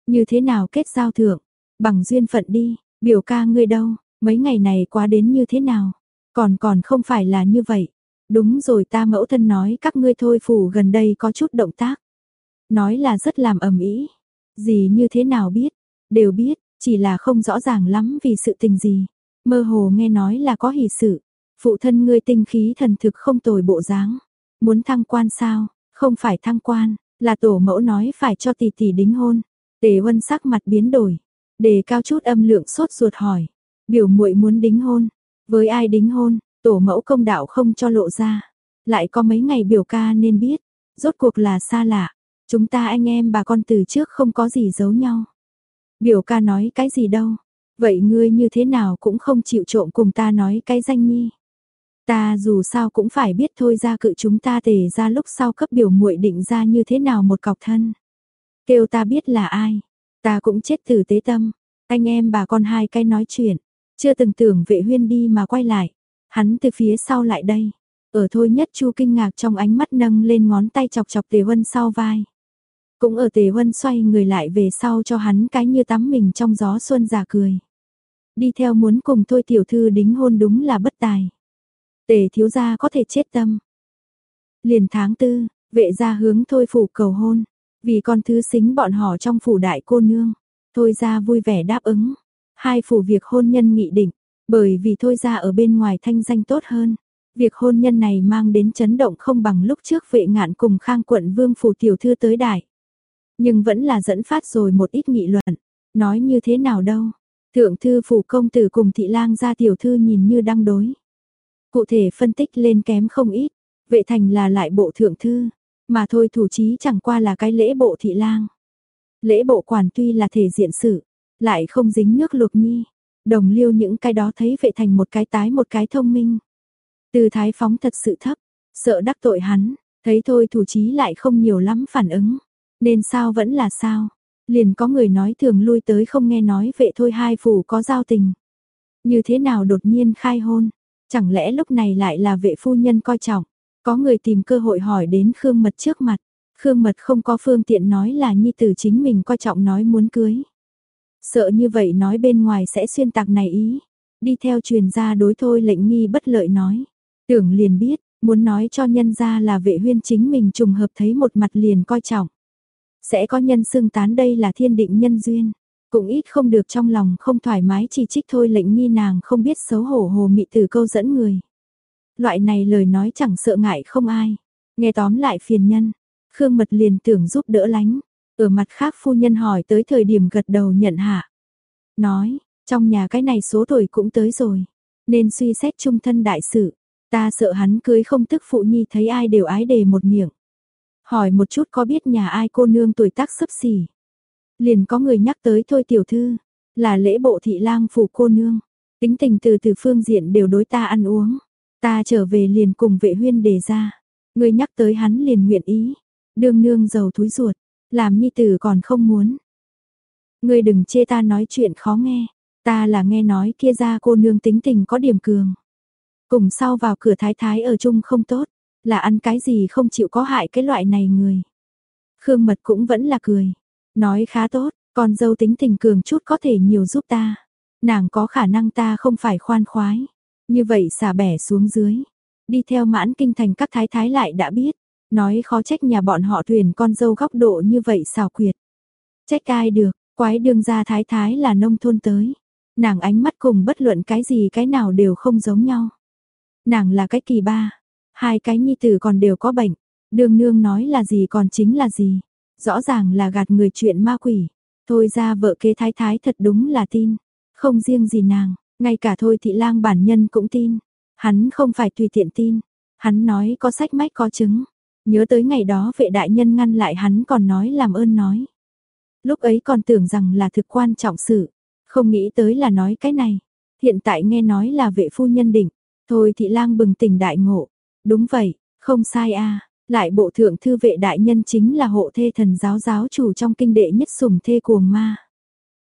Như thế nào kết giao thượng? Bằng duyên phận đi, biểu ca ngươi đâu, mấy ngày này quá đến như thế nào? Còn còn không phải là như vậy. Đúng rồi ta mẫu thân nói các ngươi thôi phủ gần đây có chút động tác. Nói là rất làm ầm ĩ. Gì như thế nào biết? Đều biết, chỉ là không rõ ràng lắm vì sự tình gì. Mơ hồ nghe nói là có hỷ sự. Phụ thân ngươi tinh khí thần thực không tồi bộ dáng. Muốn thăng quan sao? Không phải thăng quan, là tổ mẫu nói phải cho tỷ tỷ đính hôn. Tề Huân sắc mặt biến đổi, đề cao chút âm lượng sốt ruột hỏi, biểu muội muốn đính hôn, với ai đính hôn, tổ mẫu công đạo không cho lộ ra, lại có mấy ngày biểu ca nên biết, rốt cuộc là xa lạ, chúng ta anh em bà con từ trước không có gì giấu nhau. Biểu ca nói cái gì đâu, vậy ngươi như thế nào cũng không chịu trộm cùng ta nói cái danh nhi. Ta dù sao cũng phải biết thôi ra cự chúng ta tề ra lúc sau cấp biểu muội định ra như thế nào một cọc thân. Kêu ta biết là ai, ta cũng chết từ tế tâm, anh em bà con hai cái nói chuyện, chưa từng tưởng vệ huyên đi mà quay lại, hắn từ phía sau lại đây, ở thôi nhất chu kinh ngạc trong ánh mắt nâng lên ngón tay chọc chọc tề huân sau vai. Cũng ở tề huân xoay người lại về sau cho hắn cái như tắm mình trong gió xuân già cười. Đi theo muốn cùng thôi tiểu thư đính hôn đúng là bất tài. Tề thiếu gia có thể chết tâm. Liền tháng tư, vệ gia hướng thôi phủ cầu hôn. Vì con thứ xính bọn họ trong phủ đại cô nương, thôi ra vui vẻ đáp ứng. Hai phủ việc hôn nhân nghị định, bởi vì thôi ra ở bên ngoài thanh danh tốt hơn. Việc hôn nhân này mang đến chấn động không bằng lúc trước vệ ngạn cùng khang quận vương phủ tiểu thư tới đại. Nhưng vẫn là dẫn phát rồi một ít nghị luận, nói như thế nào đâu. Thượng thư phủ công tử cùng thị lang gia tiểu thư nhìn như đang đối. Cụ thể phân tích lên kém không ít, vệ thành là lại bộ thượng thư, mà thôi thủ chí chẳng qua là cái lễ bộ thị lang. Lễ bộ quản tuy là thể diện sự, lại không dính nước lục nhi. Đồng liêu những cái đó thấy vệ thành một cái tái một cái thông minh. Từ thái phóng thật sự thấp, sợ đắc tội hắn, thấy thôi thủ chí lại không nhiều lắm phản ứng. Nên sao vẫn là sao. Liền có người nói thường lui tới không nghe nói vệ thôi hai phủ có giao tình. Như thế nào đột nhiên khai hôn, chẳng lẽ lúc này lại là vệ phu nhân coi trọng. Có người tìm cơ hội hỏi đến Khương Mật trước mặt. Khương Mật không có phương tiện nói là nhi tử chính mình coi trọng nói muốn cưới. Sợ như vậy nói bên ngoài sẽ xuyên tạc này ý. Đi theo truyền ra đối thôi lệnh nghi bất lợi nói. Tưởng liền biết, muốn nói cho nhân ra là vệ huyên chính mình trùng hợp thấy một mặt liền coi trọng. Sẽ có nhân xưng tán đây là thiên định nhân duyên. Cũng ít không được trong lòng không thoải mái chỉ trích thôi lệnh nghi nàng không biết xấu hổ hồ mị từ câu dẫn người. Loại này lời nói chẳng sợ ngại không ai. Nghe tóm lại phiền nhân. Khương Mật liền tưởng giúp đỡ lánh. Ở mặt khác phu nhân hỏi tới thời điểm gật đầu nhận hạ. Nói, trong nhà cái này số tuổi cũng tới rồi. Nên suy xét trung thân đại sự. Ta sợ hắn cưới không tức phụ nhi thấy ai đều ái đề một miệng. Hỏi một chút có biết nhà ai cô nương tuổi tác sấp xỉ. liền có người nhắc tới thôi tiểu thư, là lễ bộ thị lang phủ cô nương, tính tình từ từ phương diện đều đối ta ăn uống, ta trở về liền cùng vệ huyên đề ra, người nhắc tới hắn liền nguyện ý, đương nương giàu túi ruột, làm nhi tử còn không muốn. Ngươi đừng chê ta nói chuyện khó nghe, ta là nghe nói kia ra cô nương tính tình có điểm cường. Cùng sau vào cửa thái thái ở chung không tốt, là ăn cái gì không chịu có hại cái loại này người. Khương Mật cũng vẫn là cười, nói khá tốt, con dâu tính tình cường chút có thể nhiều giúp ta. Nàng có khả năng ta không phải khoan khoái. Như vậy xả bẻ xuống dưới. Đi theo mãn kinh thành các thái thái lại đã biết. Nói khó trách nhà bọn họ thuyền con dâu góc độ như vậy xào quyệt. Trách ai được, quái đương gia thái thái là nông thôn tới. Nàng ánh mắt cùng bất luận cái gì cái nào đều không giống nhau. Nàng là cái kỳ ba, hai cái nhi tử còn đều có bệnh, đường nương nói là gì còn chính là gì, rõ ràng là gạt người chuyện ma quỷ. Thôi ra vợ kế thái thái thật đúng là tin, không riêng gì nàng, ngay cả thôi thị lang bản nhân cũng tin. Hắn không phải tùy tiện tin, hắn nói có sách mách có chứng. Nhớ tới ngày đó vệ đại nhân ngăn lại hắn còn nói làm ơn nói. Lúc ấy còn tưởng rằng là thực quan trọng sự, không nghĩ tới là nói cái này. Hiện tại nghe nói là vệ phu nhân định, thôi thị lang bừng tỉnh đại ngộ. Đúng vậy, không sai a lại bộ thượng thư vệ đại nhân chính là hộ thê thần giáo giáo chủ trong kinh đệ nhất sủng thê cuồng ma.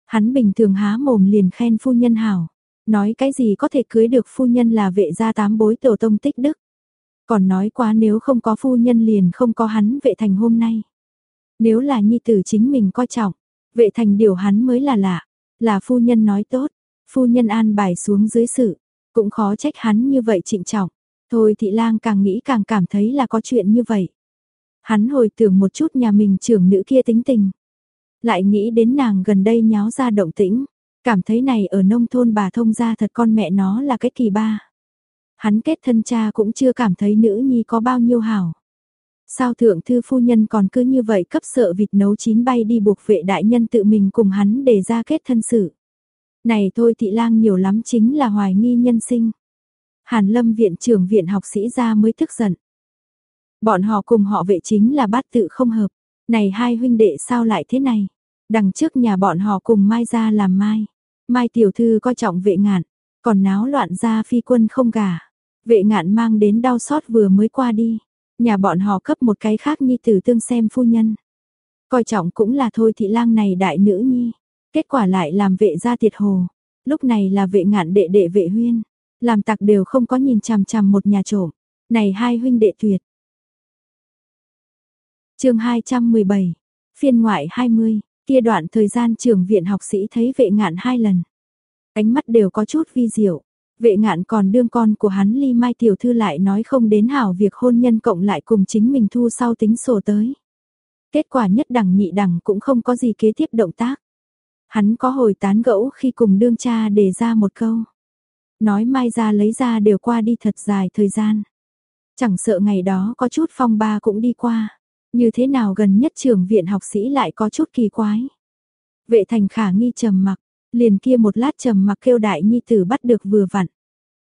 Hắn bình thường há mồm liền khen phu nhân hảo, nói cái gì có thể cưới được phu nhân là vệ gia tám bối tổ tông tích đức. Còn nói quá nếu không có phu nhân liền không có hắn vệ thành hôm nay. Nếu là nhi tử chính mình coi trọng, vệ thành điều hắn mới là lạ, là phu nhân nói tốt, phu nhân an bài xuống dưới sự, cũng khó trách hắn như vậy trịnh trọng. Thôi thị lang càng nghĩ càng cảm thấy là có chuyện như vậy. Hắn hồi tưởng một chút nhà mình trưởng nữ kia tính tình. Lại nghĩ đến nàng gần đây nháo ra động tĩnh. Cảm thấy này ở nông thôn bà thông ra thật con mẹ nó là cái kỳ ba. Hắn kết thân cha cũng chưa cảm thấy nữ nhi có bao nhiêu hảo. Sao thượng thư phu nhân còn cứ như vậy cấp sợ vịt nấu chín bay đi buộc vệ đại nhân tự mình cùng hắn để ra kết thân sự. Này thôi thị lang nhiều lắm chính là hoài nghi nhân sinh. Hàn Lâm viện trưởng viện học sĩ ra mới tức giận. Bọn họ cùng họ vệ chính là bát tự không hợp. Này hai huynh đệ sao lại thế này? Đằng trước nhà bọn họ cùng Mai ra làm Mai. Mai tiểu thư coi trọng vệ ngạn, còn náo loạn ra phi quân không gả. Vệ ngạn mang đến đau xót vừa mới qua đi. Nhà bọn họ cấp một cái khác nhi tử tương xem phu nhân. Coi trọng cũng là thôi thị lang này đại nữ nhi. Kết quả lại làm vệ ra tiệt hồ. Lúc này là vệ ngạn đệ đệ vệ huyên. Làm tặc đều không có nhìn chằm chằm một nhà trộm. Này hai huynh đệ tuyệt. chương 217, phiên ngoại 20, kia đoạn thời gian trường viện học sĩ thấy vệ ngạn hai lần. Ánh mắt đều có chút vi diệu. Vệ ngạn còn đương con của hắn ly mai tiểu thư lại nói không đến hảo việc hôn nhân cộng lại cùng chính mình thu sau tính sổ tới. Kết quả nhất đẳng nhị đẳng cũng không có gì kế tiếp động tác. Hắn có hồi tán gẫu khi cùng đương cha đề ra một câu. Nói mai ra lấy ra đều qua đi thật dài thời gian. Chẳng sợ ngày đó có chút phong ba cũng đi qua. Như thế nào gần nhất trường viện học sĩ lại có chút kỳ quái. Vệ thành khả nghi trầm mặc, liền kia một lát trầm mặc kêu đại nhi tử bắt được vừa vặn.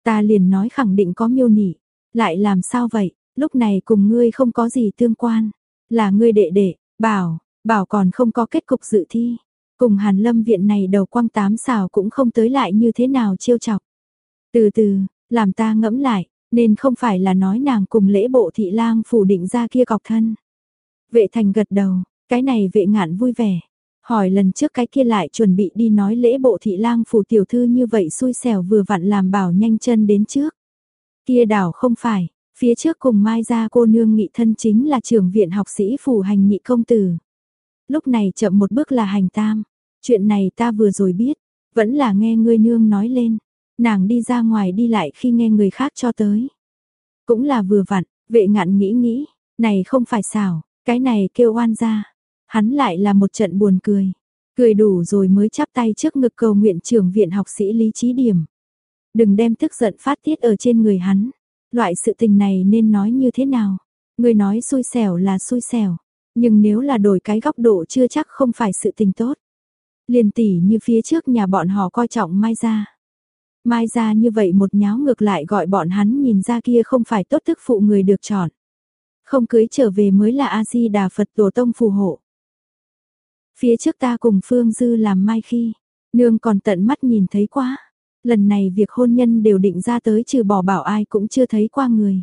Ta liền nói khẳng định có miêu nỉ, lại làm sao vậy, lúc này cùng ngươi không có gì tương quan, là ngươi đệ đệ, bảo, bảo còn không có kết cục dự thi. Cùng Hàn Lâm viện này đầu quang tám xào cũng không tới lại như thế nào chiêu chọc. Từ từ, làm ta ngẫm lại, nên không phải là nói nàng cùng lễ bộ thị lang phủ định ra kia cọc thân. Vệ thành gật đầu, cái này vệ ngạn vui vẻ. Hỏi lần trước cái kia lại chuẩn bị đi nói lễ bộ thị lang phủ tiểu thư như vậy xui xẻo vừa vặn làm bảo nhanh chân đến trước. Kia đảo không phải, phía trước cùng mai ra cô nương nghị thân chính là trưởng viện học sĩ phủ hành nhị công tử. Lúc này chậm một bước là hành tam, chuyện này ta vừa rồi biết, vẫn là nghe ngươi nương nói lên. Nàng đi ra ngoài đi lại khi nghe người khác cho tới. Cũng là vừa vặn, vệ ngạn nghĩ nghĩ, này không phải xảo, cái này kêu oan ra. Hắn lại là một trận buồn cười. Cười đủ rồi mới chắp tay trước ngực cầu nguyện trưởng viện học sĩ lý trí điểm. Đừng đem tức giận phát tiết ở trên người hắn. Loại sự tình này nên nói như thế nào? Người nói xui xẻo là xui xẻo. Nhưng nếu là đổi cái góc độ chưa chắc không phải sự tình tốt. Liền tỉ như phía trước nhà bọn họ coi trọng mai ra. Mai ra như vậy một nháo ngược lại gọi bọn hắn nhìn ra kia không phải tốt thức phụ người được chọn. Không cưới trở về mới là A-di-đà Phật tổ tông phù hộ. Phía trước ta cùng Phương Dư làm mai khi, nương còn tận mắt nhìn thấy quá. Lần này việc hôn nhân đều định ra tới trừ bỏ bảo ai cũng chưa thấy qua người.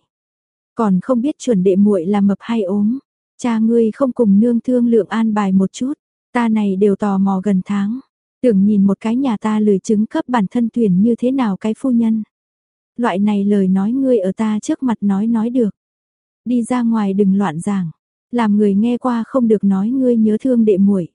Còn không biết chuẩn đệ muội là mập hay ốm. Cha ngươi không cùng nương thương lượng an bài một chút. Ta này đều tò mò gần tháng. Tưởng nhìn một cái nhà ta lười chứng cấp bản thân tuyển như thế nào cái phu nhân. Loại này lời nói ngươi ở ta trước mặt nói nói được. Đi ra ngoài đừng loạn giảng. Làm người nghe qua không được nói ngươi nhớ thương đệ muội.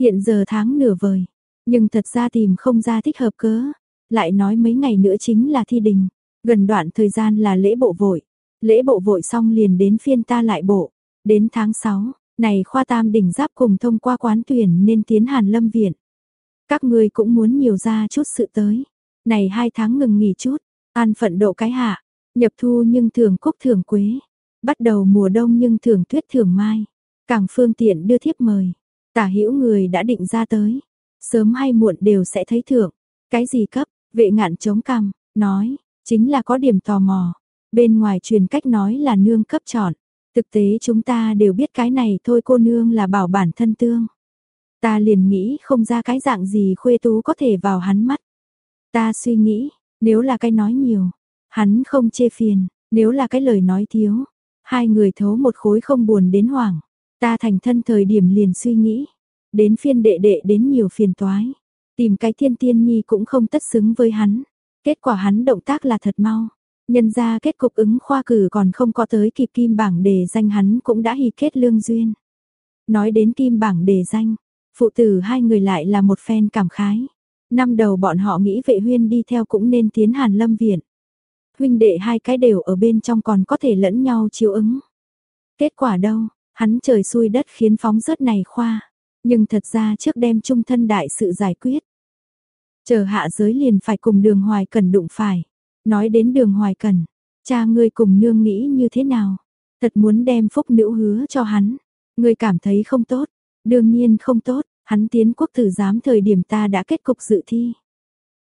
Hiện giờ tháng nửa vời. Nhưng thật ra tìm không ra thích hợp cớ. Lại nói mấy ngày nữa chính là thi đình. Gần đoạn thời gian là lễ bộ vội. Lễ bộ vội xong liền đến phiên ta lại bộ. Đến tháng 6, này khoa tam đỉnh giáp cùng thông qua quán tuyển nên tiến hàn lâm viện. Các người cũng muốn nhiều ra chút sự tới. Này hai tháng ngừng nghỉ chút, an phận độ cái hạ, nhập thu nhưng thường cúc thường quế. Bắt đầu mùa đông nhưng thường tuyết thường mai. Càng phương tiện đưa thiếp mời. Tả hữu người đã định ra tới. Sớm hay muộn đều sẽ thấy thưởng. Cái gì cấp, vệ ngạn chống cằm, nói, chính là có điểm tò mò. Bên ngoài truyền cách nói là nương cấp chọn. Thực tế chúng ta đều biết cái này thôi cô nương là bảo bản thân tương. Ta liền nghĩ không ra cái dạng gì khuê tú có thể vào hắn mắt. Ta suy nghĩ, nếu là cái nói nhiều, hắn không chê phiền, nếu là cái lời nói thiếu, hai người thấu một khối không buồn đến hoảng. Ta thành thân thời điểm liền suy nghĩ, đến phiên đệ đệ đến nhiều phiền toái, tìm cái thiên tiên nhi cũng không tất xứng với hắn. Kết quả hắn động tác là thật mau. Nhân ra kết cục ứng khoa cử còn không có tới kịp kim bảng đề danh hắn cũng đã hì kết lương duyên. Nói đến kim bảng đề danh, phụ tử hai người lại là một phen cảm khái. Năm đầu bọn họ nghĩ vệ huyên đi theo cũng nên tiến hàn lâm viện. Huynh đệ hai cái đều ở bên trong còn có thể lẫn nhau chiếu ứng. Kết quả đâu, hắn trời xui đất khiến phóng rớt này khoa. Nhưng thật ra trước đem trung thân đại sự giải quyết. Chờ hạ giới liền phải cùng đường hoài cần đụng phải. Nói đến đường hoài cần, cha ngươi cùng nương nghĩ như thế nào? Thật muốn đem phúc nữ hứa cho hắn. Ngươi cảm thấy không tốt. Đương nhiên không tốt, hắn tiến quốc tử giám thời điểm ta đã kết cục dự thi.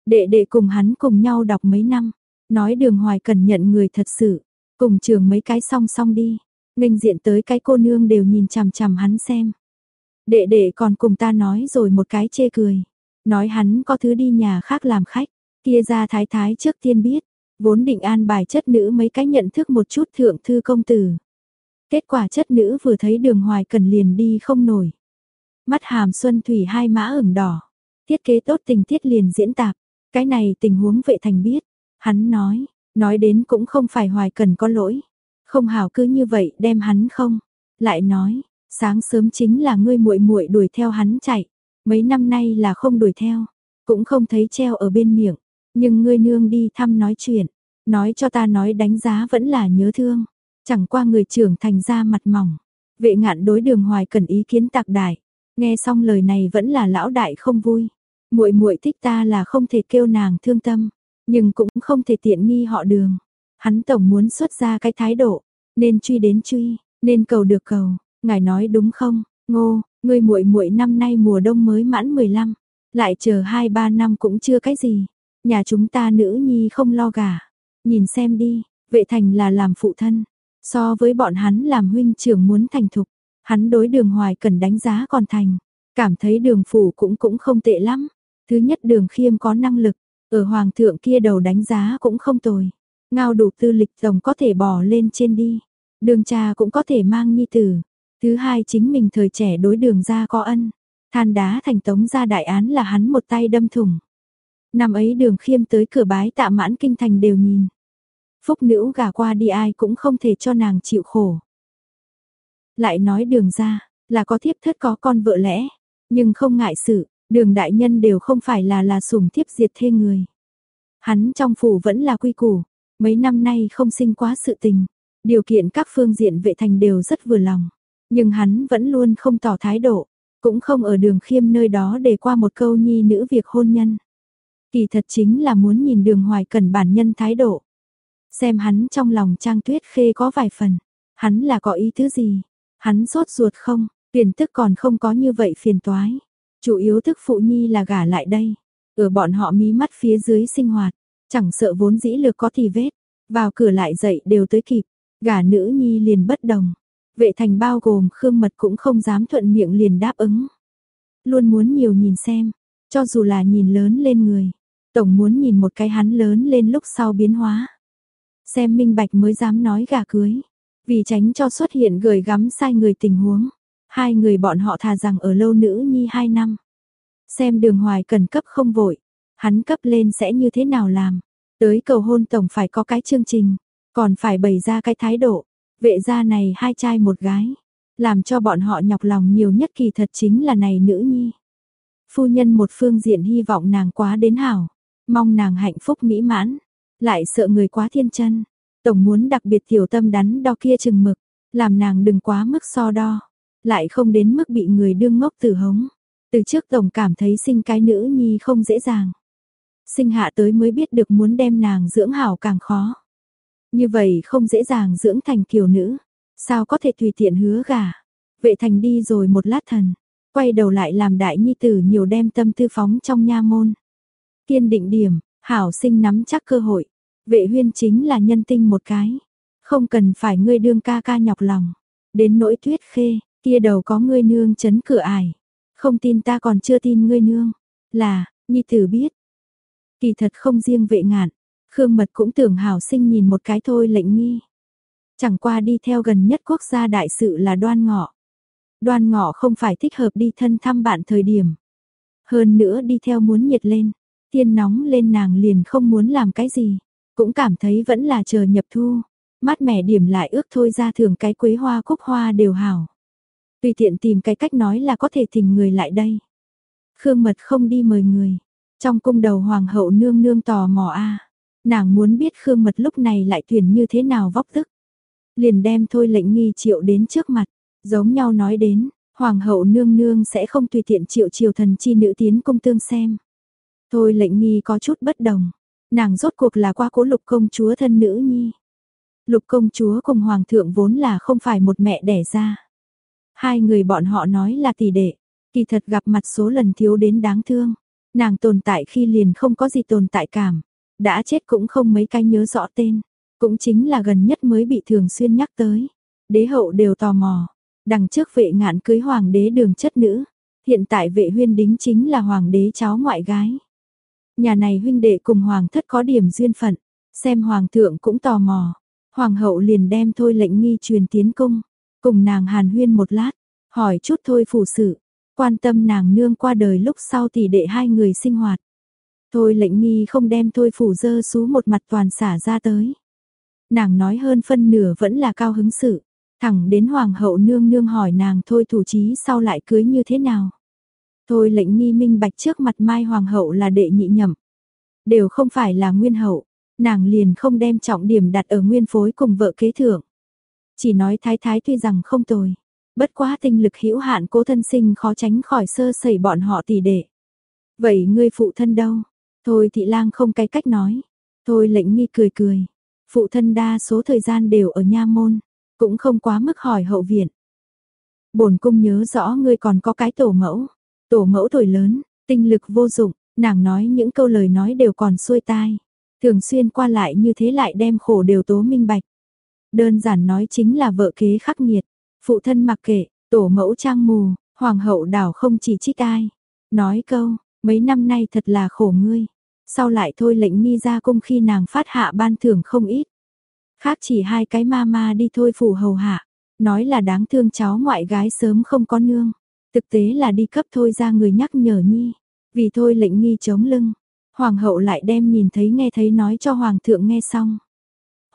Đệ đệ cùng hắn cùng nhau đọc mấy năm. Nói đường hoài cần nhận người thật sự. Cùng trường mấy cái song song đi. Nghênh diện tới cái cô nương đều nhìn chằm chằm hắn xem. Đệ đệ còn cùng ta nói rồi một cái chê cười. Nói hắn có thứ đi nhà khác làm khách. Kia ra thái thái trước tiên biết vốn định an bài chất nữ mấy cái nhận thức một chút thượng thư công tử. Kết quả chất nữ vừa thấy đường hoài cần liền đi không nổi. Mắt hàm xuân thủy hai mã ửng đỏ. Thiết kế tốt tình tiết liền diễn tạp. Cái này tình huống vệ thành biết. Hắn nói, nói đến cũng không phải hoài cần có lỗi. Không hảo cứ như vậy đem hắn không. Lại nói, sáng sớm chính là ngươi muội muội đuổi theo hắn chạy. Mấy năm nay là không đuổi theo. Cũng không thấy treo ở bên miệng. Nhưng ngươi nương đi thăm nói chuyện, nói cho ta nói đánh giá vẫn là nhớ thương. Chẳng qua người trưởng thành ra mặt mỏng. Vệ ngạn đối đường hoài cần ý kiến tạc đại. Nghe xong lời này vẫn là lão đại không vui. muội muội thích ta là không thể kêu nàng thương tâm. Nhưng cũng không thể tiện nghi họ đường. Hắn tổng muốn xuất ra cái thái độ. Nên truy đến truy, nên cầu được cầu. Ngài nói đúng không? Ngô, ngươi muội muội năm nay mùa đông mới mãn 15. Lại chờ 2-3 năm cũng chưa cái gì. Nhà chúng ta nữ nhi không lo gả. Nhìn xem đi, vệ thành là làm phụ thân. So với bọn hắn làm huynh trưởng muốn thành thục. Hắn đối đường hoài cần đánh giá còn thành. Cảm thấy đường phủ cũng cũng không tệ lắm. Thứ nhất đường khiêm có năng lực. Ở hoàng thượng kia đầu đánh giá cũng không tồi. Ngao đủ tư lịch rồng có thể bỏ lên trên đi. Đường cha cũng có thể mang nhi tử. Thứ hai chính mình thời trẻ đối đường ra có ân. Than đá thành tống ra đại án là hắn một tay đâm thủng. Năm ấy đường khiêm tới cửa bái tạ mãn kinh thành đều nhìn. Phúc nữ gà qua đi ai cũng không thể cho nàng chịu khổ. Lại nói đường ra, là có thiếp thất có con vợ lẽ, nhưng không ngại sự, đường đại nhân đều không phải là là sủng thiếp diệt thê người. Hắn trong phủ vẫn là quy củ, mấy năm nay không sinh quá sự tình, điều kiện các phương diện vệ thành đều rất vừa lòng, nhưng hắn vẫn luôn không tỏ thái độ, cũng không ở đường khiêm nơi đó để qua một câu nhi nữ việc hôn nhân. Kỳ thật chính là muốn nhìn đường hoài cần bản nhân thái độ. Xem hắn trong lòng trang tuyết khê có vài phần. Hắn là có ý thứ gì? Hắn sốt ruột không? Phiền tức còn không có như vậy phiền toái. Chủ yếu thức phụ nhi là gả lại đây. Ở bọn họ mí mắt phía dưới sinh hoạt. Chẳng sợ vốn dĩ lược có thì vết. Vào cửa lại dậy đều tới kịp. Gả nữ nhi liền bất đồng. Vệ thành bao gồm khương mật cũng không dám thuận miệng liền đáp ứng. luôn muốn nhiều nhìn xem, cho dù là nhìn lớn lên người, tổng muốn nhìn một cái hắn lớn lên lúc sau biến hóa. Xem minh bạch mới dám nói gả cưới, vì tránh cho xuất hiện gửi gắm sai người tình huống. Hai người bọn họ thà rằng ở lâu nữ nhi hai năm. Xem đường hoài cần cấp không vội, hắn cấp lên sẽ như thế nào làm. Tới cầu hôn tổng phải có cái chương trình, còn phải bày ra cái thái độ. Vệ gia này hai trai một gái, làm cho bọn họ nhọc lòng nhiều nhất kỳ thật chính là này nữ nhi. Phu nhân một phương diện hy vọng nàng quá đến hảo, mong nàng hạnh phúc mỹ mãn, lại sợ người quá thiên chân. Tổng muốn đặc biệt tiểu tâm đắn đo kia chừng mực, làm nàng đừng quá mức so đo, lại không đến mức bị người đương ngốc tử hống. Từ trước Tổng cảm thấy sinh cái nữ nhi không dễ dàng. Sinh hạ tới mới biết được muốn đem nàng dưỡng hảo càng khó. Như vậy không dễ dàng dưỡng thành kiều nữ. Sao có thể tùy tiện hứa gả Vệ thành đi rồi một lát thần. Quay đầu lại làm đại nhi tử nhiều đem tâm tư phóng trong nha môn. Kiên định điểm, hảo sinh nắm chắc cơ hội. Vệ huyên chính là nhân tinh một cái. Không cần phải ngươi đương ca ca nhọc lòng. Đến nỗi tuyết khê, kia đầu có ngươi nương chấn cửa ải. Không tin ta còn chưa tin ngươi nương. Là, nhi tử biết. Kỳ thật không riêng vệ ngạn. Khương Mật cũng tưởng hảo sinh nhìn một cái thôi lệnh nghi. Chẳng qua đi theo gần nhất quốc gia đại sự là đoan ngọ. Đoan ngọ không phải thích hợp đi thân thăm bạn thời điểm. Hơn nữa đi theo muốn nhiệt lên. Tiên nóng lên nàng liền không muốn làm cái gì. Cũng cảm thấy vẫn là chờ nhập thu. Mát mẻ điểm lại ước thôi ra thường cái quế hoa cúc hoa đều hảo. Tùy tiện tìm cái cách nói là có thể thỉnh người lại đây. Khương Mật không đi mời người. Trong cung đầu hoàng hậu nương nương tò mò a Nàng muốn biết Khương Mật lúc này lại tuyển như thế nào vóc tức. Liền đem thôi lệnh nghi triệu đến trước mặt. Giống nhau nói đến, hoàng hậu nương nương sẽ không tùy tiện triệu triều thần chi nữ tiến cung tương xem. Thôi lệnh nghi có chút bất đồng. Nàng rốt cuộc là qua cố lục công chúa thân nữ nhi. Lục công chúa cùng hoàng thượng vốn là không phải một mẹ đẻ ra. Hai người bọn họ nói là tỷ đệ, kỳ thật gặp mặt số lần thiếu đến đáng thương. Nàng tồn tại khi liền không có gì tồn tại cảm, đã chết cũng không mấy cái nhớ rõ tên, cũng chính là gần nhất mới bị thường xuyên nhắc tới. Đế hậu đều tò mò, đằng trước vệ ngạn cưới hoàng đế đường chất nữ, hiện tại vệ huyên đính chính là hoàng đế cháu ngoại gái. Nhà này huynh đệ cùng hoàng thất có điểm duyên phận, xem hoàng thượng cũng tò mò. Hoàng hậu liền đem thôi lệnh nghi truyền tiến cung, cùng nàng hàn huyên một lát, hỏi chút thôi phủ sự, quan tâm nàng nương qua đời lúc sau thì để hai người sinh hoạt. Thôi lệnh nghi không đem thôi phủ dơ xú một mặt toàn xả ra tới. Nàng nói hơn phân nửa vẫn là cao hứng sự, thẳng đến hoàng hậu nương nương hỏi nàng thôi thủ trí sau lại cưới như thế nào. Thôi lệnh nghi minh bạch trước mặt mai hoàng hậu là đệ nhị nhậm. Đều không phải là nguyên hậu, nàng liền không đem trọng điểm đặt ở nguyên phối cùng vợ kế thượng. Chỉ nói thái thái tuy rằng không tồi, bất quá tinh lực hữu hạn cố thân sinh khó tránh khỏi sơ sẩy bọn họ tỷ đệ. Vậy ngươi phụ thân đâu? Thôi thị lang không cái cách nói. Thôi lệnh nghi cười cười. Phụ thân đa số thời gian đều ở nha môn, cũng không quá mức hỏi hậu viện. Bổn cung nhớ rõ ngươi còn có cái tổ mẫu. Tổ mẫu tuổi lớn, tinh lực vô dụng, nàng nói những câu lời nói đều còn xuôi tai. Thường xuyên qua lại như thế lại đem khổ đều tố minh bạch. Đơn giản nói chính là vợ kế khắc nghiệt, phụ thân mặc kệ, tổ mẫu trang mù, hoàng hậu đảo không chỉ trích ai. Nói câu, mấy năm nay thật là khổ ngươi. Sau lại thôi lệnh nghi ra cung khi nàng phát hạ ban thưởng không ít. Khác chỉ hai cái ma ma đi thôi phủ hầu hạ, nói là đáng thương cháu ngoại gái sớm không có nương. Thực tế là đi cấp thôi ra người nhắc nhở nhi, vì thôi lệnh nghi chống lưng. Hoàng hậu lại đem nhìn thấy nghe thấy nói cho hoàng thượng nghe xong.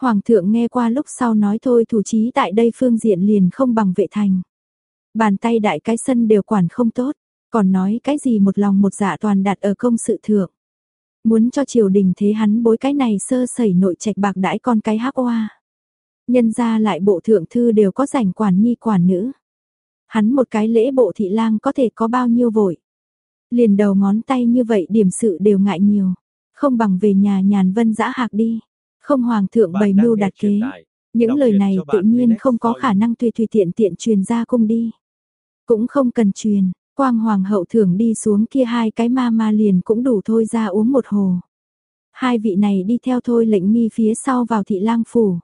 Hoàng thượng nghe qua lúc sau nói thôi thủ trí tại đây phương diện liền không bằng vệ thành. Bàn tay đại cái sân đều quản không tốt, còn nói cái gì một lòng một dạ toàn đặt ở công sự thượng. Muốn cho triều đình thế hắn bối cái này sơ sẩy nội trạch bạc đãi con cái hắc oa. Nhân ra lại bộ thượng thư đều có rảnh quản nhi quản nữ. Hắn một cái lễ bộ thị lang có thể có bao nhiêu vội. Liền đầu ngón tay như vậy điểm sự đều ngại nhiều. Không bằng về nhà nhàn vân dã hạc đi. Không hoàng thượng bày mưu đặt kế. Những lời này tự nhiên không có khả năng tùy tùy tiện tiện truyền ra cung đi. Cũng không cần truyền, quang hoàng hậu thưởng đi xuống kia hai cái ma ma liền cũng đủ thôi ra uống một hồ. Hai vị này đi theo thôi lệnh nghi phía sau vào thị lang phủ.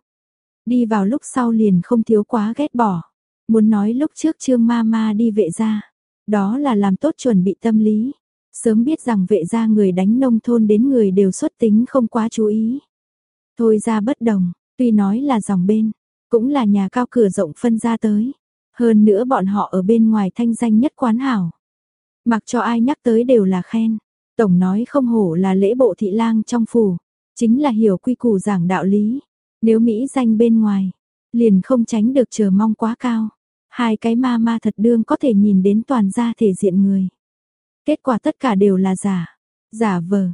Đi vào lúc sau liền không thiếu quá ghét bỏ. Muốn nói lúc trước trương ma ma đi vệ ra. Đó là làm tốt chuẩn bị tâm lý. Sớm biết rằng vệ gia người đánh nông thôn đến người đều xuất tính không quá chú ý. Thôi ra bất đồng, tuy nói là dòng bên, cũng là nhà cao cửa rộng phân ra tới. Hơn nữa bọn họ ở bên ngoài thanh danh nhất quán hảo. Mặc cho ai nhắc tới đều là khen. Tổng nói không hổ là lễ bộ thị lang trong phủ. Chính là hiểu quy củ giảng đạo lý. Nếu Mỹ danh bên ngoài, liền không tránh được chờ mong quá cao. Hai cái ma ma thật đương có thể nhìn đến toàn gia thể diện người. Kết quả tất cả đều là giả, giả vờ.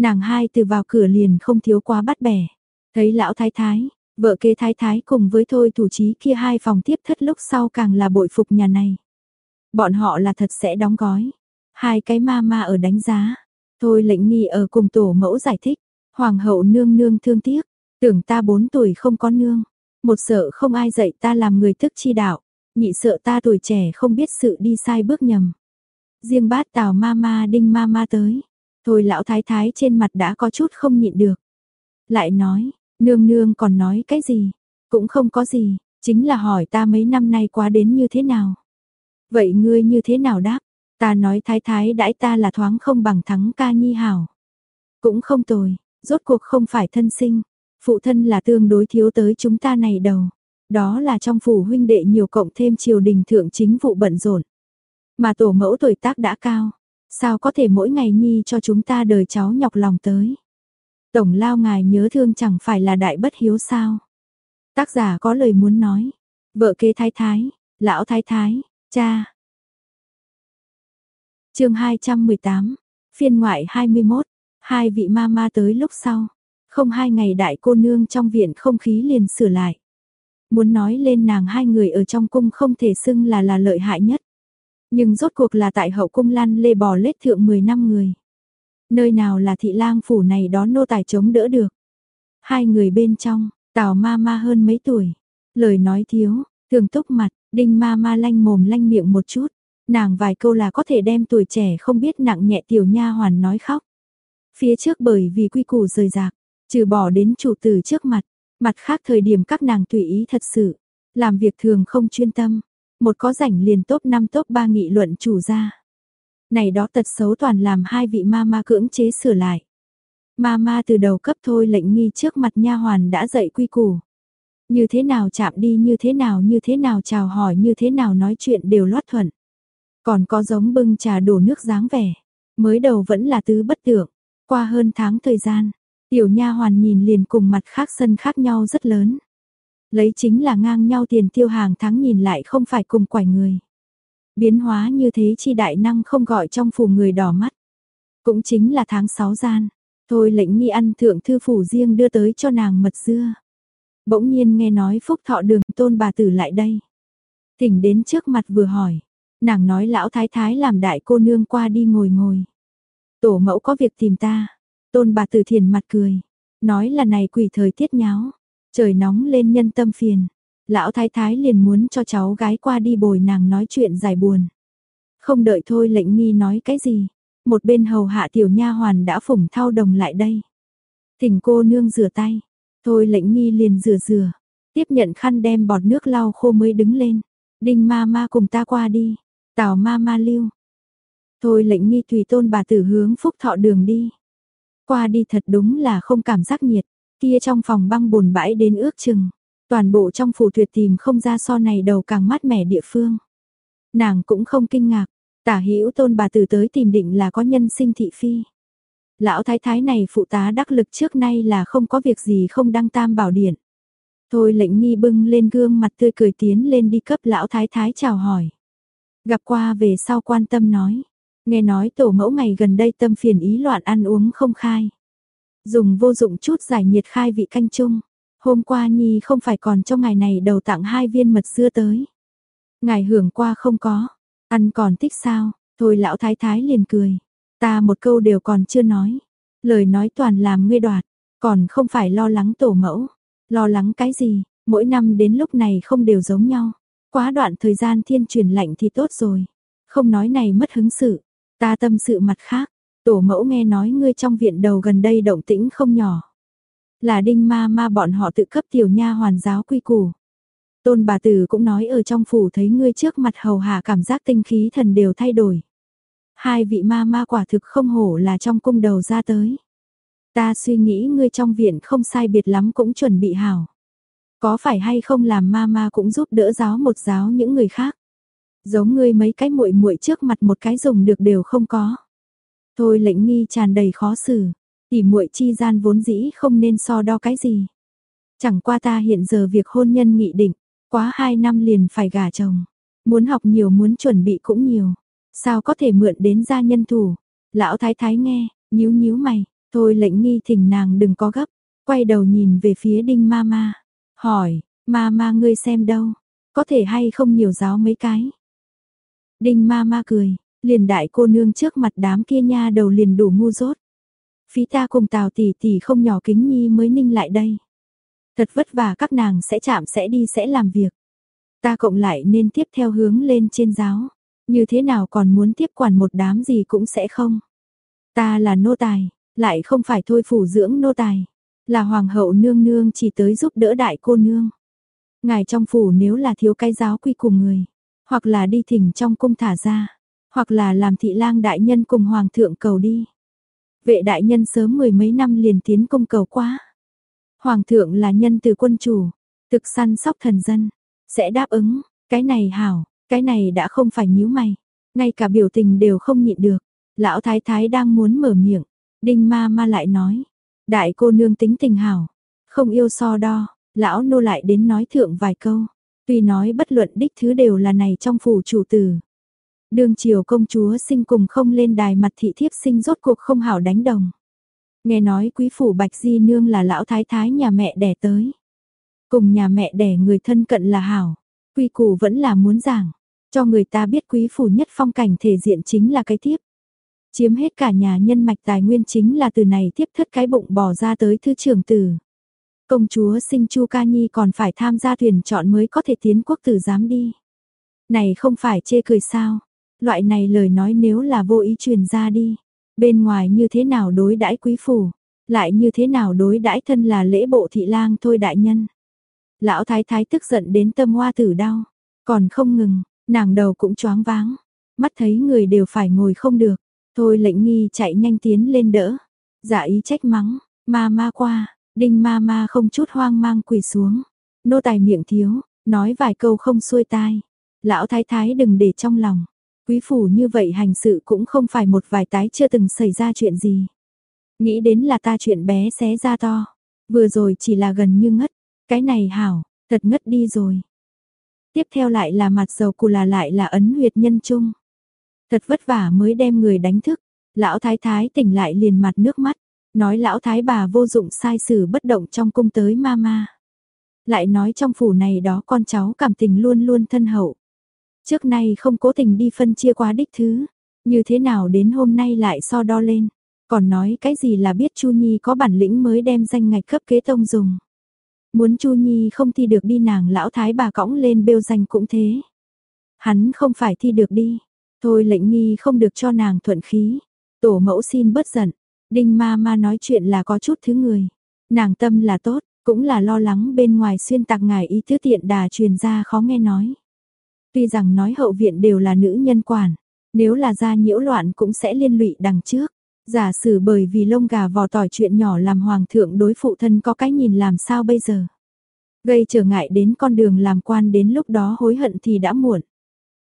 Nàng hai từ vào cửa liền không thiếu quá bắt bẻ. Thấy lão thái thái, vợ kế thái thái cùng với thôi thủ trí kia hai phòng tiếp thất lúc sau càng là bội phục nhà này. Bọn họ là thật sẽ đóng gói. Hai cái ma ma ở đánh giá. Thôi lệnh nghi ở cùng tổ mẫu giải thích. Hoàng hậu nương nương thương tiếc. Tưởng ta bốn tuổi không có nương. Một sợ không ai dạy ta làm người thức chi đạo. Nhị sợ ta tuổi trẻ không biết sự đi sai bước nhầm. Riêng bát tào ma ma đinh ma ma tới. Thôi lão thái thái trên mặt đã có chút không nhịn được. Lại nói, nương nương còn nói cái gì? Cũng không có gì, chính là hỏi ta mấy năm nay quá đến như thế nào. Vậy ngươi như thế nào đáp? Ta nói thái thái đãi ta là thoáng không bằng thắng ca nhi hảo. Cũng không tồi, rốt cuộc không phải thân sinh. Phụ thân là tương đối thiếu tới chúng ta này đầu. Đó là trong phủ huynh đệ nhiều cộng thêm triều đình thượng chính vụ bận rộn. Mà tổ mẫu tuổi tác đã cao. Sao có thể mỗi ngày nhi cho chúng ta đời cháu nhọc lòng tới. Tổng lao ngài nhớ thương chẳng phải là đại bất hiếu sao. Tác giả có lời muốn nói. Vợ kế thái thái, lão thái thái, cha. chương 218, phiên ngoại 21, hai vị ma ma tới lúc sau. Không hai ngày đại cô nương trong viện không khí liền sửa lại. Muốn nói lên nàng hai người ở trong cung không thể xưng là là lợi hại nhất. Nhưng rốt cuộc là tại hậu cung lăn lê bò lết thượng 10 năm người. Nơi nào là thị lang phủ này đó nô tài chống đỡ được. Hai người bên trong, tào ma ma hơn mấy tuổi. Lời nói thiếu, thường túc mặt, đinh ma ma lanh mồm lanh miệng một chút. Nàng vài câu là có thể đem tuổi trẻ không biết nặng nhẹ tiểu nha hoàn nói khóc. Phía trước bởi vì quy củ rời rạc, trừ bỏ đến chủ tử trước mặt, mặt khác thời điểm các nàng tùy ý thật sự, làm việc thường không chuyên tâm, một có rảnh liền top 5 top 3 nghị luận chủ ra. Này đó tật xấu toàn làm hai vị ma ma cưỡng chế sửa lại. Ma ma từ đầu cấp thôi lệnh nghi trước mặt nha hoàn đã dạy quy củ. Như thế nào chạm đi như thế nào như thế nào chào hỏi như thế nào nói chuyện đều loát thuận. Còn có giống bưng trà đổ nước dáng vẻ. Mới đầu vẫn là tứ bất tượng. Qua hơn tháng thời gian, tiểu nha hoàn nhìn liền cùng mặt khác sân khác nhau rất lớn. Lấy chính là ngang nhau tiền tiêu hàng tháng nhìn lại không phải cùng quải người. Biến hóa như thế chi đại năng không gọi trong phủ người đỏ mắt. Cũng chính là tháng 6 gian. Thôi lệnh nghi ăn thượng thư phủ riêng đưa tới cho nàng mật dưa. Bỗng nhiên nghe nói phúc thọ đường tôn bà tử lại đây. Thỉnh đến trước mặt vừa hỏi. Nàng nói lão thái thái làm đại cô nương qua đi ngồi ngồi. Tổ mẫu có việc tìm ta. Tôn bà tử thiền mặt cười. Nói là này quỷ thời tiết nháo. Trời nóng lên nhân tâm phiền. Lão thái thái liền muốn cho cháu gái qua đi bồi nàng nói chuyện giải buồn. Không đợi thôi lệnh nghi nói cái gì. Một bên hầu hạ tiểu nha hoàn đã phủng thao đồng lại đây. Thỉnh cô nương rửa tay. Thôi lệnh nghi liền rửa rửa. Tiếp nhận khăn đem bọt nước lau khô mới đứng lên. Đinh ma ma cùng ta qua đi. Tào ma ma lưu. Thôi lệnh nghi tùy tôn bà tử hướng phúc thọ đường đi. Qua đi thật đúng là không cảm giác nhiệt. Kia trong phòng băng bồn bãi đến ước chừng. Toàn bộ trong phủ tuyệt tìm không ra so này đầu càng mát mẻ địa phương. Nàng cũng không kinh ngạc. Tả hữu tôn bà tử tới tìm định là có nhân sinh thị phi. Lão thái thái này phụ tá đắc lực trước nay là không có việc gì không đăng tam bảo điện. Thôi lệnh nghi bưng lên gương mặt tươi cười tiến lên đi cấp lão thái thái chào hỏi. Gặp qua về sau quan tâm nói. Nghe nói tổ mẫu ngày gần đây tâm phiền ý loạn ăn uống không khai. Dùng vô dụng chút giải nhiệt khai vị canh chung. Hôm qua Nhi không phải còn cho ngày này đầu tặng hai viên mật dưa tới. Ngài hưởng qua không có. Ăn còn thích sao? Thôi lão thái thái liền cười. Ta một câu đều còn chưa nói. Lời nói toàn làm ngươi đoạt. Còn không phải lo lắng tổ mẫu. Lo lắng cái gì? Mỗi năm đến lúc này không đều giống nhau. Quá đoạn thời gian thiên truyền lạnh thì tốt rồi. Không nói này mất hứng sự. Ta tâm sự mặt khác. Tổ mẫu nghe nói ngươi trong viện đầu gần đây động tĩnh không nhỏ. Là đinh ma ma bọn họ tự cấp tiểu nha hoàn giáo quy củ. Tôn bà tử cũng nói ở trong phủ thấy ngươi trước mặt hầu hạ cảm giác tinh khí thần đều thay đổi. Hai vị ma ma quả thực không hổ là trong cung đầu ra tới. Ta suy nghĩ ngươi trong viện không sai biệt lắm cũng chuẩn bị hảo. Có phải hay không làm ma ma cũng giúp đỡ giáo một giáo những người khác. Giống ngươi mấy cái muội muội trước mặt một cái dùng được đều không có. Thôi lệnh nghi tràn đầy khó xử, tỉ muội chi gian vốn dĩ không nên so đo cái gì. Chẳng qua ta hiện giờ việc hôn nhân nghị định, quá hai năm liền phải gả chồng. Muốn học nhiều muốn chuẩn bị cũng nhiều. Sao có thể mượn đến gia nhân thủ? Lão thái thái nghe, nhíu nhíu mày, thôi lệnh nghi thỉnh nàng đừng có gấp. Quay đầu nhìn về phía đinh ma ma. Hỏi, ma ma ngươi xem đâu? Có thể hay không nhiều giáo mấy cái? Đinh ma ma cười, liền đại cô nương trước mặt đám kia nha đầu liền đủ ngu dốt. Phí ta cùng tào tỷ tỷ không nhỏ kính nhi mới ninh lại đây. Thật vất vả các nàng sẽ chạm sẽ đi sẽ làm việc. Ta cộng lại nên tiếp theo hướng lên trên giáo. Như thế nào còn muốn tiếp quản một đám gì cũng sẽ không. Ta là nô tài, lại không phải thôi phủ dưỡng nô tài. Là hoàng hậu nương nương chỉ tới giúp đỡ đại cô nương. Ngài trong phủ nếu là thiếu cái giáo quy cùng người, hoặc là đi thỉnh trong cung thả ra, hoặc là làm thị lang đại nhân cùng hoàng thượng cầu đi. Vệ đại nhân sớm mười mấy năm liền tiến cung cầu quá. Hoàng thượng là nhân từ quân chủ, thực săn sóc thần dân, sẽ đáp ứng, cái này hảo, cái này đã không phải nhíu mày, ngay cả biểu tình đều không nhịn được. Lão thái thái đang muốn mở miệng, đinh ma ma lại nói, đại cô nương tính tình hảo, không yêu so đo, lão nô lại đến nói thượng vài câu. Tuy nói bất luận đích thứ đều là này trong phủ chủ tử đương triều công chúa sinh cùng không lên đài mặt thị thiếp sinh rốt cuộc không hảo đánh đồng. Nghe nói quý phủ Bạch Di Nương là lão thái thái nhà mẹ đẻ tới. Cùng nhà mẹ đẻ người thân cận là hảo. Quy củ vẫn là muốn giảng. Cho người ta biết quý phủ nhất phong cảnh thể diện chính là cái thiếp Chiếm hết cả nhà nhân mạch tài nguyên chính là từ này tiếp thất cái bụng bỏ ra tới thư trưởng tử. Công chúa sinh Chu Ca Nhi còn phải tham gia tuyển chọn mới có thể tiến quốc tử giám đi. Này không phải chê cười sao? Loại này lời nói nếu là vô ý truyền ra đi, bên ngoài như thế nào đối đãi quý phủ, lại như thế nào đối đãi thân là lễ bộ thị lang thôi đại nhân. Lão thái thái tức giận đến tâm hoa tử đau, còn không ngừng, nàng đầu cũng choáng váng, mắt thấy người đều phải ngồi không được, thôi lệnh nghi chạy nhanh tiến lên đỡ, giả ý trách mắng, ma ma qua, Đinh ma ma không chút hoang mang quỳ xuống. Nô tài miệng thiếu, nói vài câu không xuôi tai. Lão thái thái đừng để trong lòng. Quý phủ như vậy hành sự cũng không phải một vài tái chưa từng xảy ra chuyện gì. Nghĩ đến là ta chuyện bé xé ra to. Vừa rồi chỉ là gần như ngất. Cái này hảo, thật ngất đi rồi. Tiếp theo lại là mặt dầu cù là lại là ấn huyệt nhân trung. Thật vất vả mới đem người đánh thức. Lão thái thái tỉnh lại liền mặt nước mắt. Nói lão thái bà vô dụng sai sử bất động trong cung tới ma ma. Lại nói trong phủ này đó con cháu cảm tình luôn luôn thân hậu. Trước nay không cố tình đi phân chia quá đích thứ. Như thế nào đến hôm nay lại so đo lên. Còn nói cái gì là biết Chu Nhi có bản lĩnh mới đem danh ngạch cấp kế tông dùng. Muốn Chu Nhi không thi được đi nàng lão thái bà cõng lên bêu danh cũng thế. Hắn không phải thi được đi. Thôi lệnh nghi không được cho nàng thuận khí. Tổ mẫu xin bất giận. Đinh ma ma nói chuyện là có chút thứ người. Nàng tâm là tốt, cũng là lo lắng bên ngoài xuyên tạc ngài ý thứ tiện đà truyền ra khó nghe nói. Tuy rằng nói hậu viện đều là nữ nhân quản, nếu là ra nhiễu loạn cũng sẽ liên lụy đằng trước. Giả sử bởi vì lông gà vò tỏi chuyện nhỏ làm hoàng thượng đối phụ thân có cái nhìn làm sao bây giờ. Gây trở ngại đến con đường làm quan đến lúc đó hối hận thì đã muộn.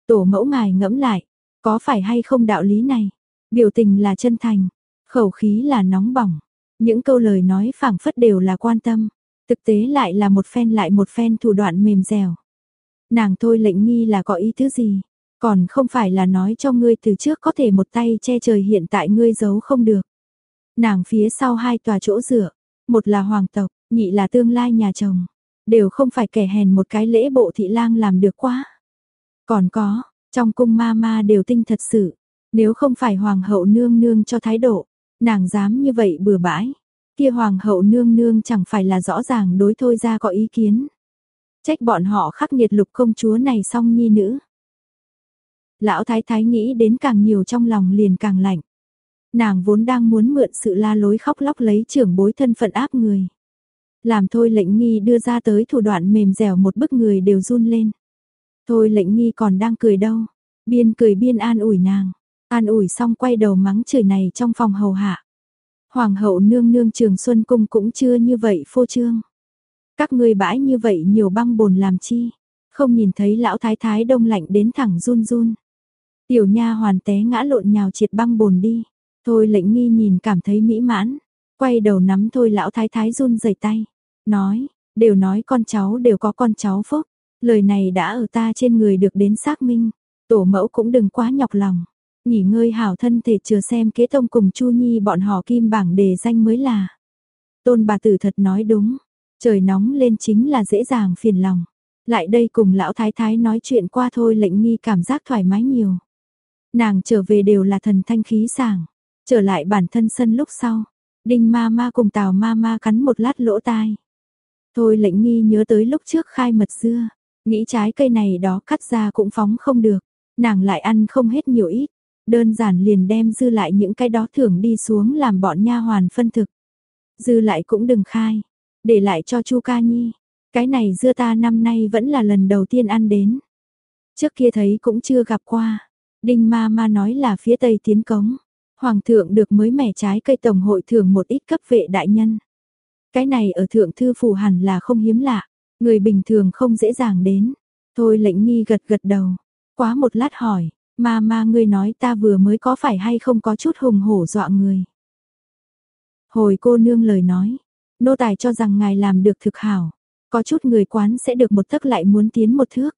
Tổ mẫu ngài ngẫm lại, có phải hay không đạo lý này? Biểu tình là chân thành, Khẩu khí là nóng bỏng, những câu lời nói phảng phất đều là quan tâm, thực tế lại là một phen lại một phen thủ đoạn mềm dẻo. Nàng thôi lệnh nghi là có ý thứ gì, còn không phải là nói cho ngươi từ trước có thể một tay che trời hiện tại ngươi giấu không được. Nàng phía sau hai tòa chỗ dựa, một là hoàng tộc, nhị là tương lai nhà chồng, đều không phải kẻ hèn một cái lễ bộ thị lang làm được quá. Còn có, trong cung ma ma đều tinh thật sự, nếu không phải hoàng hậu nương nương cho thái độ, Nàng dám như vậy bừa bãi, kia hoàng hậu nương nương chẳng phải là rõ ràng đối thôi ra có ý kiến. Trách bọn họ khắc nghiệt lục công chúa này xong nhi nữ. Lão thái thái nghĩ đến càng nhiều trong lòng liền càng lạnh. Nàng vốn đang muốn mượn sự la lối khóc lóc lấy trưởng bối thân phận áp người. Làm thôi lệnh nghi đưa ra tới thủ đoạn mềm dẻo một bức người đều run lên. Thôi lệnh nghi còn đang cười đâu. Biên cười biên an ủi nàng. An ủi xong quay đầu mắng chửi này trong phòng hầu hạ. Hoàng hậu nương nương trường xuân cung cũng chưa như vậy phô trương. Các ngươi bãi như vậy nhiều băng bồn làm chi. Không nhìn thấy lão thái thái đông lạnh đến thẳng run run. Tiểu nha hoàn té ngã lộn nhào triệt băng bồn đi. Thôi lệnh nghi nhìn cảm thấy mỹ mãn. Quay đầu nắm thôi lão thái thái run rẩy tay. Nói, đều nói con cháu đều có con cháu phúc. Lời này đã ở ta trên người được đến xác minh. Tổ mẫu cũng đừng quá nhọc lòng. Nghỉ ngơi hảo thân thể chờ xem kế tông cùng Chu Nhi bọn họ kim bảng đề danh mới là. Tôn bà tử thật nói đúng. Trời nóng lên chính là dễ dàng phiền lòng. Lại đây cùng lão thái thái nói chuyện qua thôi lệnh nghi cảm giác thoải mái nhiều. Nàng trở về đều là thần thanh khí sảng. Trở lại bản thân sân lúc sau. Đinh ma ma cùng tào ma ma cắn một lát lỗ tai. Thôi lệnh nghi nhớ tới lúc trước khai mật dưa. Nghĩ trái cây này đó cắt ra cũng phóng không được. Nàng lại ăn không hết nhiều ít. Đơn giản liền đem dư lại những cái đó thưởng đi xuống làm bọn nha hoàn phân thực. Dư lại cũng đừng khai. Để lại cho chu ca nhi. Cái này dưa ta năm nay vẫn là lần đầu tiên ăn đến. Trước kia thấy cũng chưa gặp qua. Đinh ma ma nói là phía tây tiến cống. Hoàng thượng được mới mẻ trái cây tổng hội thưởng một ít cấp vệ đại nhân. Cái này ở thượng thư phủ hẳn là không hiếm lạ. Người bình thường không dễ dàng đến. Thôi lệnh nghi gật gật đầu. Quá một lát hỏi. Ma ma ngươi nói ta vừa mới có phải hay không có chút hùng hổ dọa người. Hồi cô nương lời nói. Nô tài cho rằng ngài làm được thực hảo. Có chút người quán sẽ được một thức lại muốn tiến một thước.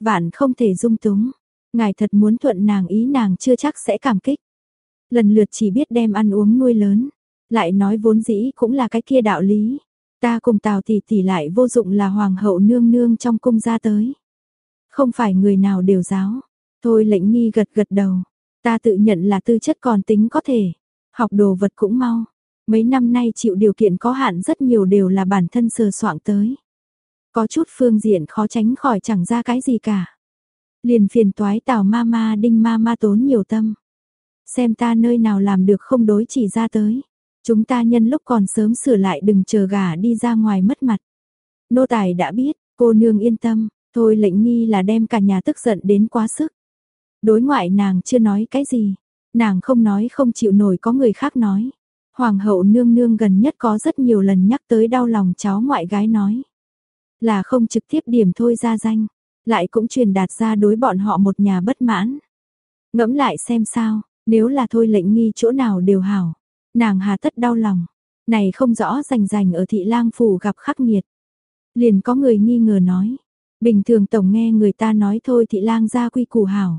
Vạn không thể dung túng. Ngài thật muốn thuận nàng ý nàng chưa chắc sẽ cảm kích. Lần lượt chỉ biết đem ăn uống nuôi lớn. Lại nói vốn dĩ cũng là cái kia đạo lý. Ta cùng tào tỷ tỷ lại vô dụng là hoàng hậu nương nương trong cung ra tới. Không phải người nào đều giáo. Thôi lệnh nghi gật gật đầu. Ta tự nhận là tư chất còn tính có thể. Học đồ vật cũng mau. Mấy năm nay chịu điều kiện có hạn rất nhiều đều là bản thân sờ soạng tới. Có chút phương diện khó tránh khỏi chẳng ra cái gì cả. Liền phiền toái tào ma ma đinh ma ma tốn nhiều tâm. Xem ta nơi nào làm được không đối chỉ ra tới. Chúng ta nhân lúc còn sớm sửa lại đừng chờ gà đi ra ngoài mất mặt. Nô tài đã biết, cô nương yên tâm, thôi lệnh nghi là đem cả nhà tức giận đến quá sức. Đối ngoại nàng chưa nói cái gì, nàng không nói không chịu nổi có người khác nói. Hoàng hậu nương nương gần nhất có rất nhiều lần nhắc tới đau lòng cháu ngoại gái nói. Là không trực tiếp điểm thôi ra danh, lại cũng truyền đạt ra đối bọn họ một nhà bất mãn. Ngẫm lại xem sao, nếu là thôi lệnh nghi chỗ nào đều hảo, nàng hà tất đau lòng. Này không rõ rành rành ở thị lang phủ gặp khắc nghiệt. Liền có người nghi ngờ nói, bình thường tổng nghe người ta nói thôi thị lang ra quy củ hảo.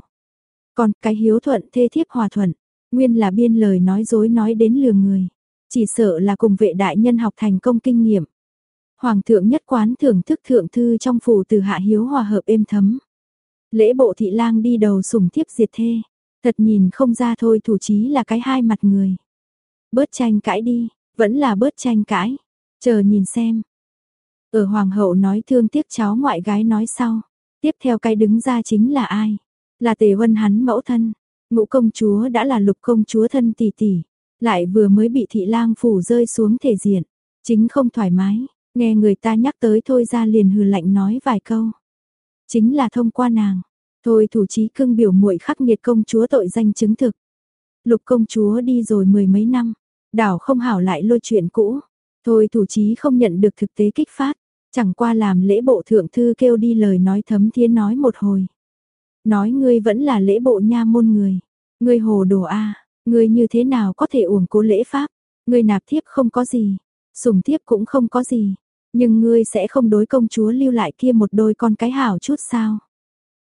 Còn cái hiếu thuận thê thiếp hòa thuận, nguyên là biên lời nói dối nói đến lừa người. Chỉ sợ là cùng vệ đại nhân học thành công kinh nghiệm. Hoàng thượng nhất quán thưởng thức thượng thư trong phủ từ hạ hiếu hòa hợp êm thấm. Lễ bộ thị lang đi đầu sùng thiếp diệt thê. Thật nhìn không ra thôi thủ chí là cái hai mặt người. Bớt tranh cãi đi, vẫn là bớt tranh cãi. Chờ nhìn xem. Ở hoàng hậu nói thương tiếc cháu ngoại gái nói sau. Tiếp theo cái đứng ra chính là ai? Là tề vân hắn mẫu thân. Ngũ công chúa đã là lục công chúa thân tỷ tỷ. Lại vừa mới bị thị lang phủ rơi xuống thể diện. Chính không thoải mái. Nghe người ta nhắc tới thôi ra liền hừ lạnh nói vài câu. Chính là thông qua nàng. Thôi thủ chí cưng biểu muội khắc nghiệt công chúa tội danh chứng thực. Lục công chúa đi rồi mười mấy năm. Đảo không hảo lại lôi chuyện cũ. Thôi thủ chí không nhận được thực tế kích phát. Chẳng qua làm lễ bộ thượng thư kêu đi lời nói thấm thiên nói một hồi. Nói ngươi vẫn là lễ bộ nha môn người. Ngươi hồ đồ a ngươi như thế nào có thể uổng cố lễ pháp. Ngươi nạp thiếp không có gì. sủng thiếp cũng không có gì. Nhưng ngươi sẽ không đối công chúa lưu lại kia một đôi con cái hảo chút sao.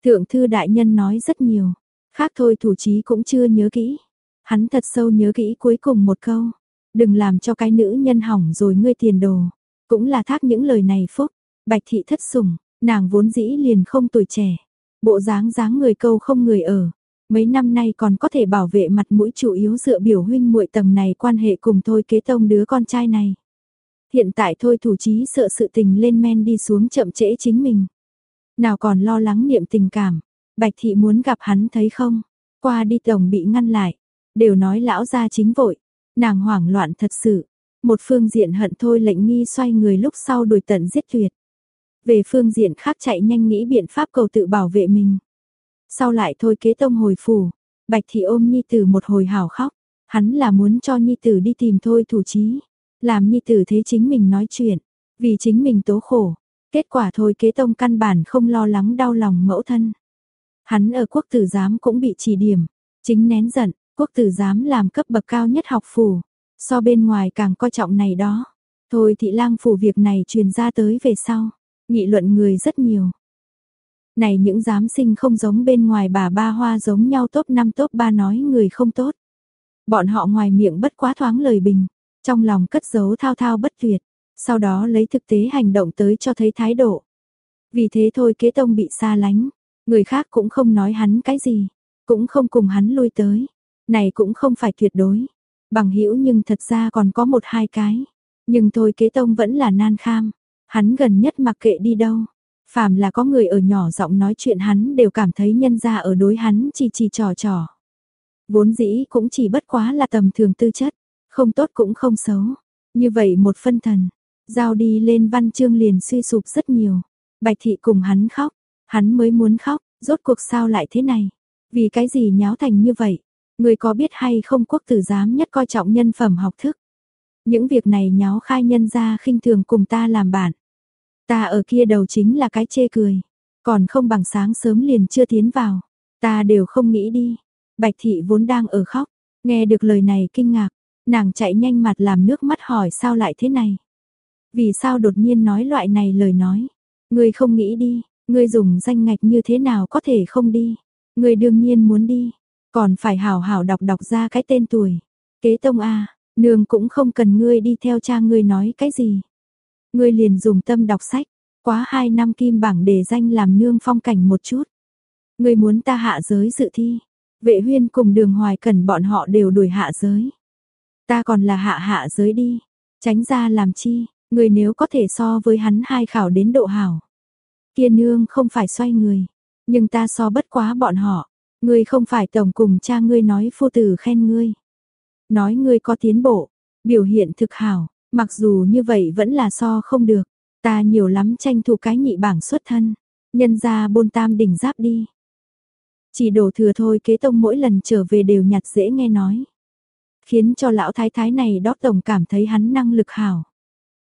Thượng thư đại nhân nói rất nhiều. Khác thôi thủ chí cũng chưa nhớ kỹ. Hắn thật sâu nhớ kỹ cuối cùng một câu. Đừng làm cho cái nữ nhân hỏng rồi ngươi tiền đồ. Cũng là thác những lời này phúc. Bạch thị thất sủng, nàng vốn dĩ liền không tuổi trẻ. Bộ dáng dáng người câu không người ở. Mấy năm nay còn có thể bảo vệ mặt mũi chủ yếu dựa biểu huynh muội tầng này quan hệ cùng thôi kế tông đứa con trai này. Hiện tại thôi thủ chí sợ sự tình lên men đi xuống chậm trễ chính mình. Nào còn lo lắng niệm tình cảm. Bạch thị muốn gặp hắn thấy không? Qua đi tổng bị ngăn lại. Đều nói lão gia chính vội. Nàng hoảng loạn thật sự. Một phương diện hận thôi lệnh nghi xoay người lúc sau đuổi tận giết tuyệt. Về phương diện khác chạy nhanh nghĩ biện pháp cầu tự bảo vệ mình. Sau lại thôi kế tông hồi phủ, Bạch thị ôm Nhi tử một hồi hào khóc, hắn là muốn cho Nhi tử đi tìm thôi thủ chí, làm Nhi tử thế chính mình nói chuyện, vì chính mình tố khổ. Kết quả thôi kế tông căn bản không lo lắng đau lòng mẫu thân. Hắn ở quốc tử giám cũng bị chỉ điểm, chính nén giận, quốc tử giám làm cấp bậc cao nhất học phủ, so bên ngoài càng coi trọng này đó. Thôi thị lang phủ việc này truyền ra tới về sau, nghị luận người rất nhiều. Này những giám sinh không giống bên ngoài bà ba hoa giống nhau top 5 top 3 nói người không tốt. Bọn họ ngoài miệng bất quá thoáng lời bình, trong lòng cất giấu thao thao bất tuyệt, sau đó lấy thực tế hành động tới cho thấy thái độ. Vì thế thôi kế tông bị xa lánh, người khác cũng không nói hắn cái gì, cũng không cùng hắn lui tới. Này cũng không phải tuyệt đối, bằng hữu nhưng thật ra còn có một hai cái. Nhưng thôi kế tông vẫn là nan kham, hắn gần nhất mặc kệ đi đâu. Phàm là có người ở nhỏ giọng nói chuyện hắn đều cảm thấy nhân ra ở đối hắn chỉ chỉ trò trò. Vốn dĩ cũng chỉ bất quá là tầm thường tư chất, không tốt cũng không xấu. Như vậy một phân thần, giao đi lên văn chương liền suy sụp rất nhiều. Bạch thị cùng hắn khóc, hắn mới muốn khóc, rốt cuộc sao lại thế này? Vì cái gì nháo thành như vậy? Người có biết hay không quốc tử giám nhất coi trọng nhân phẩm học thức? Những việc này nháo khai nhân ra khinh thường cùng ta làm bạn. Ta ở kia đầu chính là cái chê cười. Còn không bằng sáng sớm liền chưa tiến vào. Ta đều không nghĩ đi. Bạch thị vốn đang ở khóc. Nghe được lời này kinh ngạc. Nàng chạy nhanh mặt làm nước mắt hỏi sao lại thế này. Vì sao đột nhiên nói loại này lời nói. Ngươi không nghĩ đi. Ngươi dùng danh ngạch như thế nào có thể không đi. Ngươi đương nhiên muốn đi. Còn phải hảo hảo đọc đọc ra cái tên tuổi. Kế tông A, nương cũng không cần ngươi đi theo cha ngươi nói cái gì. Ngươi liền dùng tâm đọc sách, quá hai năm kim bảng để danh làm nương phong cảnh một chút. Ngươi muốn ta hạ giới dự thi, vệ huyên cùng đường hoài cần bọn họ đều đuổi hạ giới. Ta còn là hạ hạ giới đi, tránh ra làm chi, ngươi nếu có thể so với hắn hai khảo đến độ hảo. Kia nương không phải xoay người, nhưng ta so bất quá bọn họ, ngươi không phải tổng cùng cha ngươi nói phu tử khen ngươi. Nói ngươi có tiến bộ, biểu hiện thực hảo, Mặc dù như vậy vẫn là so không được, ta nhiều lắm tranh thủ cái nhị bảng xuất thân, nhân ra bôn tam đỉnh giáp đi. Chỉ đổ thừa thôi kế tông mỗi lần trở về đều nhặt dễ nghe nói. Khiến cho lão thái thái này đót tổng cảm thấy hắn năng lực hảo.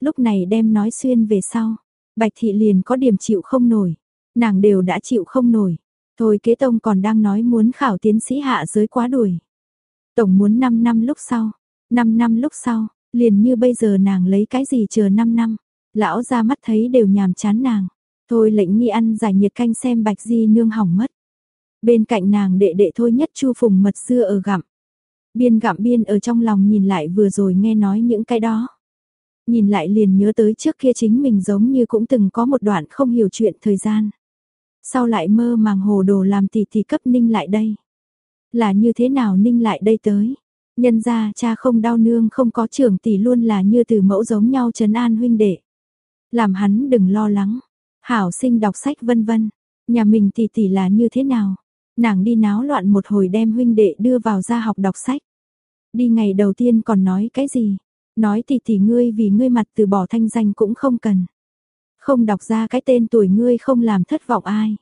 Lúc này đem nói xuyên về sau, bạch thị liền có điểm chịu không nổi, nàng đều đã chịu không nổi. Thôi kế tông còn đang nói muốn khảo tiến sĩ hạ giới quá đuổi. Tổng muốn 5 năm lúc sau, 5 năm lúc sau, Liền như bây giờ nàng lấy cái gì chờ 5 năm, lão ra mắt thấy đều nhàm chán nàng. Thôi lệnh nghi ăn giải nhiệt canh xem bạch di nương hỏng mất. Bên cạnh nàng đệ đệ thôi nhất chu phùng mật xưa ở gặm. Biên gặm biên ở trong lòng nhìn lại vừa rồi nghe nói những cái đó. Nhìn lại liền nhớ tới trước kia chính mình giống như cũng từng có một đoạn không hiểu chuyện thời gian. Sau lại mơ màng hồ đồ làm tỷ tỷ cấp ninh lại đây. Là như thế nào ninh lại đây tới? Nhân ra cha không đau nương không có trưởng tỷ luôn là như từ mẫu giống nhau trấn an huynh đệ. Làm hắn đừng lo lắng. Hảo sinh đọc sách vân vân. Nhà mình tỷ tỷ là như thế nào? Nàng đi náo loạn một hồi đem huynh đệ đưa vào ra học đọc sách. Đi ngày đầu tiên còn nói cái gì? Nói tỷ tỷ ngươi vì ngươi mặt từ bỏ thanh danh cũng không cần. Không đọc ra cái tên tuổi ngươi không làm thất vọng ai.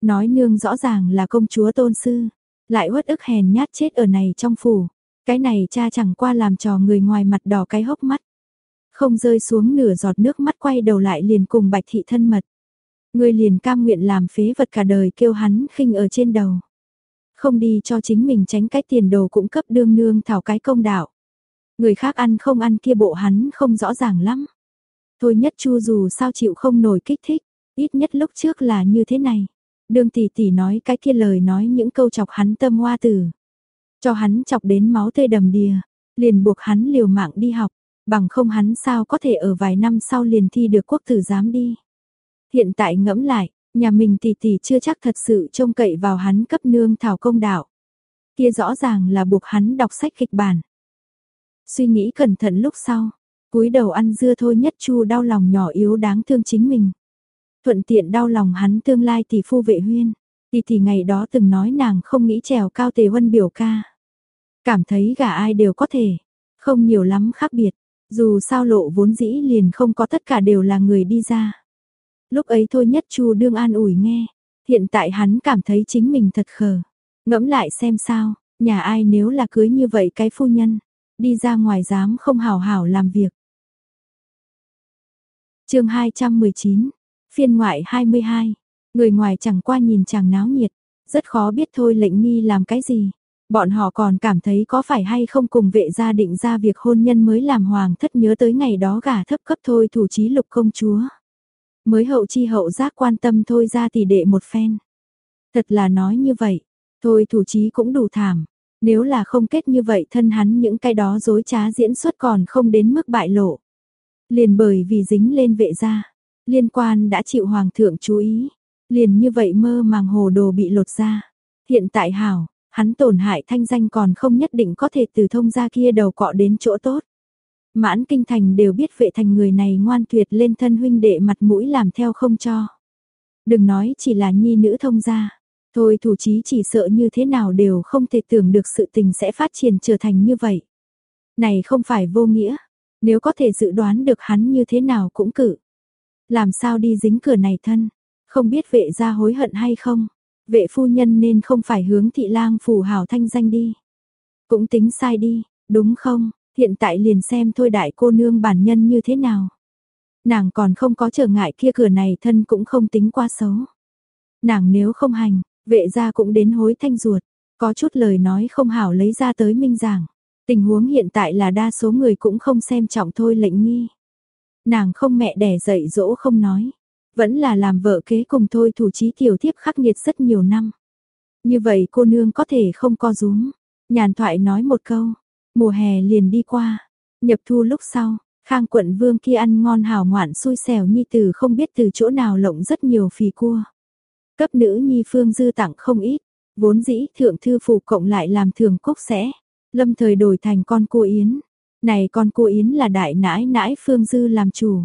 Nói nương rõ ràng là công chúa tôn sư, lại uất ức hèn nhát chết ở này trong phủ. Cái này cha chẳng qua làm trò người ngoài mặt đỏ cái hốc mắt. Không rơi xuống nửa giọt nước mắt quay đầu lại liền cùng bạch thị thân mật. Người liền cam nguyện làm phế vật cả đời kêu hắn khinh ở trên đầu. Không đi cho chính mình tránh cái tiền đồ cũng cấp đương nương thảo cái công đạo. Người khác ăn không ăn kia bộ hắn không rõ ràng lắm. Thôi nhất chu dù sao chịu không nổi kích thích, ít nhất lúc trước là như thế này. Đương tỷ tỷ nói cái kia lời nói những câu chọc hắn tâm hoa tử. Cho hắn chọc đến máu tươi đầm đìa, liền buộc hắn liều mạng đi học, bằng không hắn sao có thể ở vài năm sau liền thi được quốc tử giám đi. Hiện tại ngẫm lại, nhà mình tỷ tỷ chưa chắc thật sự trông cậy vào hắn cấp nương thảo công đạo. Kia rõ ràng là buộc hắn đọc sách kịch bản. Suy nghĩ cẩn thận lúc sau, cúi đầu ăn dưa thôi nhất chu đau lòng nhỏ yếu đáng thương chính mình. Thuận tiện đau lòng hắn tương lai tỷ phu vệ huyên. Tỷ tỷ ngày đó từng nói nàng không nghĩ trèo cao tề huân biểu ca. Cảm thấy gả ai đều có thể, không nhiều lắm khác biệt, Dù sao lộ vốn dĩ liền không có tất cả đều là người đi ra. Lúc ấy thôi nhất chu đương an ủi nghe, hiện tại hắn cảm thấy chính mình thật khờ. Ngẫm lại xem sao, nhà ai nếu là cưới như vậy cái phu nhân, đi ra ngoài dám không hảo hảo làm việc. chương 219, phiên ngoại 22, người ngoài chẳng qua nhìn chàng náo nhiệt, rất khó biết thôi lệnh nghi làm cái gì. Bọn họ còn cảm thấy có phải hay không cùng vệ gia định ra việc hôn nhân mới làm hoàng thất nhớ tới ngày đó gả thấp cấp thôi thủ trí lục công chúa. Mới hậu chi hậu giác quan tâm thôi ra tỷ đệ một phen. Thật là nói như vậy, thôi thủ trí cũng đủ thảm. Nếu là không kết như vậy thân hắn những cái đó dối trá diễn xuất còn không đến mức bại lộ. Liền bởi vì dính lên vệ gia, liên quan đã chịu hoàng thượng chú ý, liền như vậy mơ màng hồ đồ bị lột ra. Hiện tại hảo, hắn tổn hại thanh danh còn không nhất định có thể từ thông gia kia đầu cọ đến chỗ tốt. Mãn kinh thành đều biết vệ thành người này ngoan tuyệt lên thân huynh đệ mặt mũi làm theo không cho. Đừng nói chỉ là nhi nữ thông gia, thôi thủ chí chỉ sợ như thế nào đều không thể tưởng được sự tình sẽ phát triển trở thành như vậy. Này không phải vô nghĩa, nếu có thể dự đoán được hắn như thế nào cũng cử. Làm sao đi dính cửa này thân, không biết vệ gia hối hận hay không. Vệ phu nhân nên không phải hướng thị lang phủ hảo thanh danh đi. Cũng tính sai đi, đúng không? Hiện tại liền xem thôi đại cô nương bản nhân như thế nào. Nàng còn không có trở ngại kia cửa này thân cũng không tính qua xấu. Nàng nếu không hành, vệ gia cũng đến hối thanh ruột. Có chút lời nói không hảo lấy ra tới minh giảng. Tình huống hiện tại là đa số người cũng không xem trọng thôi lệnh nghi. Nàng không mẹ đẻ dạy dỗ không nói. Vẫn là làm vợ kế cùng thôi thủ trí tiểu thiếp khắc nghiệt rất nhiều năm. Như vậy cô nương có thể không co rúm. Nhàn thoại nói một câu, mùa hè liền đi qua, nhập thu lúc sau, khang quận vương kia ăn ngon hào ngoạn xui xẻo nhi tử không biết từ chỗ nào lộng rất nhiều phì cua. Cấp nữ nhi phương dư tặng không ít, vốn dĩ thượng thư phụ cộng lại làm thường cốc sẽ, lâm thời đổi thành con cô yến. Này con cô yến là đại nãi nãi phương dư làm chủ.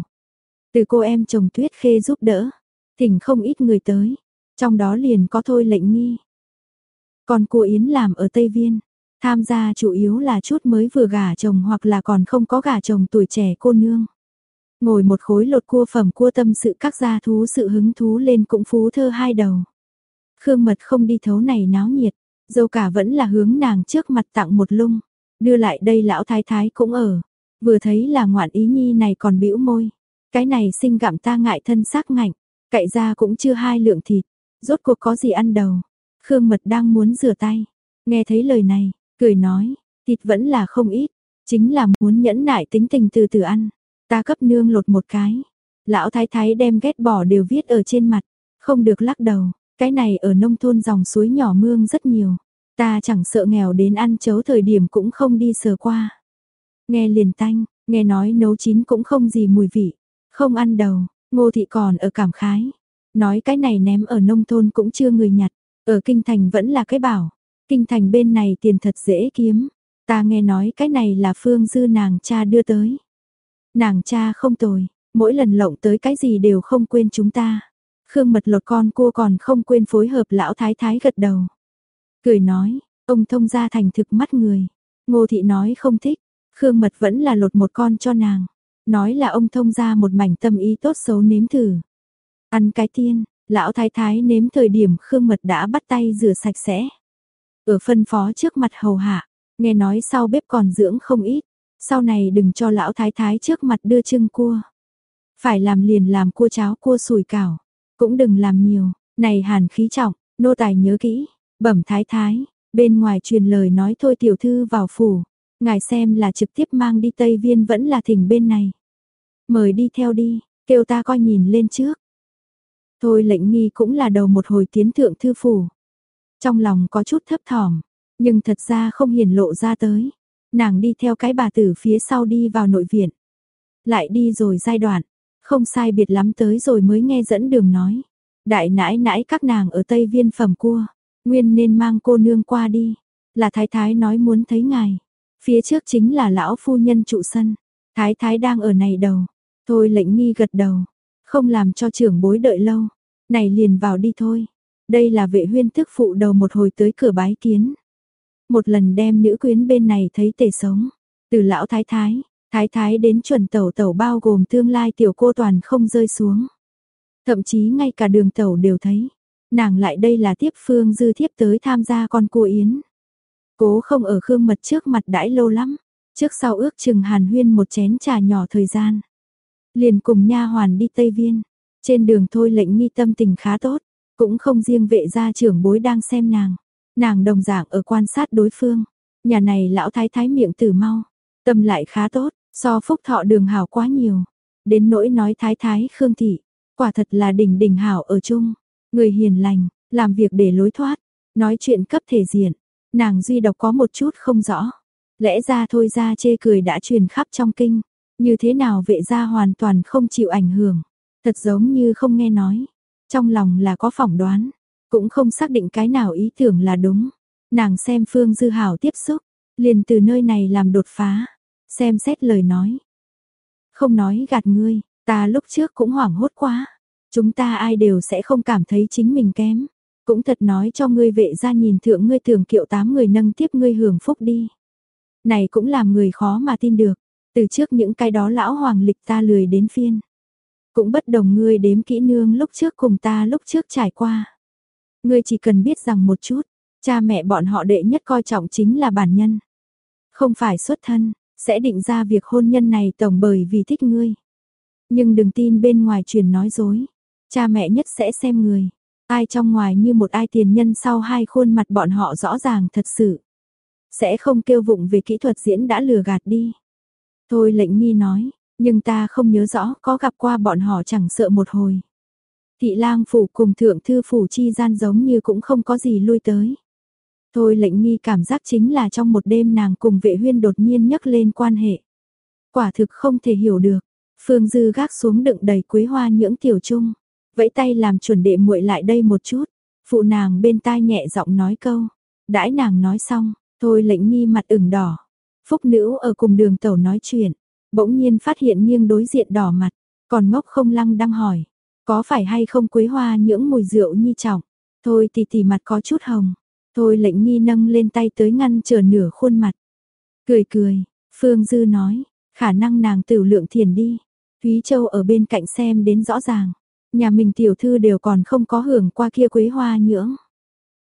Từ cô em chồng tuyết khê giúp đỡ, thỉnh không ít người tới, trong đó liền có thôi lệnh nghi. Còn cô Yến làm ở Tây Viên, tham gia chủ yếu là chút mới vừa gả chồng hoặc là còn không có gả chồng tuổi trẻ cô nương. Ngồi một khối lột cua phẩm cua tâm sự các gia thú sự hứng thú lên cũng phú thơ hai đầu. Khương mật không đi thấu này náo nhiệt, dâu cả vẫn là hướng nàng trước mặt tặng một lung, đưa lại đây lão thái thái cũng ở, vừa thấy là ngoạn ý nhi này còn bĩu môi. Cái này sinh gặm ta ngại thân xác ngạnh, cậy ra cũng chưa hai lượng thịt, rốt cuộc có gì ăn đầu. Khương Mật đang muốn rửa tay, nghe thấy lời này, cười nói, thịt vẫn là không ít, chính là muốn nhẫn nại tính tình từ từ ăn. Ta cấp nương lột một cái. Lão thái thái đem ghét bỏ đều viết ở trên mặt, không được lắc đầu, cái này ở nông thôn dòng suối nhỏ mương rất nhiều. Ta chẳng sợ nghèo đến ăn chấu thời điểm cũng không đi sờ qua. Nghe liền tanh, nghe nói nấu chín cũng không gì mùi vị. Không ăn đầu, ngô thị còn ở cảm khái. Nói cái này ném ở nông thôn cũng chưa người nhặt, ở kinh thành vẫn là cái bảo. Kinh thành bên này tiền thật dễ kiếm. Ta nghe nói cái này là phương dư nàng cha đưa tới. Nàng cha không tồi, mỗi lần lộng tới cái gì đều không quên chúng ta. Khương mật lột con cua còn không quên phối hợp lão thái thái gật đầu. Cười nói, ông thông gia thành thực mắt người. Ngô thị nói không thích, Khương mật vẫn là lột một con cho nàng. Nói là ông thông ra một mảnh tâm ý tốt xấu nếm thử. Ăn cái tiên, lão thái thái nếm thời điểm khương mật đã bắt tay rửa sạch sẽ. Ở phân phó trước mặt hầu hạ, nghe nói sau bếp còn dưỡng không ít. Sau này đừng cho lão thái thái trước mặt đưa trưng cua. Phải làm liền làm cua cháo cua sùi cảo. Cũng đừng làm nhiều, này hàn khí trọng, nô tài nhớ kỹ, bẩm thái thái, bên ngoài truyền lời nói thôi tiểu thư vào phủ. Ngài xem là trực tiếp mang đi Tây Viên vẫn là thỉnh bên này. Mời đi theo đi, kêu ta coi nhìn lên trước. Thôi lệnh nghi cũng là đầu một hồi tiến thượng thư phủ. Trong lòng có chút thấp thỏm, nhưng thật ra không hiển lộ ra tới. Nàng đi theo cái bà tử phía sau đi vào nội viện. Lại đi rồi giai đoạn, không sai biệt lắm tới rồi mới nghe dẫn đường nói. Đại nãi nãi các nàng ở Tây Viên phẩm cua, nguyên nên mang cô nương qua đi. Là thái thái nói muốn thấy ngài. Phía trước chính là lão phu nhân trụ sân. Thái thái đang ở này đầu, Thôi lệnh nghi gật đầu, không làm cho trưởng bối đợi lâu, này liền vào đi thôi. Đây là vệ huyên thức phụ đầu một hồi tới cửa bái kiến. Một lần đem nữ quyến bên này thấy tề sống, từ lão thái thái, Thái thái đến chuẩn tẩu tẩu bao gồm tương lai tiểu cô toàn không rơi xuống. Thậm chí ngay cả đường tẩu đều thấy. Nàng lại đây là tiếp phương dư thiếp tới tham gia con cua yến. Cố không ở khương mật trước mặt đãi lâu lắm. Trước sau ước chừng hàn huyên một chén trà nhỏ thời gian. Liền cùng nha hoàn đi Tây Viên. Trên đường thôi lệnh nghi tâm tình khá tốt. Cũng không riêng vệ gia trưởng bối đang xem nàng. Nàng đồng dạng ở quan sát đối phương. Nhà này lão thái thái miệng từ mau. Tâm lại khá tốt, so phúc thọ đường hảo quá nhiều. Đến nỗi nói thái thái khương thị. Quả thật là đỉnh đỉnh hảo ở chung. Người hiền lành, làm việc để lối thoát. Nói chuyện cấp thể diện. Nàng duy độc có một chút không rõ. Lẽ ra thôi ra chê cười đã truyền khắp trong kinh. Như thế nào vệ gia hoàn toàn không chịu ảnh hưởng. Thật giống như không nghe nói. Trong lòng là có phỏng đoán. Cũng không xác định cái nào ý tưởng là đúng. Nàng xem Phương Dư Hảo tiếp xúc. Liền từ nơi này làm đột phá. Xem xét lời nói. Không nói gạt ngươi. Ta lúc trước cũng hoảng hốt quá. Chúng ta ai đều sẽ không cảm thấy chính mình kém. Cũng thật nói cho ngươi vệ ra nhìn thượng ngươi thường kiệu tám người nâng tiếp ngươi hưởng phúc đi. Này cũng làm người khó mà tin được. Từ trước những cái đó lão hoàng lịch ta lười đến phiên. Cũng bất đồng ngươi đếm kỹ nương lúc trước cùng ta lúc trước trải qua. Ngươi chỉ cần biết rằng một chút, cha mẹ bọn họ đệ nhất coi trọng chính là bản nhân. Không phải xuất thân, sẽ định ra việc hôn nhân này tổng bởi vì thích ngươi. Nhưng đừng tin bên ngoài truyền nói dối. Cha mẹ nhất sẽ xem người. Ai trong ngoài như một ai tiền nhân sau hai khuôn mặt bọn họ rõ ràng thật sự. Sẽ không kêu vụng về kỹ thuật diễn đã lừa gạt đi. Thôi lệnh nghi nói, nhưng ta không nhớ rõ có gặp qua bọn họ chẳng sợ một hồi. Thị lang phủ cùng thượng thư phủ chi gian giống như cũng không có gì lui tới. Thôi lệnh nghi cảm giác chính là trong một đêm nàng cùng vệ huyên đột nhiên nhắc lên quan hệ. Quả thực không thể hiểu được. Phương Dư gác xuống đựng đầy quế hoa nhưỡng tiểu trung. Vẫy tay làm chuẩn đệ muội lại đây một chút. Phụ nàng bên tai nhẹ giọng nói câu. Đãi nàng nói xong, thôi lệnh nghi mặt ửng đỏ. Phúc nữ ở cùng đường tẩu nói chuyện. Bỗng nhiên phát hiện nghiêng đối diện đỏ mặt. Còn ngốc không lăng đang hỏi. Có phải hay không quế hoa nhưỡng mùi rượu nhi trọng? Thôi thì tì mặt có chút hồng. Thôi lệnh nghi nâng lên tay tới ngăn chờ nửa khuôn mặt. Cười cười, Phương Dư nói, khả năng nàng tử lượng thiền đi. Thúy Châu ở bên cạnh xem đến rõ ràng. Nhà mình tiểu thư đều còn không có hưởng qua kia quế hoa nhưỡng.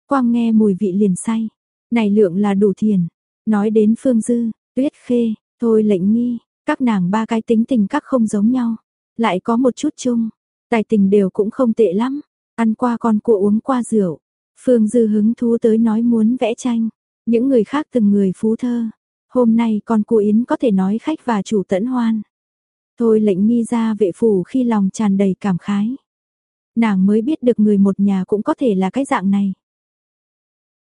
Quang nghe mùi vị liền say. Này lượng là đủ thiền. Nói đến Phương Dư, Tuyết Khê, thôi lệnh nghi, các nàng ba cái tính tình các không giống nhau. Lại có một chút chung. Tài tình đều cũng không tệ lắm. Ăn qua con cua uống qua rượu. Phương Dư hứng thú tới nói muốn vẽ tranh. Những người khác từng người phú thơ. Hôm nay con cua Yến có thể nói khách và chủ tẫn hoan. Thôi lệnh nghi ra vệ phủ khi lòng tràn đầy cảm khái. Nàng mới biết được người một nhà cũng có thể là cái dạng này.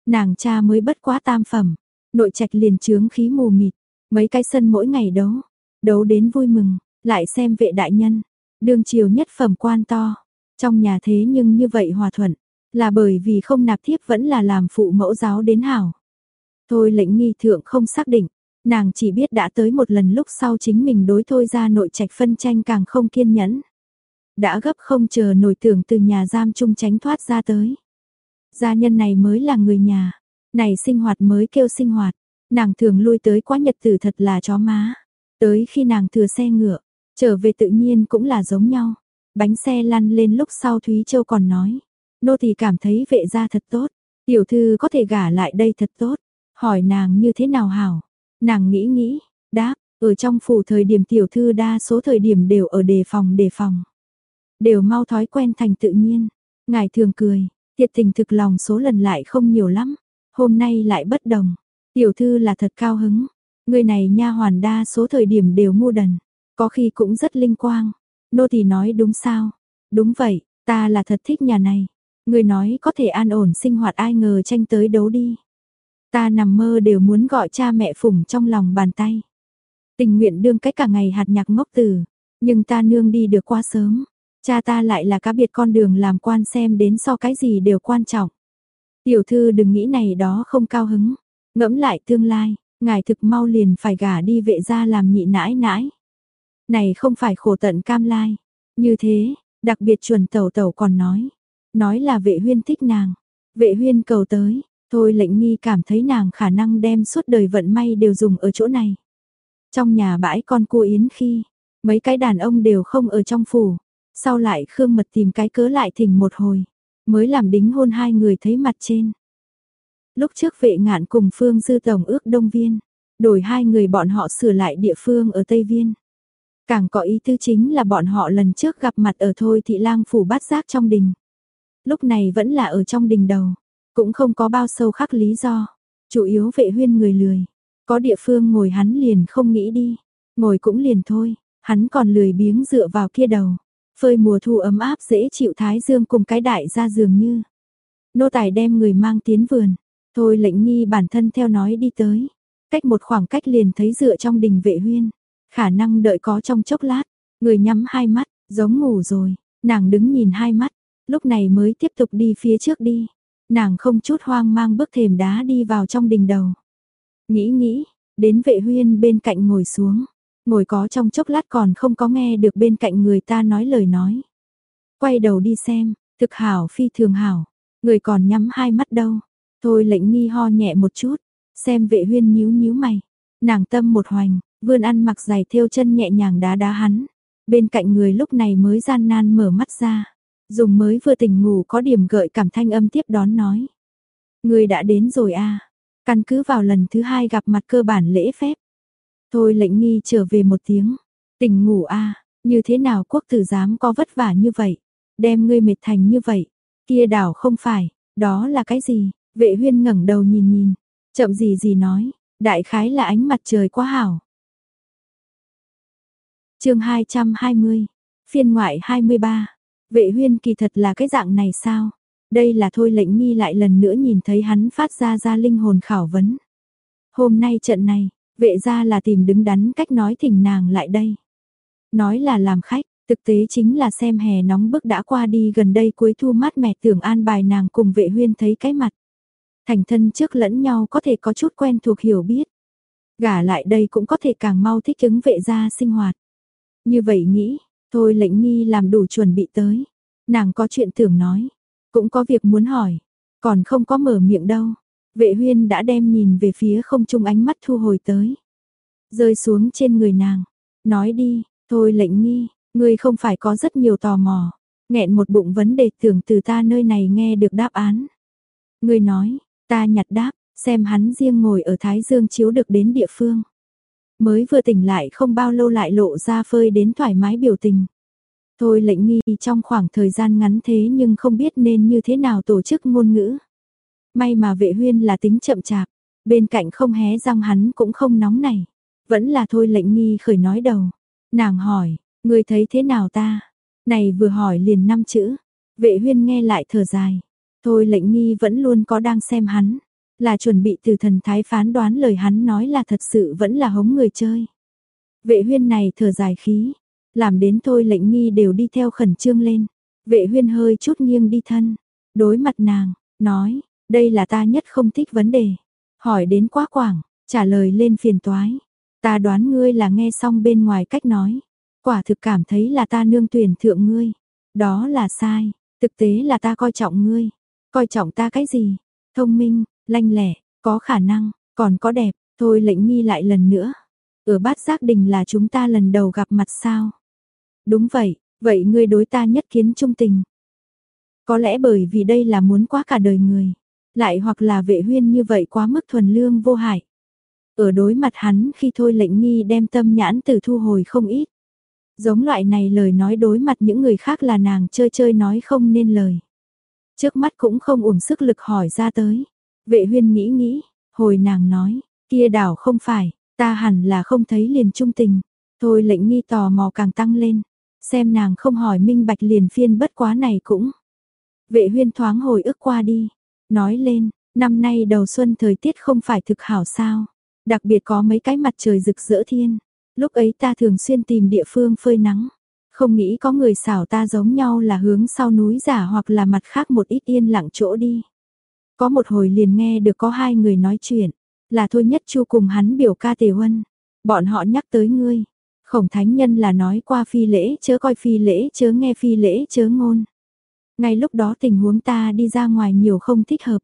Nàng cha mới bất quá tam phẩm. Nội trạch liền trướng khí mù mịt. Mấy cái sân mỗi ngày đấu. Đấu đến vui mừng. Lại xem vệ đại nhân. đương chiều nhất phẩm quan to. Trong nhà thế nhưng như vậy hòa thuận. Là bởi vì không nạp thiếp vẫn là làm phụ mẫu giáo đến hảo. Thôi lệnh nghi thượng không xác định. Nàng chỉ biết đã tới một lần lúc sau chính mình đối thôi ra nội trạch phân tranh càng không kiên nhẫn. Đã gấp không chờ nổi tưởng từ nhà giam chung tránh thoát ra tới. Gia nhân này mới là người nhà. Này sinh hoạt mới kêu sinh hoạt. Nàng thường lui tới quá nhật tử thật là chó má. Tới khi nàng thừa xe ngựa, trở về tự nhiên cũng là giống nhau. Bánh xe lăn lên lúc sau Thúy Châu còn nói. Nô thì cảm thấy vệ gia thật tốt. Tiểu thư có thể gả lại đây thật tốt. Hỏi nàng như thế nào hảo. Nàng nghĩ nghĩ, đáp, ở trong phủ thời điểm tiểu thư đa số thời điểm đều ở đề phòng đề phòng. Đều mau thói quen thành tự nhiên. Ngài thường cười, thiệt tình thực lòng số lần lại không nhiều lắm. Hôm nay lại bất đồng. Tiểu thư là thật cao hứng. Người này nha hoàn đa số thời điểm đều ngu đần. Có khi cũng rất linh quang. Nô thì nói đúng sao? Đúng vậy, ta là thật thích nhà này. Người nói có thể an ổn sinh hoạt ai ngờ tranh tới đấu đi. Ta nằm mơ đều muốn gọi cha mẹ phủng trong lòng bàn tay. Tình nguyện đương cách cả ngày hạt nhạc ngốc tử, nhưng ta nương đi được quá sớm. Cha ta lại là cá biệt con đường làm quan xem đến so cái gì đều quan trọng. Tiểu thư đừng nghĩ này đó không cao hứng. Ngẫm lại tương lai, ngài thực mau liền phải gả đi vệ gia làm nhị nãi nãi. Này không phải khổ tận cam lai. Như thế, đặc biệt chuẩn tẩu tẩu còn nói. Nói là vệ huyên thích nàng. Vệ huyên cầu tới, thôi lệnh nghi cảm thấy nàng khả năng đem suốt đời vận may đều dùng ở chỗ này. Trong nhà bãi con cua yến khi, mấy cái đàn ông đều không ở trong phủ. Sau lại Khương Mật tìm cái cớ lại thỉnh một hồi, mới làm đính hôn hai người thấy mặt trên. Lúc trước vệ ngạn cùng Phương Dư Tổng ước Đông Viên, đổi hai người bọn họ sửa lại địa phương ở Tây Viên. Càng có ý tư chính là bọn họ lần trước gặp mặt ở Thôi Thị Lang Phủ bát giác trong đình. Lúc này vẫn là ở trong đình đầu, cũng không có bao sâu khắc lý do, chủ yếu vệ huyên người lười. Có địa phương ngồi hắn liền không nghĩ đi, ngồi cũng liền thôi, hắn còn lười biếng dựa vào kia đầu. Phơi mùa thu ấm áp dễ chịu thái dương cùng cái đại ra giường như. Nô tài đem người mang tiến vườn, thôi lệnh nghi bản thân theo nói đi tới. Cách một khoảng cách liền thấy dựa trong đình vệ huyên, khả năng đợi có trong chốc lát, người nhắm hai mắt, giống ngủ rồi, nàng đứng nhìn hai mắt, lúc này mới tiếp tục đi phía trước đi. Nàng không chút hoang mang bước thềm đá đi vào trong đình đầu. Nghĩ nghĩ, đến vệ huyên bên cạnh ngồi xuống. Ngồi có trong chốc lát còn không có nghe được bên cạnh người ta nói lời nói. Quay đầu đi xem, thực hảo phi thường hảo. Người còn nhắm hai mắt đâu. Thôi lệnh nghi ho nhẹ một chút. Xem vệ huyên nhíu nhíu mày. Nàng tâm một hoành, vươn ăn mặc giày theo chân nhẹ nhàng đá đá hắn. Bên cạnh người lúc này mới gian nan mở mắt ra. Dùng mới vừa tỉnh ngủ có điểm gợi cảm thanh âm tiếp đón nói. Người đã đến rồi à. Căn cứ vào lần thứ hai gặp mặt cơ bản lễ phép. Thôi lệnh nghi trở về một tiếng. Tỉnh ngủ a như thế nào quốc tử giám có vất vả như vậy. Đem ngươi mệt thành như vậy. Kia đảo không phải, đó là cái gì? Vệ huyên ngẩng đầu nhìn nhìn. Chậm gì gì nói, đại khái là ánh mặt trời quá hảo. chương 220, phiên ngoại 23. Vệ huyên kỳ thật là cái dạng này sao? Đây là thôi lệnh nghi lại lần nữa nhìn thấy hắn phát ra ra linh hồn khảo vấn. Hôm nay trận này, vệ ra là tìm đứng đắn cách nói thỉnh nàng lại đây. Nói là làm khách, thực tế chính là xem hè nóng bức đã qua đi gần đây cuối thu mát mẻ tưởng an bài nàng cùng vệ huyên thấy cái mặt. Thành thân trước lẫn nhau có thể có chút quen thuộc hiểu biết. Gả lại đây cũng có thể càng mau thích ứng vệ gia sinh hoạt. Như vậy nghĩ, thôi lệnh nghi làm đủ chuẩn bị tới. Nàng có chuyện tưởng nói. Cũng có việc muốn hỏi, còn không có mở miệng đâu. Vệ huyên đã đem nhìn về phía không trung ánh mắt thu hồi tới. Rơi xuống trên người nàng. Nói đi, thôi lệnh nghi, ngươi không phải có rất nhiều tò mò. Nghẹn một bụng vấn đề tưởng từ ta nơi này nghe được đáp án. Ngươi nói, ta nhặt đáp, xem hắn riêng ngồi ở Thái Dương chiếu được đến địa phương. Mới vừa tỉnh lại không bao lâu lại lộ ra phơi đến thoải mái biểu tình. Thôi lệnh nghi trong khoảng thời gian ngắn thế nhưng không biết nên như thế nào tổ chức ngôn ngữ. May mà vệ huyên là tính chậm chạp, bên cạnh không hé răng hắn cũng không nóng này. Vẫn là thôi lệnh nghi khởi nói đầu. Nàng hỏi, người thấy thế nào ta? Này vừa hỏi liền năm chữ. Vệ huyên nghe lại thở dài. Thôi lệnh nghi vẫn luôn có đang xem hắn. Là chuẩn bị từ thần thái phán đoán lời hắn nói là thật sự vẫn là hống người chơi. Vệ huyên này thở dài khí, làm đến thôi lệnh nghi đều đi theo khẩn trương lên. Vệ huyên hơi chút nghiêng đi thân. Đối mặt nàng, nói, đây là ta nhất không thích vấn đề. Hỏi đến quá quảng, trả lời lên phiền toái. Ta đoán ngươi là nghe xong bên ngoài cách nói. Quả thực cảm thấy là ta nương tuyển thượng ngươi. Đó là sai, thực tế là ta coi trọng ngươi. Coi trọng ta cái gì? Thông minh, lanh lẻ, có khả năng, còn có đẹp, thôi lệnh nghi lại lần nữa. Ở bát giác đình là chúng ta lần đầu gặp mặt sao? Đúng vậy, vậy ngươi đối ta nhất kiến trung tình. Có lẽ bởi vì đây là muốn quá cả đời người, lại hoặc là vệ huyên như vậy quá mức thuần lương vô hại. Ở đối mặt hắn khi thôi lệnh nghi đem tâm nhãn từ thu hồi không ít. Giống loại này lời nói đối mặt những người khác là nàng chơi chơi nói không nên lời. Trước mắt cũng không uổng sức lực hỏi ra tới. Vệ huyên nghĩ nghĩ, hồi nàng nói, kia đảo không phải, ta hẳn là không thấy liền trung tình. Thôi lệnh nghi tò mò càng tăng lên. Xem nàng không hỏi minh bạch liền phiên bất quá này cũng. Vệ huyên thoáng hồi ức qua đi. Nói lên, năm nay đầu xuân thời tiết không phải thực hảo sao. Đặc biệt có mấy cái mặt trời rực rỡ thiên. Lúc ấy ta thường xuyên tìm địa phương phơi nắng. Không nghĩ có người xảo ta giống nhau là hướng sau núi giả hoặc là mặt khác một ít yên lặng chỗ đi. Có một hồi liền nghe được có hai người nói chuyện. Là thôi nhất chu cùng hắn biểu ca tề huân. Bọn họ nhắc tới ngươi, Khổng thánh nhân là nói qua phi lễ chớ coi phi lễ chớ nghe phi lễ chớ ngôn. Ngay lúc đó tình huống ta đi ra ngoài nhiều không thích hợp.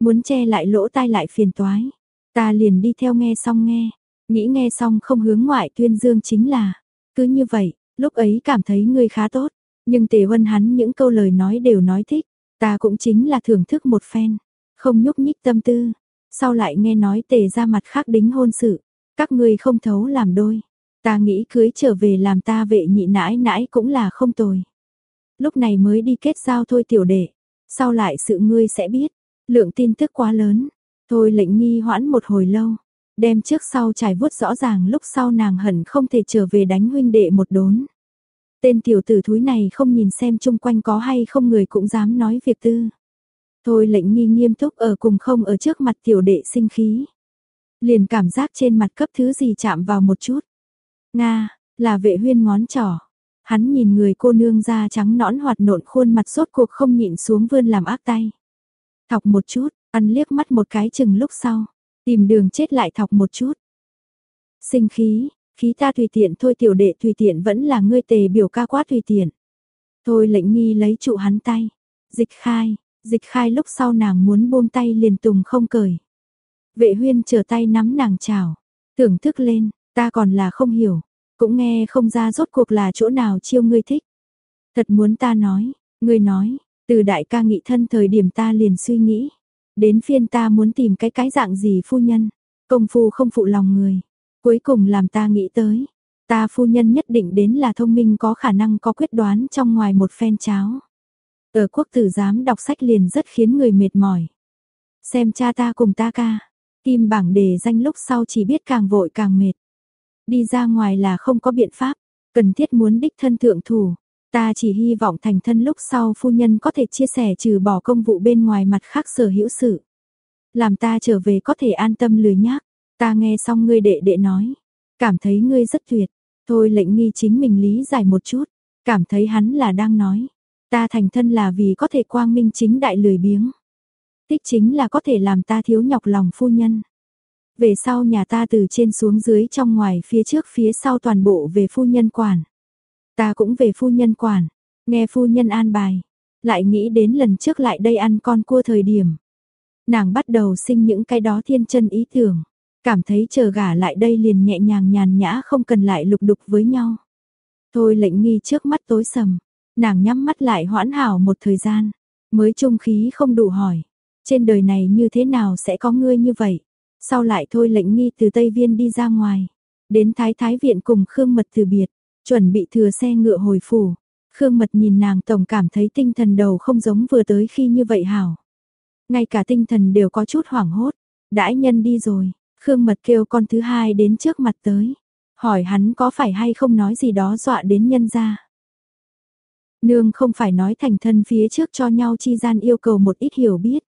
Muốn che lại lỗ tai lại phiền toái. Ta liền đi theo nghe xong nghe. Nghĩ nghe xong không hướng ngoại tuyên dương chính là, cứ như vậy, lúc ấy cảm thấy ngươi khá tốt, nhưng Tề huân hắn những câu lời nói đều nói thích, ta cũng chính là thưởng thức một phen, không nhúc nhích tâm tư. Sau lại nghe nói Tề ra mặt khác đính hôn sự, các ngươi không thấu làm đôi, ta nghĩ cưới trở về làm ta vệ nhị nãi nãi cũng là không tồi. Lúc này mới đi kết giao thôi tiểu đệ, sau lại sự ngươi sẽ biết, lượng tin tức quá lớn, thôi lệnh nghi hoãn một hồi lâu, đem trước sau trải vuốt rõ ràng lúc sau nàng hận không thể trở về đánh huynh đệ một đốn. Tên tiểu tử thúi này không nhìn xem chung quanh có hay không người cũng dám nói việc tư. Thôi lệnh nghi nghiêm túc ở cùng không ở trước mặt tiểu đệ sinh khí. Liền cảm giác trên mặt cấp thứ gì chạm vào một chút. Nga, là vệ huyên ngón trỏ. Hắn nhìn người cô nương da trắng nõn hoạt nộn khuôn mặt sốt cuộc không nhịn xuống vươn làm ác tay. Thọc một chút, ăn liếc mắt một cái chừng lúc sau. Tìm đường chết lại thọc một chút. Sinh khí, khí ta tùy tiện thôi tiểu đệ tùy tiện vẫn là ngươi tề biểu ca quá tùy tiện. Thôi lệnh nghi lấy trụ hắn tay. Dịch khai, dịch khai lúc sau nàng muốn buông tay liền tùng không cởi. Vệ huyên trở tay nắm nàng chào. Thưởng thức lên, ta còn là không hiểu. Cũng nghe không ra rốt cuộc là chỗ nào chiêu ngươi thích. Thật muốn ta nói, ngươi nói, từ đại ca nghị thân thời điểm ta liền suy nghĩ. Đến phiên ta muốn tìm cái cái dạng gì phu nhân. Công phu không phụ lòng người. Cuối cùng làm ta nghĩ tới. Ta phu nhân nhất định đến là thông minh có khả năng có quyết đoán trong ngoài một phen cháo. Ở quốc tử giám đọc sách liền rất khiến người mệt mỏi. Xem cha ta cùng ta ca. Kim bảng đề danh lúc sau chỉ biết càng vội càng mệt. Đi ra ngoài là không có biện pháp. Cần thiết muốn đích thân thượng thủ. Ta chỉ hy vọng thành thân lúc sau phu nhân có thể chia sẻ trừ bỏ công vụ bên ngoài mặt khác sở hữu sự. Làm ta trở về có thể an tâm lười nhác. Ta nghe xong ngươi đệ đệ nói. Cảm thấy ngươi rất tuyệt. Thôi lệnh nghi chính mình lý giải một chút. Cảm thấy hắn là đang nói. Ta thành thân là vì có thể quang minh chính đại lười biếng. Tích chính là có thể làm ta thiếu nhọc lòng phu nhân. Về sau nhà ta từ trên xuống dưới trong ngoài phía trước phía sau toàn bộ về phu nhân quản. Ta cũng về phu nhân quản, nghe phu nhân an bài, lại nghĩ đến lần trước lại đây ăn con cua thời điểm. Nàng bắt đầu sinh những cái đó thiên chân ý tưởng, cảm thấy chờ gả lại đây liền nhẹ nhàng nhàn nhã không cần lại lục đục với nhau. Thôi lệnh nghi trước mắt tối sầm, nàng nhắm mắt lại hoãn hảo một thời gian, mới trung khí không đủ hỏi, trên đời này như thế nào sẽ có ngươi như vậy? Sau lại thôi lệnh nghi từ Tây Viên đi ra ngoài, đến Thái Thái Viện cùng Khương Mật từ biệt, chuẩn bị thừa xe ngựa hồi phủ. Khương Mật nhìn nàng tổng cảm thấy tinh thần đầu không giống vừa tới khi như vậy hảo. Ngay cả tinh thần đều có chút hoảng hốt, đãi nhân đi rồi, Khương Mật kêu con thứ hai đến trước mặt tới, hỏi hắn có phải hay không nói gì đó dọa đến nhân ra. Nương không phải nói thành thân phía trước cho nhau chi gian yêu cầu một ít hiểu biết.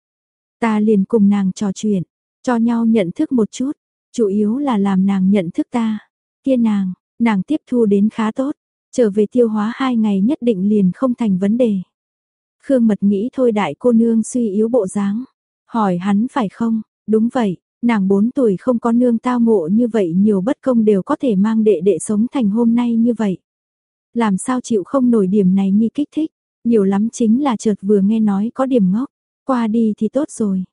Ta liền cùng nàng trò chuyện, cho nhau nhận thức một chút, chủ yếu là làm nàng nhận thức ta. Kia nàng, nàng tiếp thu đến khá tốt, trở về tiêu hóa hai ngày nhất định liền không thành vấn đề. Khương Mật nghĩ thôi đại cô nương suy yếu bộ dáng, hỏi hắn phải không, đúng vậy, nàng 4 tuổi không có nương tao ngộ như vậy nhiều bất công đều có thể mang đệ đệ sống thành hôm nay như vậy. Làm sao chịu không nổi điểm này nghi kích thích, nhiều lắm chính là chợt vừa nghe nói có điểm ngốc, qua đi thì tốt rồi.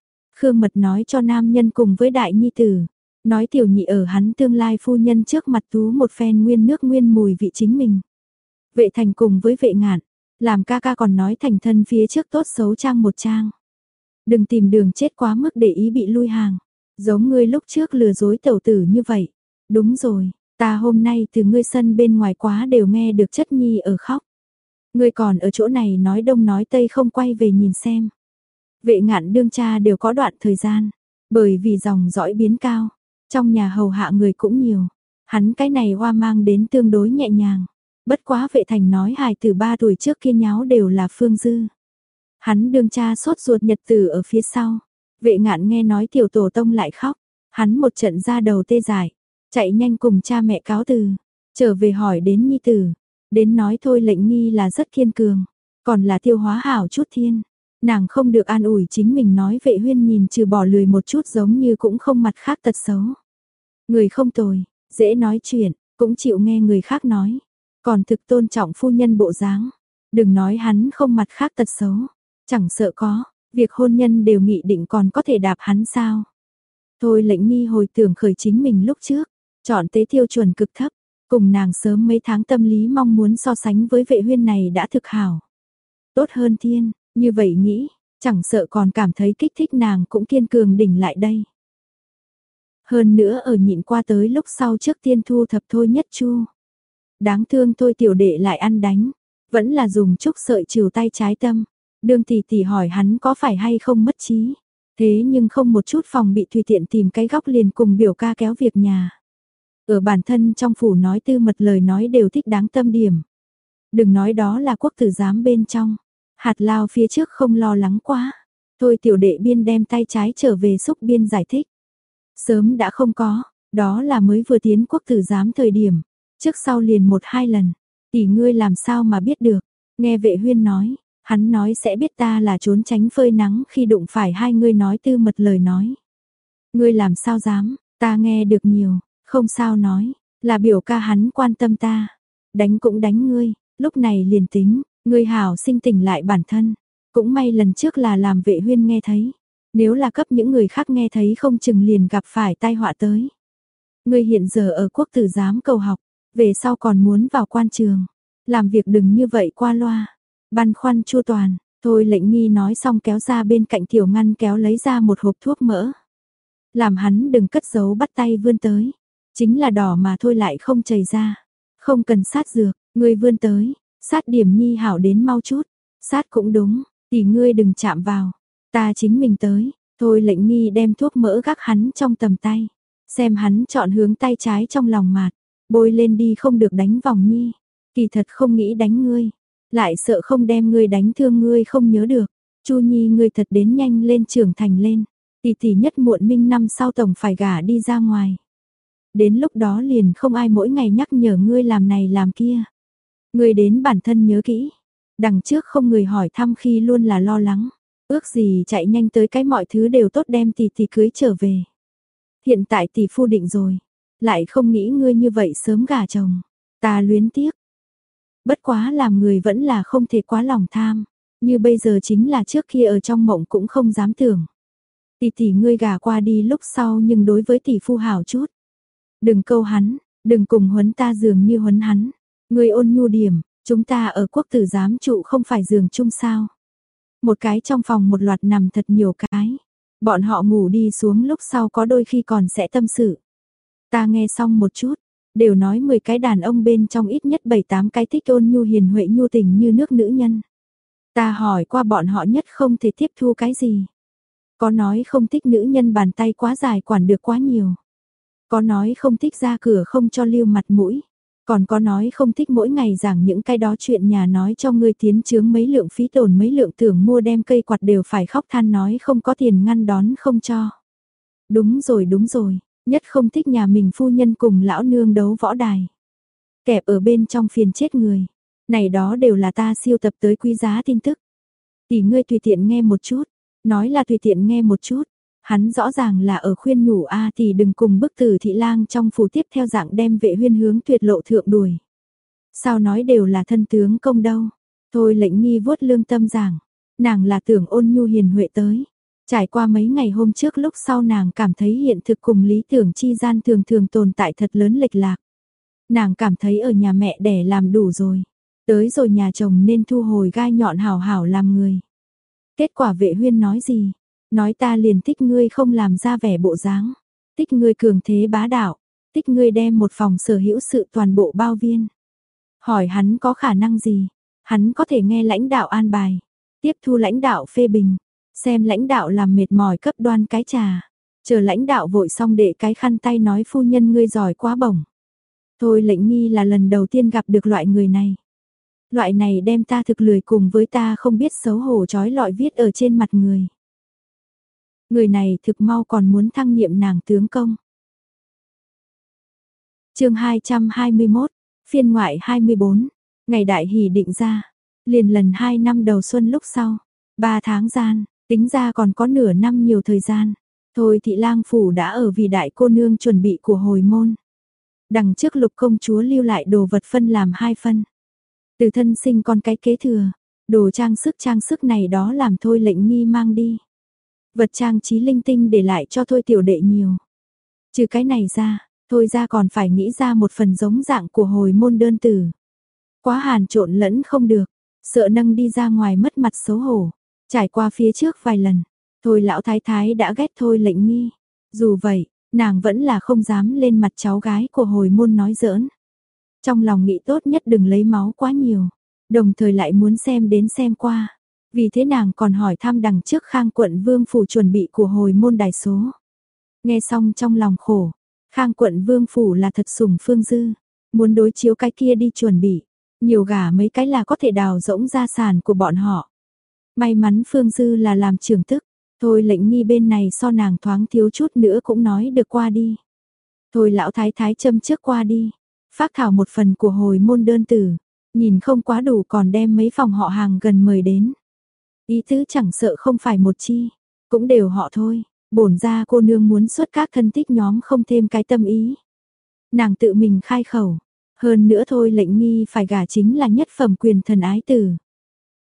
Khương Mật nói cho nam nhân cùng với đại nhi tử, nói tiểu nhị ở hắn tương lai phu nhân trước mặt tú một phen nguyên nước nguyên mùi vị chính mình. Vệ thành cùng với vệ ngạn, làm ca ca còn nói thành thân phía trước tốt xấu trang một trang. Đừng tìm đường chết quá mức để ý bị lui hàng, giống ngươi lúc trước lừa dối tẩu tử như vậy. Đúng rồi, ta hôm nay từ ngươi sân bên ngoài quá đều nghe được chất nhi ở khóc. Ngươi còn ở chỗ này nói đông nói tây không quay về nhìn xem. Vệ ngạn đương cha đều có đoạn thời gian, bởi vì dòng dõi biến cao, trong nhà hầu hạ người cũng nhiều, hắn cái này hoa mang đến tương đối nhẹ nhàng. Bất quá vệ thành nói hài từ ba tuổi trước kia nháo đều là phương dư. Hắn đương cha sốt ruột nhật tử ở phía sau. Vệ ngạn nghe nói tiểu tổ tông lại khóc. Hắn một trận ra đầu tê dại. Chạy nhanh cùng cha mẹ cáo từ. Trở về hỏi đến nhi tử. Đến nói thôi lệnh nghi là rất kiên cường. Còn là tiêu hóa hảo chút thiên. Nàng không được an ủi chính mình nói vệ huyên nhìn trừ bỏ lười một chút giống như cũng không mặt khác tật xấu. Người không tồi, dễ nói chuyện, cũng chịu nghe người khác nói. Còn thực tôn trọng phu nhân bộ dáng. Đừng nói hắn không mặt khác tật xấu. Chẳng sợ có, việc hôn nhân đều nghị định còn có thể đạp hắn sao. Thôi lệnh nghi hồi tưởng khởi chính mình lúc trước. chọn tế tiêu chuẩn cực thấp, cùng nàng sớm mấy tháng tâm lý mong muốn so sánh với vệ huyên này đã thực hảo. Tốt hơn thiên, như vậy nghĩ, chẳng sợ còn cảm thấy kích thích nàng cũng kiên cường đỉnh lại đây. Hơn nữa ở nhịn qua tới lúc sau trước tiên thu thập thôi nhất chu. Đáng thương thôi tiểu đệ lại ăn đánh, vẫn là dùng chút sợi chiều tay trái tâm. Đương tỷ tỷ hỏi hắn có phải hay không mất trí. Thế nhưng không một chút phòng bị tùy tiện tìm cái góc liền cùng biểu ca kéo việc nhà. Ở bản thân trong phủ nói tư mật lời nói đều thích đáng tâm điểm. Đừng nói đó là quốc tử giám bên trong. Hạt lao phía trước không lo lắng quá. Thôi tiểu đệ biên đem tay trái trở về xúc biên giải thích. Sớm đã không có, đó là mới vừa tiến quốc tử giám thời điểm. Trước sau liền một hai lần. Tỷ ngươi làm sao mà biết được. Nghe vệ huyên nói, hắn nói sẽ biết ta là trốn tránh phơi nắng khi đụng phải hai ngươi nói tư mật lời nói. Ngươi làm sao dám, ta nghe được nhiều, không sao nói, là biểu ca hắn quan tâm ta. Đánh cũng đánh ngươi, lúc này liền tính, ngươi hảo sinh tỉnh lại bản thân. Cũng may lần trước là làm vệ huyên nghe thấy. Nếu là cấp những người khác nghe thấy không chừng liền gặp phải tai họa tới. Ngươi hiện giờ ở quốc tử giám cầu học, về sau còn muốn vào quan trường. Làm việc đừng như vậy qua loa. Băn khoăn chua toàn, thôi lệnh nghi nói xong kéo ra bên cạnh tiểu ngăn kéo lấy ra một hộp thuốc mỡ. Làm hắn đừng cất giấu bắt tay vươn tới. Chính là đỏ mà thôi lại không chảy ra. Không cần sát dược, ngươi vươn tới. Sát điểm nhi hảo đến mau chút. Sát cũng đúng, tỷ ngươi đừng chạm vào. Ta chính mình tới. Thôi lệnh nghi đem thuốc mỡ gác hắn trong tầm tay. Xem hắn chọn hướng tay trái trong lòng mạt. Bôi lên đi không được đánh vòng nhi. Kỳ thật không nghĩ đánh ngươi. Lại sợ không đem ngươi đánh thương ngươi không nhớ được. Chu Nhi ngươi thật đến nhanh lên trưởng thành lên. Tỷ tỷ nhất muộn minh năm sau tổng phải gả đi ra ngoài. Đến lúc đó liền không ai mỗi ngày nhắc nhở ngươi làm này làm kia. Ngươi đến bản thân nhớ kỹ. Đằng trước không người hỏi thăm khi luôn là lo lắng. Ước gì chạy nhanh tới cái mọi thứ đều tốt đem tỷ tỷ cưới trở về. Hiện tại tỷ phu định rồi. Lại không nghĩ ngươi như vậy sớm gả chồng. Ta luyến tiếc. Bất quá làm người vẫn là không thể quá lòng tham. Như bây giờ chính là trước kia ở trong mộng cũng không dám tưởng. Tỷ tỷ ngươi gả qua đi lúc sau nhưng đối với tỷ phu hảo chút. Đừng câu hắn, đừng cùng huấn ta dường như huấn hắn người ôn nhu điểm, chúng ta ở quốc tử giám trụ không phải giường chung sao. Một cái trong phòng một loạt nằm thật nhiều cái. Bọn họ ngủ đi xuống lúc sau có đôi khi còn sẽ tâm sự. Ta nghe xong một chút, đều nói 10 cái đàn ông bên trong ít nhất 7-8 cái thích ôn nhu hiền huệ nhu tình như nước nữ nhân. Ta hỏi qua bọn họ nhất không thể tiếp thu cái gì. Có nói không thích nữ nhân bàn tay quá dài quản được quá nhiều. Có nói không thích ra cửa không cho lưu mặt mũi. Còn có nói không thích mỗi ngày giảng những cái đó chuyện nhà nói cho ngươi tiến chướng mấy lượng phí tổn mấy lượng tưởng mua đem cây quạt đều phải khóc than nói không có tiền ngăn đón không cho. Đúng rồi đúng rồi, Nhất không thích nhà mình phu nhân cùng lão nương đấu võ đài. Kẹp ở bên trong phiền chết người. Này đó đều là ta siêu tập tới quý giá tin tức. Tỷ ngươi tùy tiện nghe một chút. Nói là tùy tiện nghe một chút. Hắn rõ ràng là ở khuyên nhủ A thì đừng cùng bức tử thị lang trong phủ tiếp theo dạng đem vệ huyên hướng tuyệt lộ thượng đuổi. Sao nói đều là thân tướng công đâu. Thôi lệnh nghi vuốt lương tâm giảng. Nàng là tưởng ôn nhu hiền huệ tới. Trải qua mấy ngày hôm trước lúc sau nàng cảm thấy hiện thực cùng lý tưởng chi gian thường thường tồn tại thật lớn lệch lạc. Nàng cảm thấy ở nhà mẹ đẻ làm đủ rồi. Tới rồi nhà chồng nên thu hồi gai nhọn hảo hảo làm người. Kết quả vệ huyên nói gì? Nói ta liền thích ngươi không làm ra vẻ bộ dáng. Thích ngươi cường thế bá đạo. Thích ngươi đem một phòng sở hữu sự toàn bộ bao viên. Hỏi hắn có khả năng gì? Hắn có thể nghe lãnh đạo an bài. Tiếp thu lãnh đạo phê bình Xem lãnh đạo làm mệt mỏi cấp đoan cái trà. Chờ lãnh đạo vội xong để cái khăn tay nói phu nhân ngươi giỏi quá bổng. Thôi lệnh nghi là lần đầu tiên gặp được loại người này. Loại này đem ta thực lười cùng với ta không biết xấu hổ trói lọi viết ở trên mặt người. Người này thực mau còn muốn thăng nhiệm nàng tướng công. chương 221, phiên ngoại 24, ngày đại hỷ định ra, liền lần 2 năm đầu xuân lúc sau, 3 tháng gian, Tính ra còn có nửa năm nhiều thời gian. Thôi thị lang phủ đã ở vì đại cô nương chuẩn bị của hồi môn. Đằng trước lục công chúa lưu lại đồ vật phân làm hai phân. Từ thân sinh con cái kế thừa. Đồ trang sức trang sức này đó làm thôi lệnh nghi mang đi. Vật trang trí linh tinh để lại cho thôi tiểu đệ nhiều. Trừ cái này ra, Thôi ra còn phải nghĩ ra một phần giống dạng của hồi môn đơn tử. Quá hàn trộn lẫn không được, sợ nâng đi ra ngoài mất mặt xấu hổ. Trải qua phía trước vài lần, thôi lão thái thái đã ghét thôi lệnh nghi. Dù vậy, nàng vẫn là không dám lên mặt cháu gái của hồi môn nói giỡn. Trong lòng nghĩ tốt nhất đừng lấy máu quá nhiều, đồng thời lại muốn xem đến xem qua. Vì thế nàng còn hỏi thăm đằng trước khang quận vương phủ chuẩn bị của hồi môn đài số. Nghe xong trong lòng khổ, khang quận vương phủ là thật sủng phương dư, muốn đối chiếu cái kia đi chuẩn bị, nhiều gả mấy cái là có thể đào rỗng gia sản của bọn họ. May mắn phương dư là làm trưởng tức, thôi lệnh nghi bên này so nàng thoáng thiếu chút nữa cũng nói được qua đi. Thôi lão thái thái châm trước qua đi, phát thảo một phần của hồi môn đơn tử, nhìn không quá đủ còn đem mấy phòng họ hàng gần mời đến. Ý tứ chẳng sợ không phải một chi, cũng đều họ thôi, bổn ra cô nương muốn xuất các thân tích nhóm không thêm cái tâm ý. Nàng tự mình khai khẩu, hơn nữa thôi lệnh nghi phải gả chính là nhất phẩm quyền thần ái tử.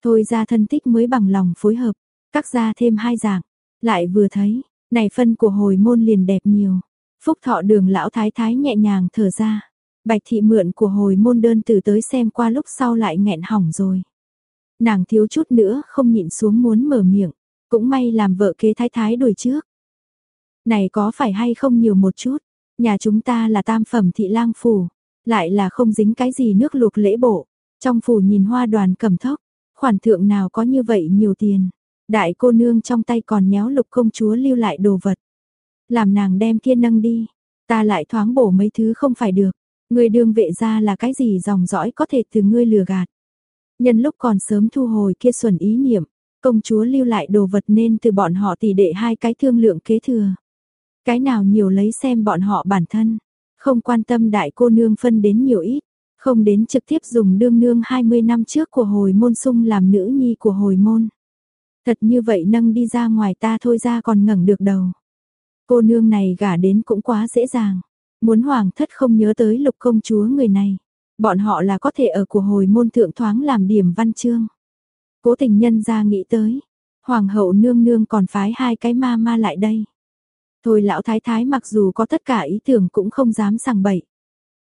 Thôi ra thân tích mới bằng lòng phối hợp, các gia thêm hai dạng, lại vừa thấy, này phân của hồi môn liền đẹp nhiều. Phúc thọ đường lão thái thái nhẹ nhàng thở ra. Bạch thị mượn của hồi môn đơn từ tới xem qua lúc sau lại nghẹn hỏng rồi. Nàng thiếu chút nữa không nhịn xuống muốn mở miệng, cũng may làm vợ kế thái thái đuổi trước. Này có phải hay không nhiều một chút, nhà chúng ta là tam phẩm thị lang phủ, lại là không dính cái gì nước luộc lễ bộ. Trong phủ nhìn hoa đoàn cầm thốc, khoản thượng nào có như vậy nhiều tiền. Đại cô nương trong tay còn nhéo lục công chúa lưu lại đồ vật. Làm nàng đem kia nâng đi, ta lại thoáng bổ mấy thứ không phải được. Người đương vệ ra là cái gì dòng dõi có thể từ ngươi lừa gạt. Nhân lúc còn sớm thu hồi kia xuẩn ý niệm, công chúa lưu lại đồ vật nên từ bọn họ tỷ đệ hai cái thương lượng kế thừa. Cái nào nhiều lấy xem bọn họ bản thân, không quan tâm đại cô nương phân đến nhiều ít, không đến trực tiếp dùng đương nương 20 năm trước của hồi môn sung làm nữ nhi của hồi môn. Thật như vậy nâng đi ra ngoài ta thôi ra còn ngẩng được đầu. Cô nương này gả đến cũng quá dễ dàng. Muốn hoàng thất không nhớ tới lục công chúa người này. Bọn họ là có thể ở của hồi môn thượng thoáng làm điểm văn chương. Cố tình nhân ra nghĩ tới. Hoàng hậu nương nương còn phái hai cái ma ma lại đây. Thôi lão thái thái mặc dù có tất cả ý tưởng cũng không dám sằng bậy.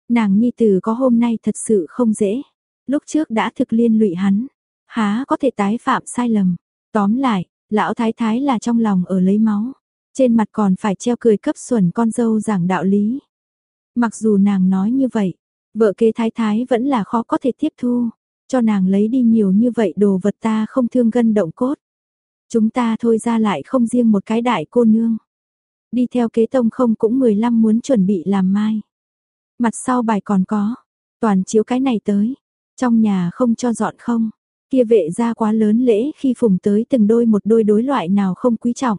Nàng nhi tử có hôm nay thật sự không dễ. Lúc trước đã thực liên lụy hắn. Há có thể tái phạm sai lầm. Tóm lại, lão thái thái là trong lòng ở lấy máu. Trên mặt còn phải treo cười cấp xuẩn con dâu giảng đạo lý. Mặc dù nàng nói như vậy, vợ kế thái thái vẫn là khó có thể tiếp thu. Cho nàng lấy đi nhiều như vậy đồ vật ta không thương gân động cốt. Chúng ta thôi ra lại không riêng một cái đại cô nương. Đi theo kế tông không cũng 15 muốn chuẩn bị làm mai. Mặt sau bài còn có, toàn chiếu cái này tới. Trong nhà không cho dọn không, kia vệ ra quá lớn lễ khi phùng tới từng đôi một đôi đối loại nào không quý trọng.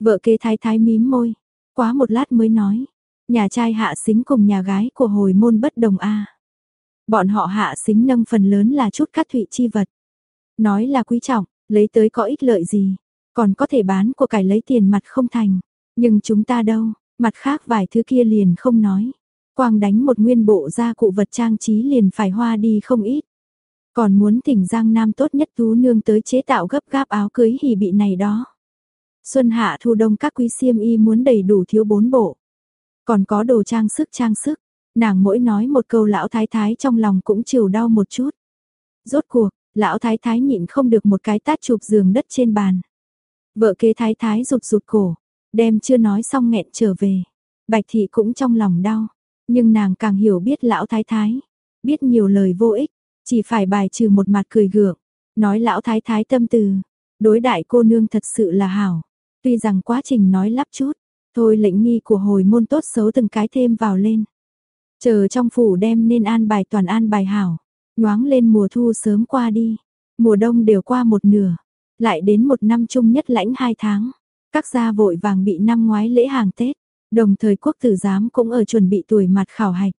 Vợ kế thái thái mím môi, quá một lát mới nói, nhà trai hạ xính cùng nhà gái của hồi môn bất đồng a. Bọn họ hạ xính nâng phần lớn là chút cát thụy chi vật. Nói là quý trọng, lấy tới có ích lợi gì, còn có thể bán của cải lấy tiền mặt không thành. Nhưng chúng ta đâu, mặt khác vài thứ kia liền không nói. Quang đánh một nguyên bộ gia cụ vật trang trí liền phải hoa đi không ít. Còn muốn thỉnh Giang Nam tốt nhất tú nương tới chế tạo gấp gáp áo cưới hỉ bị này đó. Xuân hạ thu đông các quý xiêm y muốn đầy đủ thiếu bốn bộ. Còn có đồ trang sức trang sức, nàng mỗi nói một câu lão thái thái trong lòng cũng chịu đau một chút. Rốt cuộc, lão thái thái nhịn không được một cái tát chụp giường đất trên bàn. Vợ kế thái thái rụt rụt cổ, đem chưa nói xong nghẹn trở về. Bạch thị cũng trong lòng đau, nhưng nàng càng hiểu biết lão thái thái, biết nhiều lời vô ích, chỉ phải bài trừ một mặt cười gượng, nói lão thái thái tâm từ, đối đại cô nương thật sự là hảo, tuy rằng quá trình nói lắp chút, thôi lệnh nghi của hồi môn tốt xấu từng cái thêm vào lên. Chờ trong phủ đem nên an bài toàn an bài hảo, nhoáng lên mùa thu sớm qua đi, mùa đông đều qua một nửa, lại đến một năm chung nhất lãnh hai tháng, các gia vội vàng bị năm ngoái lễ hàng Tết, đồng thời quốc tử giám cũng ở chuẩn bị tuổi mặt khảo hạch.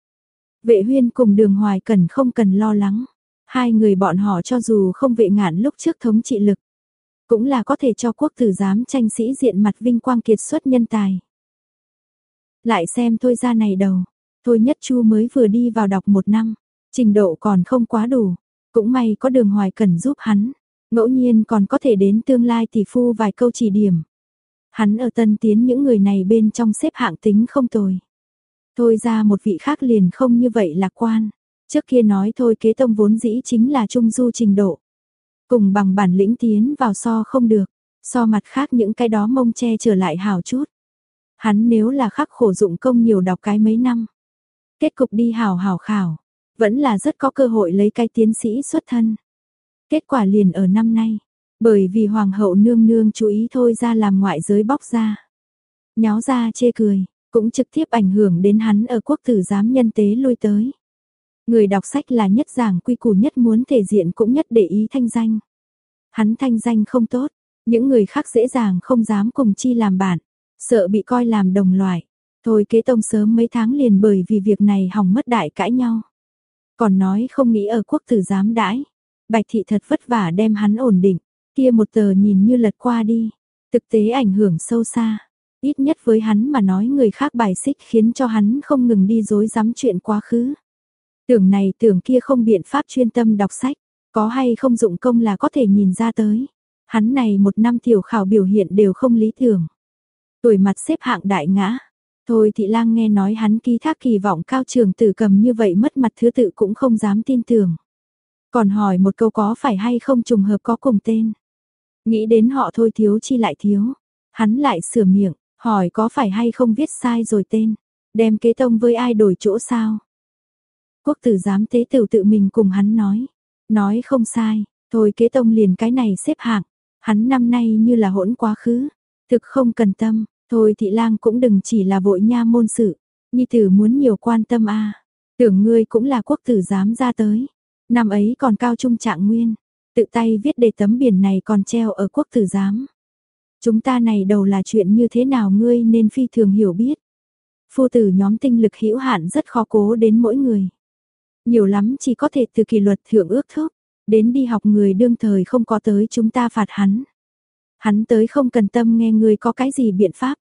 Vệ huyên cùng đường hoài cần không cần lo lắng, hai người bọn họ cho dù không vệ ngạn lúc trước thống trị lực, cũng là có thể cho quốc tử giám tranh sĩ diện mặt vinh quang kiệt xuất nhân tài. Lại xem thôi ra này đầu, thôi nhất chu mới vừa đi vào đọc một năm, trình độ còn không quá đủ, cũng may có đường hoài cần giúp hắn, ngẫu nhiên còn có thể đến tương lai tỷ phu vài câu chỉ điểm. Hắn ở tân tiến những người này bên trong xếp hạng tính không tồi. Thôi ra một vị khác liền không như vậy lạc quan. Trước kia nói thôi kế tông vốn dĩ chính là trung du trình độ. Cùng bằng bản lĩnh tiến vào so không được, so mặt khác những cái đó mông che trở lại hào chút. Hắn nếu là khắc khổ dụng công nhiều đọc cái mấy năm. Kết cục đi hào hào khảo, vẫn là rất có cơ hội lấy cái tiến sĩ xuất thân. Kết quả liền ở năm nay, bởi vì hoàng hậu nương nương chú ý thôi ra làm ngoại giới bóc ra. Nháo ra chê cười, cũng trực tiếp ảnh hưởng đến hắn ở quốc tử giám nhân tế lui tới. Người đọc sách là nhất giảng quy củ nhất muốn thể diện cũng nhất để ý thanh danh. Hắn thanh danh không tốt, những người khác dễ dàng không dám cùng chi làm bạn, sợ bị coi làm đồng loại. Thôi kế tông sớm mấy tháng liền bởi vì việc này hỏng mất đại cãi nhau. Còn nói không nghĩ ở quốc tử giám đãi. Bạch thị thật vất vả đem hắn ổn định, kia một tờ nhìn như lật qua đi. Thực tế ảnh hưởng sâu xa. Ít nhất với hắn mà nói người khác bài xích khiến cho hắn không ngừng đi dối dám chuyện quá khứ. Tưởng này tưởng kia không biện pháp chuyên tâm đọc sách, có hay không dụng công là có thể nhìn ra tới. Hắn này một năm tiểu khảo biểu hiện đều không lý tưởng. Tuổi mặt xếp hạng đại ngã. Thôi thị lang nghe nói hắn ký thác kỳ vọng cao trường tử cầm như vậy mất mặt thứ tự cũng không dám tin tưởng. Còn hỏi một câu có phải hay không trùng hợp có cùng tên. Nghĩ đến họ thôi thiếu chi lại thiếu. Hắn lại sửa miệng, hỏi có phải hay không viết sai rồi tên. Đem kế tông với ai đổi chỗ sao. Quốc tử giám tế tử tự mình cùng hắn nói. Nói không sai, thôi kế tông liền cái này xếp hạng. Hắn năm nay như là hỗn quá khứ. Thực không cần tâm, thôi thị lang cũng đừng chỉ là vội nha môn sự. Nhi tử muốn nhiều quan tâm a Tưởng ngươi cũng là quốc tử giám ra tới. Năm ấy còn cao trung trạng nguyên. Tự tay viết đề tấm biển này còn treo ở quốc tử giám. Chúng ta này đầu là chuyện như thế nào ngươi nên phi thường hiểu biết. Phu tử nhóm tinh lực hữu hạn rất khó cố đến mỗi người. Nhiều lắm chỉ có thể từ kỷ luật thượng ước thúc, đến đi học người đương thời không có tới chúng ta phạt hắn. Hắn tới không cần tâm nghe người có cái gì biện pháp.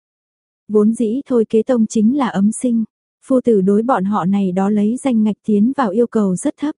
Vốn dĩ thôi kế tông chính là ấm sinh, phu tử đối bọn họ này đó lấy danh ngạch tiến vào yêu cầu rất thấp.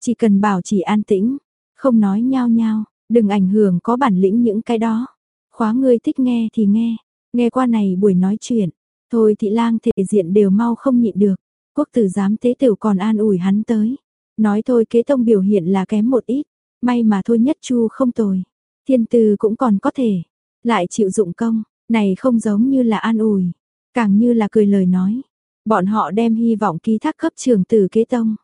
Chỉ cần bảo chỉ an tĩnh, không nói nhao nhao, đừng ảnh hưởng có bản lĩnh những cái đó. Khóa ngươi thích nghe thì nghe, nghe qua này buổi nói chuyện, thôi thị lang thể diện đều mau không nhịn được. Quốc tử giám tế tiểu còn an ủi hắn tới. Nói thôi kế tông biểu hiện là kém một ít, may mà thôi nhất chu không tồi. Thiên tư cũng còn có thể, lại chịu dụng công, này không giống như là an ủi, càng như là cười lời nói. Bọn họ đem hy vọng ký thác cấp trường tử kế tông.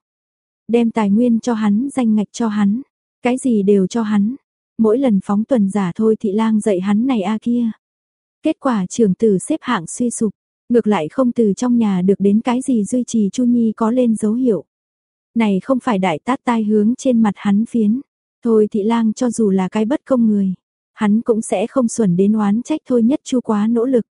Đem tài nguyên cho hắn, danh ngạch cho hắn, cái gì đều cho hắn. Mỗi lần phóng tuần giả thôi thị lang dạy hắn này a kia. Kết quả trường tử xếp hạng suy sụp, Ngược lại không từ trong nhà được đến cái gì duy trì Chu Nhi có lên dấu hiệu. Này không phải đại tát tai hướng trên mặt hắn phiến. Thôi thị lang cho dù là cái bất công người. Hắn cũng sẽ không xuẩn đến oán trách thôi nhất chu quá nỗ lực.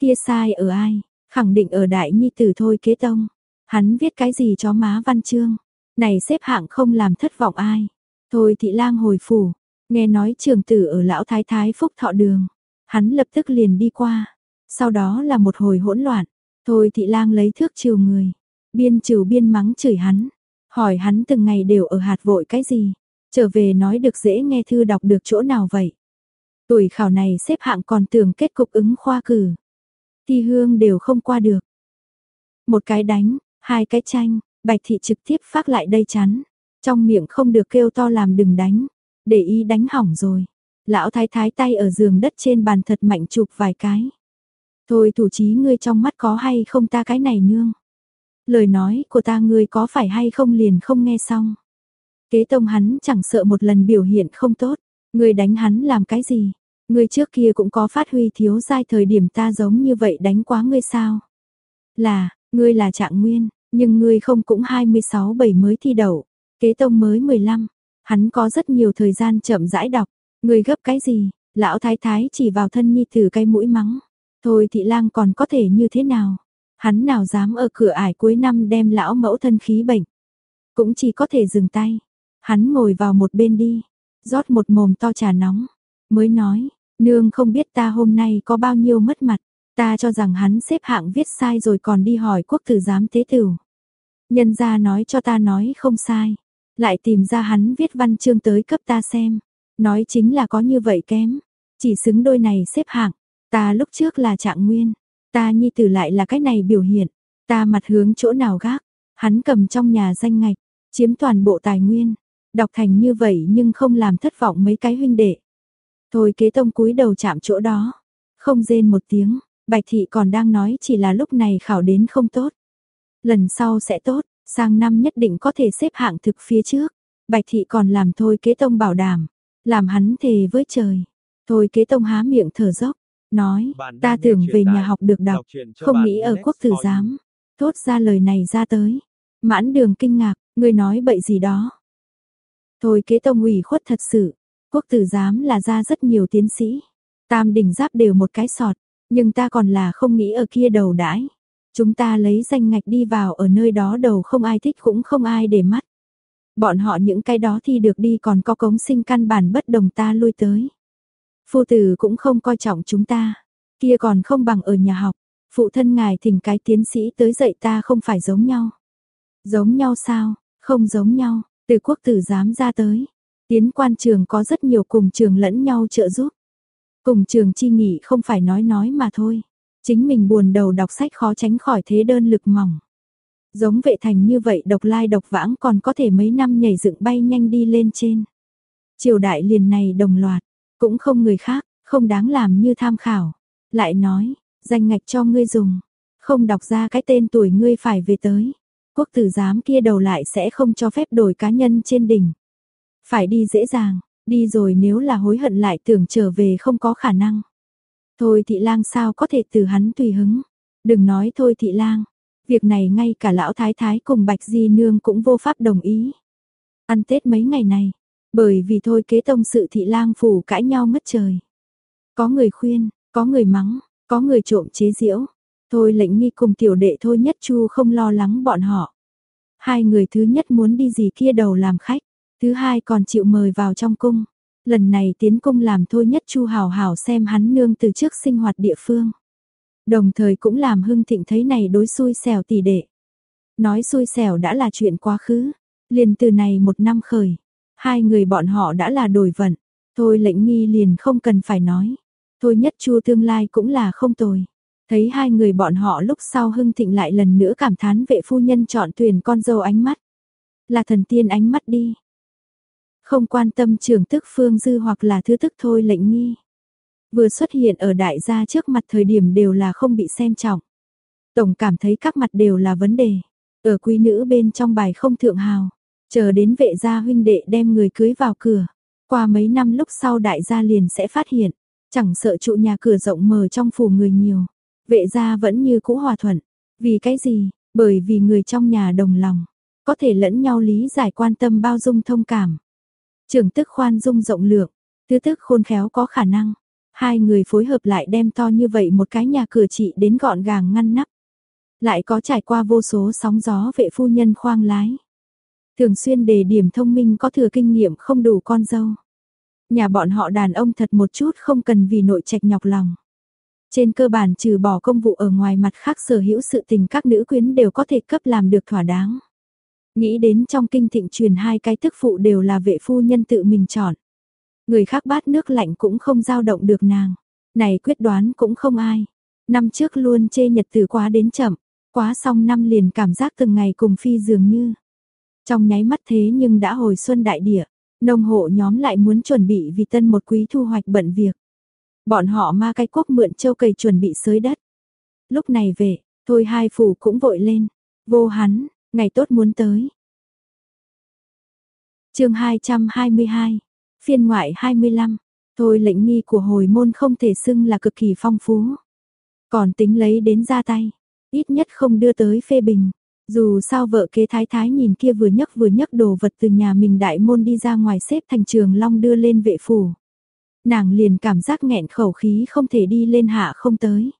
Kia sai ở ai? Khẳng định ở đại nhi tử thôi kế tông. Hắn viết cái gì cho má văn chương. Này xếp hạng không làm thất vọng ai. Thôi thị lang hồi phủ. Nghe nói trường tử ở lão thái thái phúc thọ đường. Hắn lập tức liền đi qua. Sau đó là một hồi hỗn loạn, thôi thị lang lấy thước chiều người, biên chiều biên mắng chửi hắn, hỏi hắn từng ngày đều ở hạt vội cái gì, trở về nói được dễ nghe thư đọc được chỗ nào vậy. Tuổi khảo này xếp hạng còn tưởng kết cục ứng khoa cử. Thi hương đều không qua được. Một cái đánh, hai cái tranh, bạch thị trực tiếp phát lại đây chắn. Trong miệng không được kêu to làm đừng đánh, để y đánh hỏng rồi. Lão thái thái tay ở giường đất trên bàn thật mạnh chụp vài cái. Thôi thủ chí ngươi trong mắt có hay không ta cái này nương. Lời nói của ta ngươi có phải hay không liền không nghe xong. Kế tông hắn chẳng sợ một lần biểu hiện không tốt. Ngươi đánh hắn làm cái gì? Ngươi trước kia cũng có phát huy thiếu giai thời điểm ta giống như vậy đánh quá ngươi sao? Là, ngươi là trạng nguyên, nhưng ngươi không cũng 26 bảy mới thi đậu. Kế tông mới 15, hắn có rất nhiều thời gian chậm rãi đọc. Ngươi gấp cái gì? Lão thái thái chỉ vào thân nhi từ cái mũi mắng. Thôi thị lang còn có thể như thế nào? Hắn nào dám ở cửa ải cuối năm đem lão mẫu thân khí bệnh. Cũng chỉ có thể dừng tay. Hắn ngồi vào một bên đi, rót một mồm to trà nóng. Mới nói, nương không biết ta hôm nay có bao nhiêu mất mặt. Ta cho rằng hắn xếp hạng viết sai rồi còn đi hỏi quốc tử giám tế tử. Nhân ra nói cho ta nói không sai. Lại tìm ra hắn viết văn chương tới cấp ta xem. Nói chính là có như vậy kém. Chỉ xứng đôi này xếp hạng. Ta lúc trước là trạng nguyên, ta nhi tử lại là cái này biểu hiện. Ta mặt hướng chỗ nào gác, hắn cầm trong nhà danh ngạch, chiếm toàn bộ tài nguyên, đọc thành như vậy nhưng không làm thất vọng mấy cái huynh đệ. Thôi kế tông cúi đầu chạm chỗ đó, không rên một tiếng, bạch thị còn đang nói chỉ là lúc này khảo đến không tốt. Lần sau sẽ tốt, sang năm nhất định có thể xếp hạng thực phía trước. Bạch thị còn làm thôi kế tông bảo đảm, làm hắn thề với trời. Thôi kế tông há miệng thở dốc, nói, ta tưởng về nhà học được đọc, không nghĩ ở quốc tử giám. Thốt ra lời này ra tới. Mãn đường kinh ngạc, người nói bậy gì đó. Thôi kế tông ủy khuất thật sự, quốc tử giám là ra rất nhiều tiến sĩ. Tam đỉnh giáp đều một cái sọt, nhưng ta còn là không nghĩ ở kia đầu đãi. Chúng ta lấy danh ngạch đi vào ở nơi đó đầu không ai thích cũng không ai để mắt. Bọn họ những cái đó thì được đi còn có cống sinh căn bản bất đồng ta lui tới. Phu tử cũng không coi trọng chúng ta, kia còn không bằng ở nhà học. Phụ thân ngài thỉnh cái tiến sĩ tới dạy ta không phải giống nhau. Giống nhau sao? Không giống nhau, từ quốc tử giám ra tới. Tiến quan trường có rất nhiều cùng trường lẫn nhau trợ giúp. Cùng trường chi nghỉ không phải nói nói mà thôi. Chính mình buồn đầu đọc sách khó tránh khỏi thế đơn lực mỏng. Giống vệ thành như vậy độc lai độc vãng còn có thể mấy năm nhảy dựng bay nhanh đi lên trên. Triều đại liền này đồng loạt, cũng không người khác, không đáng làm như tham khảo. Lại nói, danh ngạch cho ngươi dùng, không đọc ra cái tên tuổi ngươi phải về tới. Quốc tử giám kia đầu lại sẽ không cho phép đổi cá nhân trên đỉnh. Phải đi dễ dàng, đi rồi nếu là hối hận lại tưởng trở về không có khả năng. Thôi thị lang sao có thể từ hắn tùy hứng. Đừng nói thôi thị lang. Việc này ngay cả lão thái thái cùng bạch di nương cũng vô pháp đồng ý. Ăn Tết mấy ngày này. Bởi vì thôi kế tông sự thị lang phủ cãi nhau mất trời. Có người khuyên, có người mắng, có người trộm chế diễu. Thôi lệnh nghi cùng tiểu đệ thôi nhất chu không lo lắng bọn họ. Hai người thứ nhất muốn đi gì kia đầu làm khách. Thứ hai còn chịu mời vào trong cung. Lần này tiến cung làm thôi nhất chu hào hào xem hắn nương từ trước sinh hoạt địa phương. Đồng thời cũng làm hưng thịnh thấy này đối xui xẻo tỷ đệ. Nói xui xẻo đã là chuyện quá khứ. Liền từ này một năm khởi. Hai người bọn họ đã là đổi vận. Thôi lệnh nghi liền không cần phải nói. Thôi nhất chu tương lai cũng là không tồi. Thấy hai người bọn họ lúc sau hưng thịnh lại lần nữa cảm thán vệ phu nhân chọn tuyển con dâu ánh mắt. Là thần tiên ánh mắt đi. Không quan tâm trường tức phương dư hoặc là thứ tức thôi lệnh nghi. Vừa xuất hiện ở đại gia trước mặt thời điểm đều là không bị xem trọng. Tổng cảm thấy các mặt đều là vấn đề. Ở quý nữ bên trong bài không thượng hào. Chờ đến vệ gia huynh đệ đem người cưới vào cửa. Qua mấy năm lúc sau đại gia liền sẽ phát hiện. Chẳng sợ trụ nhà cửa rộng mở trong phủ người nhiều. Vệ gia vẫn như cũ hòa thuận. Vì cái gì? Bởi vì người trong nhà đồng lòng. Có thể lẫn nhau lý giải quan tâm bao dung thông cảm. Trưởng tức khoan dung rộng lượng. Thứ tức khôn khéo có khả năng. Hai người phối hợp lại đem to như vậy một cái nhà cửa trị đến gọn gàng ngăn nắp. Lại có trải qua vô số sóng gió vệ phu nhân khoang lái. Thường xuyên đề điểm thông minh có thừa kinh nghiệm không đủ con dâu. Nhà bọn họ đàn ông thật một chút không cần vì nội trạch nhọc lòng. Trên cơ bản trừ bỏ công vụ ở ngoài mặt khác sở hữu sự tình các nữ quyến đều có thể cấp làm được thỏa đáng. Nghĩ đến trong kinh thịnh truyền hai cái thức phụ đều là vệ phu nhân tự mình chọn. Người khác bát nước lạnh cũng không giao động được nàng. Này quyết đoán cũng không ai. Năm trước luôn chê nhật từ quá đến chậm. Quá xong năm liền cảm giác từng ngày cùng phi dường như. Trong nháy mắt thế nhưng đã hồi xuân đại địa. Nông hộ nhóm lại muốn chuẩn bị vì tân một quý thu hoạch bận việc. Bọn họ ma cái quốc mượn châu cầy chuẩn bị sới đất. Lúc này về, thôi hai phủ cũng vội lên. Vô hắn, ngày tốt muốn tới. chương 222, phiên ngoại 25, thôi lệnh nghi của hồi môn không thể xưng là cực kỳ phong phú. Còn tính lấy đến ra tay, ít nhất không đưa tới phê bình. Dù sao vợ kế thái thái nhìn kia vừa nhấc vừa nhấc đồ vật từ nhà mình đại môn đi ra ngoài xếp thành trường long đưa lên vệ phủ. Nàng liền cảm giác nghẹn khẩu khí không thể đi lên hạ không tới.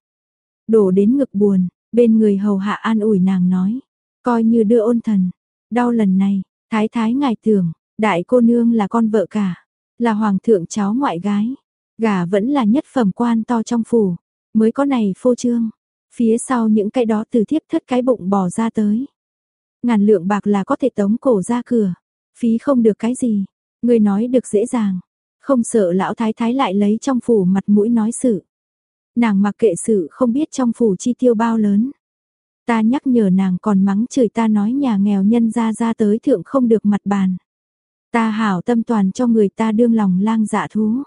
Đổ đến ngực buồn, bên người hầu hạ an ủi nàng nói. Coi như đưa ôn thần. Đau lần này, thái thái ngài tưởng, đại cô nương là con vợ cả. Là hoàng thượng cháu ngoại gái. Gà vẫn là nhất phẩm quan to trong phủ. Mới có này phô trương. Phía sau những cái đó từ thiếp thất cái bụng bò ra tới. Ngàn lượng bạc là có thể tống cổ ra cửa. Phí không được cái gì. Người nói được dễ dàng. Không sợ lão thái thái lại lấy trong phủ mặt mũi nói sự. Nàng mặc kệ sự không biết trong phủ chi tiêu bao lớn. Ta nhắc nhở nàng còn mắng chửi ta nói nhà nghèo nhân ra ra tới thượng không được mặt bàn. Ta hảo tâm toàn cho người ta đương lòng lang dạ thú.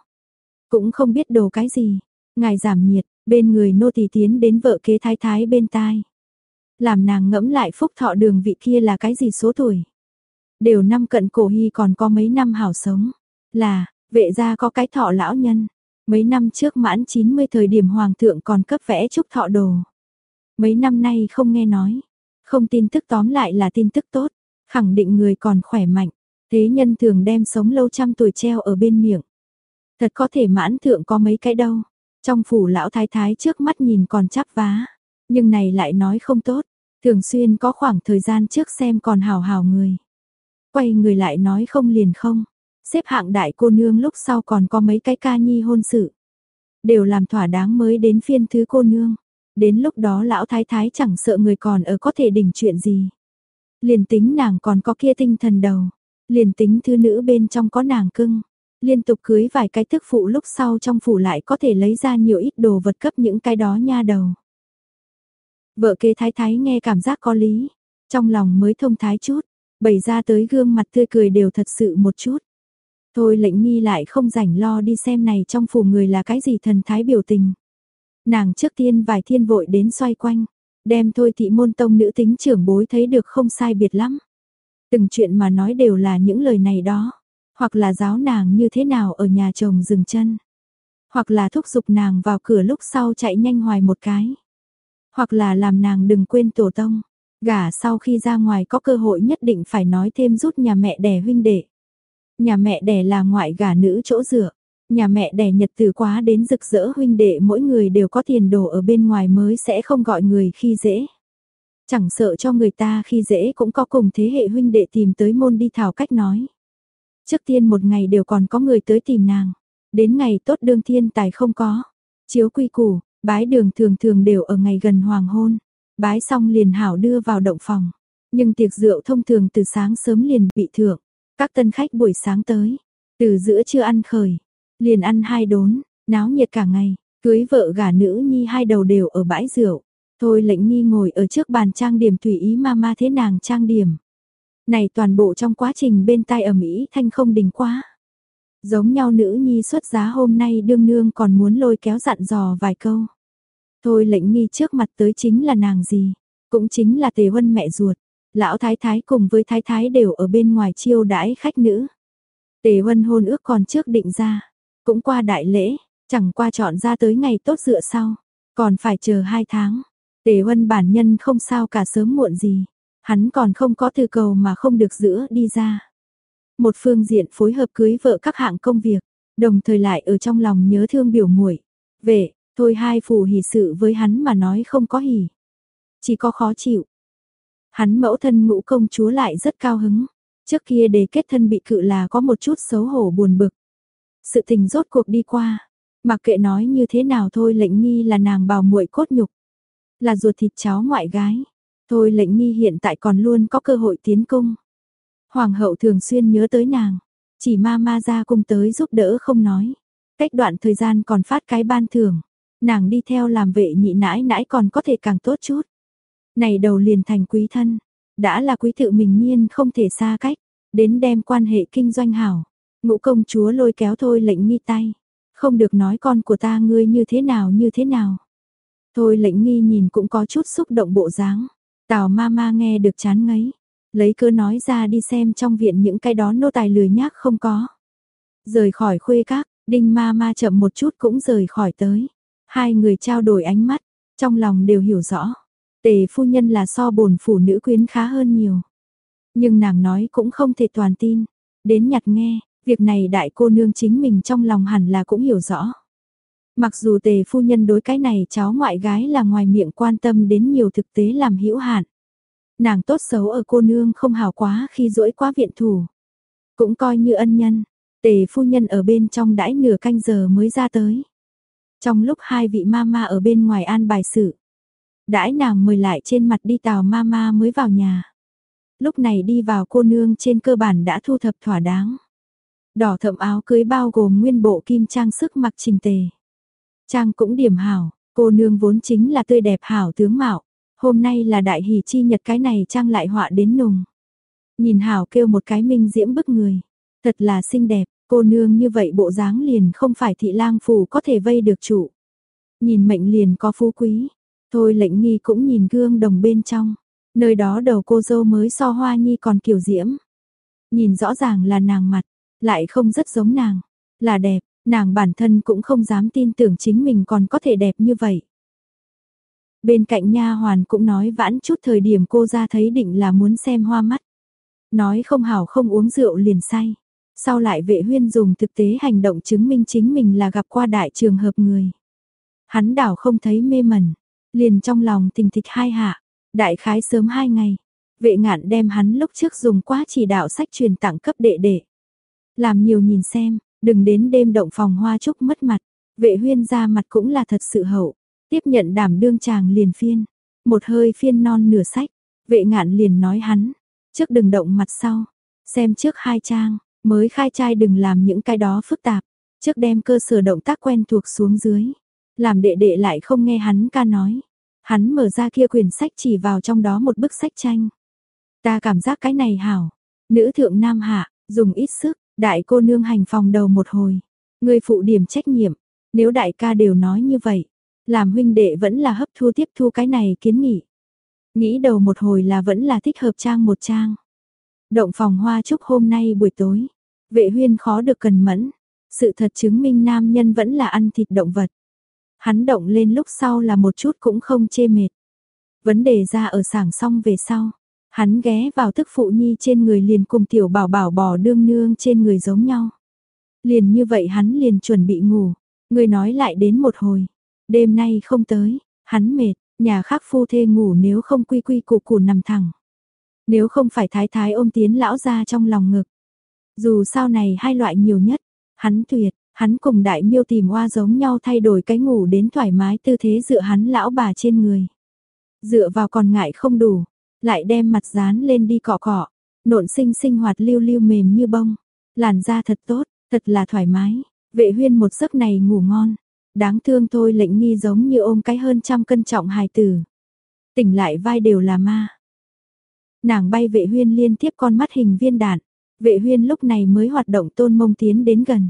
Cũng không biết đồ cái gì. Ngài giảm nhiệt, bên người nô tỳ tiến đến vợ kế thái thái bên tai. Làm nàng ngẫm lại phúc thọ đường vị kia là cái gì số tuổi. Đều năm cận cổ hy còn có mấy năm hảo sống. Là, vệ gia có cái thọ lão nhân. Mấy năm trước mãn 90 thời điểm hoàng thượng còn cấp vẽ chúc thọ đồ. Mấy năm nay không nghe nói. Không tin tức tóm lại là tin tức tốt. Khẳng định người còn khỏe mạnh. Thế nhân thường đem sống lâu trăm tuổi treo ở bên miệng. Thật có thể mãn thượng có mấy cái đâu. Trong phủ lão thái thái trước mắt nhìn còn chắp vá. Nhưng này lại nói không tốt. Thường xuyên có khoảng thời gian trước xem còn hào hào người. Quay người lại nói không liền không. Xếp hạng đại cô nương lúc sau còn có mấy cái ca nhi hôn sự. Đều làm thỏa đáng mới đến phiên thứ cô nương. Đến lúc đó lão thái thái chẳng sợ người còn ở có thể đỉnh chuyện gì. Liền tính nàng còn có kia tinh thần đầu. Liền tính thư nữ bên trong có nàng cưng. Liên tục cưới vài cái thức phụ lúc sau trong phủ lại có thể lấy ra nhiều ít đồ vật cấp những cái đó nha đầu. Vợ kế thái thái nghe cảm giác có lý. Trong lòng mới thông thái chút. Bày ra tới gương mặt tươi cười đều thật sự một chút. Thôi lệnh nghi lại không rảnh lo đi xem này trong phủ người là cái gì thần thái biểu tình. Nàng trước tiên vài thiên vội đến xoay quanh, đem thôi thị môn tông nữ tính trưởng bối thấy được không sai biệt lắm. Từng chuyện mà nói đều là những lời này đó, hoặc là giáo nàng như thế nào ở nhà chồng dừng chân, hoặc là thúc giục nàng vào cửa lúc sau chạy nhanh hoài một cái, hoặc là làm nàng đừng quên tổ tông, gả sau khi ra ngoài có cơ hội nhất định phải nói thêm rút nhà mẹ đẻ huynh đệ. Nhà mẹ đẻ là ngoại gả nữ chỗ dựa, Nhà mẹ đẻ nhật từ quá đến rực rỡ huynh đệ mỗi người đều có tiền đồ ở bên ngoài mới sẽ không gọi người khi dễ. Chẳng sợ cho người ta khi dễ cũng có cùng thế hệ huynh đệ tìm tới môn đi thảo cách nói. Trước tiên một ngày đều còn có người tới tìm nàng. Đến ngày tốt đương thiên tài không có. Chiếu quy củ, bái đường thường thường đều ở ngày gần hoàng hôn. Bái xong liền hảo đưa vào động phòng. Nhưng tiệc rượu thông thường từ sáng sớm liền bị thượng. Các tân khách buổi sáng tới. Từ giữa trưa ăn khởi, Liền ăn hai đốn, náo nhiệt cả ngày, cưới vợ gả nữ nhi hai đầu đều ở bãi rượu. Thôi lệnh nghi ngồi ở trước bàn trang điểm tùy ý mama thế nàng trang điểm. Này toàn bộ trong quá trình bên tai ở Mỹ thanh không đình quá. Giống nhau nữ nhi xuất giá hôm nay đương nương còn muốn lôi kéo dặn dò vài câu. Thôi lệnh nghi trước mặt tới chính là nàng gì, cũng chính là tề huân mẹ ruột. Lão thái thái cùng với thái thái đều ở bên ngoài chiêu đãi khách nữ. Tề huân hôn ước còn trước định ra. Cũng qua đại lễ, chẳng qua chọn ra tới ngày tốt dựa sau, còn phải chờ hai tháng. Tề Huân bản nhân không sao cả sớm muộn gì, hắn còn không có từ cầu mà không được giữa đi ra. Một phương diện phối hợp cưới vợ các hạng công việc, đồng thời lại ở trong lòng nhớ thương biểu muội. Về, thôi hai phù hỉ sự với hắn mà nói không có hỉ, chỉ có khó chịu. Hắn mẫu thân ngũ công chúa lại rất cao hứng, trước kia đề kết thân bị cự là có một chút xấu hổ buồn bực, sự tình rốt cuộc đi qua, mặc kệ nói như thế nào thôi lệnh nghi là nàng bào muội cốt nhục, là ruột thịt cháu ngoại gái. Thôi lệnh nghi hiện tại còn luôn có cơ hội tiến cung. Hoàng hậu thường xuyên nhớ tới nàng, chỉ ma ma ra cung tới giúp đỡ không nói. Cách đoạn thời gian còn phát cái ban thưởng, nàng đi theo làm vệ nhị nãi nãi còn có thể càng tốt chút. Này đầu liền thành quý thân, đã là quý tự mình nhiên không thể xa cách, đến đem quan hệ kinh doanh hảo. Ngũ công chúa lôi kéo thôi lệnh nghi tay. Không được nói con của ta ngươi như thế nào như thế nào. Thôi lệnh nghi nhìn cũng có chút xúc động bộ dáng. Tào ma ma nghe được chán ngấy. Lấy cơ nói ra đi xem trong viện những cái đó nô tài lười nhác không có. Rời khỏi khuê các, đinh ma ma chậm một chút cũng rời khỏi tới. Hai người trao đổi ánh mắt, trong lòng đều hiểu rõ. Tề phu nhân là so bổn phủ nữ quyến khá hơn nhiều. Nhưng nàng nói cũng không thể toàn tin. Đến nhặt nghe, Việc này đại cô nương chính mình trong lòng hẳn là cũng hiểu rõ. Mặc dù tề phu nhân đối cái này cháu ngoại gái là ngoài miệng quan tâm đến nhiều thực tế làm hữu hạn. Nàng tốt xấu ở cô nương không hào quá khi rỗi quá viện thủ. Cũng coi như ân nhân, tề phu nhân ở bên trong đãi nửa canh giờ mới ra tới. Trong lúc hai vị mama ở bên ngoài an bài sự, đãi nàng mời lại trên mặt đi tàu mama mới vào nhà. Lúc này đi vào cô nương trên cơ bản đã thu thập thỏa đáng. Đỏ thẫm áo cưới bao gồm nguyên bộ kim trang sức mặc trình tề. Trang cũng điểm hảo, cô nương vốn chính là tươi đẹp hảo tướng mạo. Hôm nay là đại hỷ chi nhật cái này trang lại họa đến nùng. Nhìn Hảo kêu một cái minh diễm bức người. Thật là xinh đẹp, cô nương như vậy bộ dáng liền không phải thị lang phủ có thể vây được chủ. Nhìn mệnh liền có phú quý. Thôi lệnh nghi cũng nhìn gương đồng bên trong. Nơi đó đầu cô dâu mới so hoa nhi còn kiểu diễm. Nhìn rõ ràng là nàng mặt, lại không rất giống nàng. Là đẹp, nàng bản thân cũng không dám tin tưởng chính mình còn có thể đẹp như vậy. Bên cạnh nha hoàn cũng nói vãn chút thời điểm cô ra thấy định là muốn xem hoa mắt. Nói không hảo không uống rượu liền say. Sau lại vệ huyên dùng thực tế hành động chứng minh chính mình là gặp qua đại trường hợp người. Hắn đảo không thấy mê mẩn, liền trong lòng tình thịch hai hạ, đại khái sớm hai ngày. Vệ ngạn đem hắn lúc trước dùng quá chỉ đạo sách truyền tặng cấp đệ đệ. Làm nhiều nhìn xem, đừng đến đêm động phòng hoa trúc mất mặt. Vệ huyên ra mặt cũng là thật sự hậu. Tiếp nhận đảm đương chàng liền phiên. Một hơi phiên non nửa sách. Vệ ngạn liền nói hắn. Trước đừng động mặt sau. Xem trước hai trang. Mới khai trai đừng làm những cái đó phức tạp. Trước đem cơ sở động tác quen thuộc xuống dưới. Làm đệ đệ lại không nghe hắn ca nói. Hắn mở ra kia quyển sách chỉ vào trong đó một bức sách tranh. Ta cảm giác cái này hảo. Nữ thượng nam hạ, dùng ít sức, đại cô nương hành phòng đầu một hồi. Người phụ điểm trách nhiệm. Nếu đại ca đều nói như vậy, làm huynh đệ vẫn là hấp thu tiếp thu cái này kiến nghị. Nghĩ đầu một hồi là vẫn là thích hợp trang một trang. Động phòng hoa chúc hôm nay buổi tối. Vệ huyên khó được cần mẫn. Sự thật chứng minh nam nhân vẫn là ăn thịt động vật. Hắn động lên lúc sau là một chút cũng không chê mệt. Vấn đề ra ở sảng xong về sau. Hắn ghé vào tức phụ nhi trên người liền cùng tiểu bảo bảo bò đương nương trên người giống nhau. Liền như vậy hắn liền chuẩn bị ngủ. Người nói lại đến một hồi. Đêm nay không tới, hắn mệt, nhà khác phu thê ngủ nếu không quy quy củ củ nằm thẳng. Nếu không phải thái thái ôm tiến lão ra trong lòng ngực. Dù sao này hai loại nhiều nhất, hắn tuyệt, hắn cùng đại miêu tìm hoa giống nhau thay đổi cái ngủ đến thoải mái tư thế dựa hắn lão bà trên người. Dựa vào còn ngại không đủ, lại đem mặt dán lên đi cọ cọ, nộn sinh sinh hoạt lưu lưu mềm như bông, làn da thật tốt, thật là thoải mái. Vệ huyên một giấc này ngủ ngon, đáng thương thôi lệnh nghi giống như ôm cái hơn trăm cân trọng hài tử. Tỉnh lại vai đều là ma. Nàng bay vệ huyên liên tiếp con mắt hình viên đạn, vệ huyên lúc này mới hoạt động tôn mông tiến đến gần.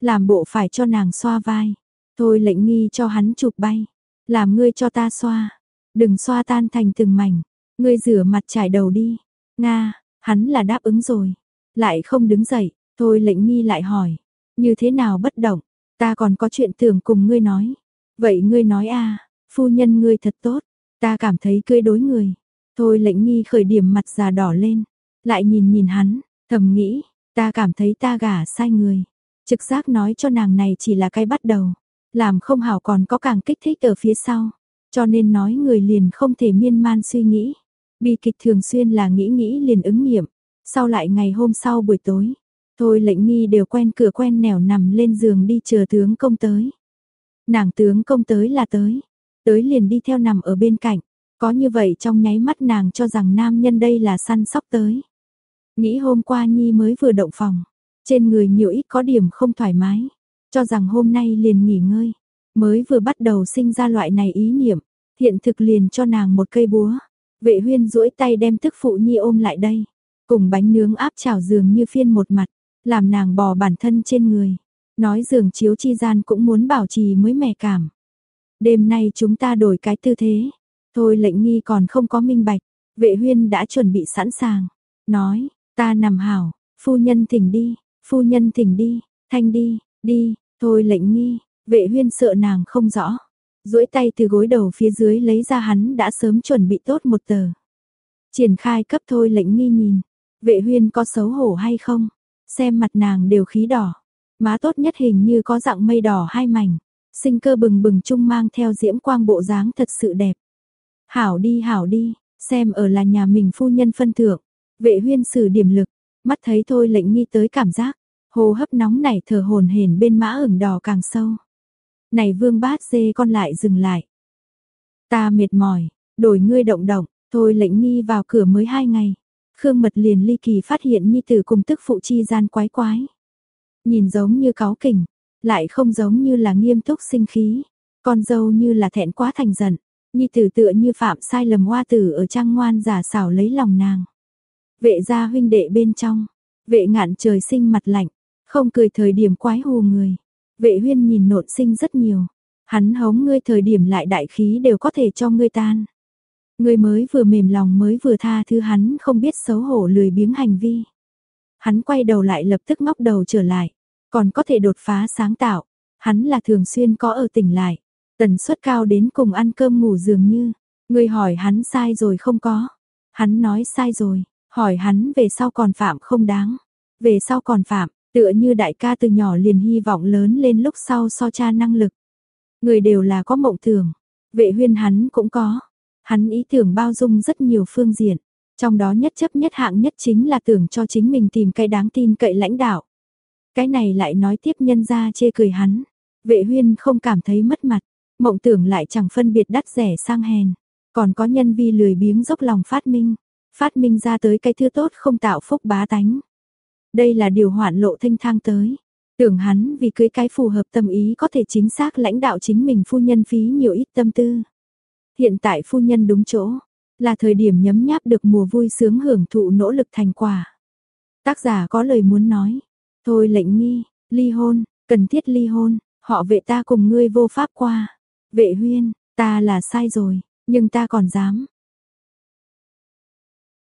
Làm bộ phải cho nàng xoa vai, thôi lệnh nghi cho hắn chụp bay, làm ngươi cho ta xoa, đừng xoa tan thành từng mảnh, ngươi rửa mặt trải đầu đi. Nga, hắn là đáp ứng rồi, lại không đứng dậy, thôi lệnh nghi lại hỏi, như thế nào bất động, ta còn có chuyện tưởng cùng ngươi nói. Vậy ngươi nói a, phu nhân ngươi thật tốt, ta cảm thấy cưới đối người. Thôi lệnh nghi khởi điểm mặt già đỏ lên, lại nhìn nhìn hắn, thầm nghĩ, ta cảm thấy ta gả sai người. Trực giác nói cho nàng này chỉ là cái bắt đầu, làm không hảo còn có càng kích thích ở phía sau. Cho nên nói người liền không thể miên man suy nghĩ. Bi kịch thường xuyên là nghĩ nghĩ liền ứng nghiệm. Sau lại ngày hôm sau buổi tối, thôi lệnh nghi đều quen cửa quen nẻo nằm lên giường đi chờ tướng công tới. Nàng tướng công tới là tới, tới liền đi theo nằm ở bên cạnh. Có như vậy trong nháy mắt nàng cho rằng nam nhân đây là săn sóc tới. Nghĩ hôm qua Nhi mới vừa động phòng, trên người nhiều ít có điểm không thoải mái, cho rằng hôm nay liền nghỉ ngơi, mới vừa bắt đầu sinh ra loại này ý niệm, hiện thực liền cho nàng một cây búa. Vệ huyên duỗi tay đem tức phụ Nhi ôm lại đây, cùng bánh nướng áp chảo giường như phiên một mặt, làm nàng bò bản thân trên người. Nói giường chiếu chi gian cũng muốn bảo trì mới mẻ cảm. Đêm nay chúng ta đổi cái tư thế, Thôi lệnh nghi còn không có minh bạch, vệ huyên đã chuẩn bị sẵn sàng. Nói, ta nằm hảo, phu nhân thỉnh đi, phu nhân thỉnh đi, thanh đi, đi, thôi lệnh nghi, vệ huyên sợ nàng không rõ duỗi tay từ gối đầu phía dưới lấy ra hắn đã sớm chuẩn bị tốt một tờ. Triển khai cấp thôi lệnh nghi nhìn, vệ huyên có xấu hổ hay không, xem mặt nàng đều khí đỏ. Má tốt nhất hình như có dạng mây đỏ hai mảnh, sinh cơ bừng bừng chung mang theo diễm quang bộ dáng thật sự đẹp. Hảo đi hảo đi, xem ở là nhà mình phu nhân phân thượng. Vệ huyên sử điểm lực, mắt thấy thôi lệnh nghi tới cảm giác, hô hấp nóng nảy thở hồn hển bên mã ửng đỏ càng sâu. Này vương bát dê con lại dừng lại. Ta mệt mỏi, đổi ngươi động động, thôi lệnh nghi vào cửa mới hai ngày. Khương mật liền ly kỳ phát hiện nhi tử cùng tức phụ chi gian quái quái. Nhìn giống như cáo kỉnh, lại không giống như là nghiêm túc sinh khí. Con dâu như là thẹn quá thành giận. Nhi tử tựa như phạm sai lầm hoa tử ở trang ngoan giả xảo lấy lòng nàng. Vệ gia huynh đệ bên trong, vệ ngạn trời sinh mặt lạnh, không cười thời điểm quái hù người. Vệ huyên nhìn nộn sinh rất nhiều, hắn hống ngươi thời điểm lại đại khí đều có thể cho ngươi tan. Ngươi mới vừa mềm lòng mới vừa tha thứ hắn không biết xấu hổ lười biếng hành vi. Hắn quay đầu lại lập tức ngóc đầu trở lại, còn có thể đột phá sáng tạo. Hắn là thường xuyên có ở tỉnh lại, tần suất cao đến cùng ăn cơm ngủ dường như. Ngươi hỏi hắn sai rồi không có. Hắn nói sai rồi, hỏi hắn về sau còn phạm không đáng. Về sau còn phạm, tựa như đại ca từ nhỏ liền hy vọng lớn lên lúc sau so cha năng lực. Người đều là có mộng tưởng, vệ huyên hắn cũng có. Hắn ý tưởng bao dung rất nhiều phương diện, trong đó nhất chấp nhất hạng nhất chính là tưởng cho chính mình tìm cái đáng tin cậy lãnh đạo. Cái này lại nói tiếp nhân ra chê cười hắn, vệ huyên không cảm thấy mất mặt, mộng tưởng lại chẳng phân biệt đắt rẻ sang hèn, còn có nhân vi lười biếng dốc lòng phát minh, phát minh ra tới cái thứ tốt không tạo phúc bá tánh. Đây là điều hoạn lộ thanh thang tới. Tưởng hắn vì cưới cái phù hợp tâm ý có thể chính xác lãnh đạo chính mình phu nhân phí nhiều ít tâm tư. Hiện tại phu nhân đúng chỗ, là thời điểm nhấm nháp được mùa vui sướng hưởng thụ nỗ lực thành quả. Tác giả có lời muốn nói, thôi lệnh nghi, ly hôn, cần thiết ly hôn, họ vệ ta cùng ngươi vô pháp qua. Vệ huyên, ta là sai rồi, nhưng ta còn dám,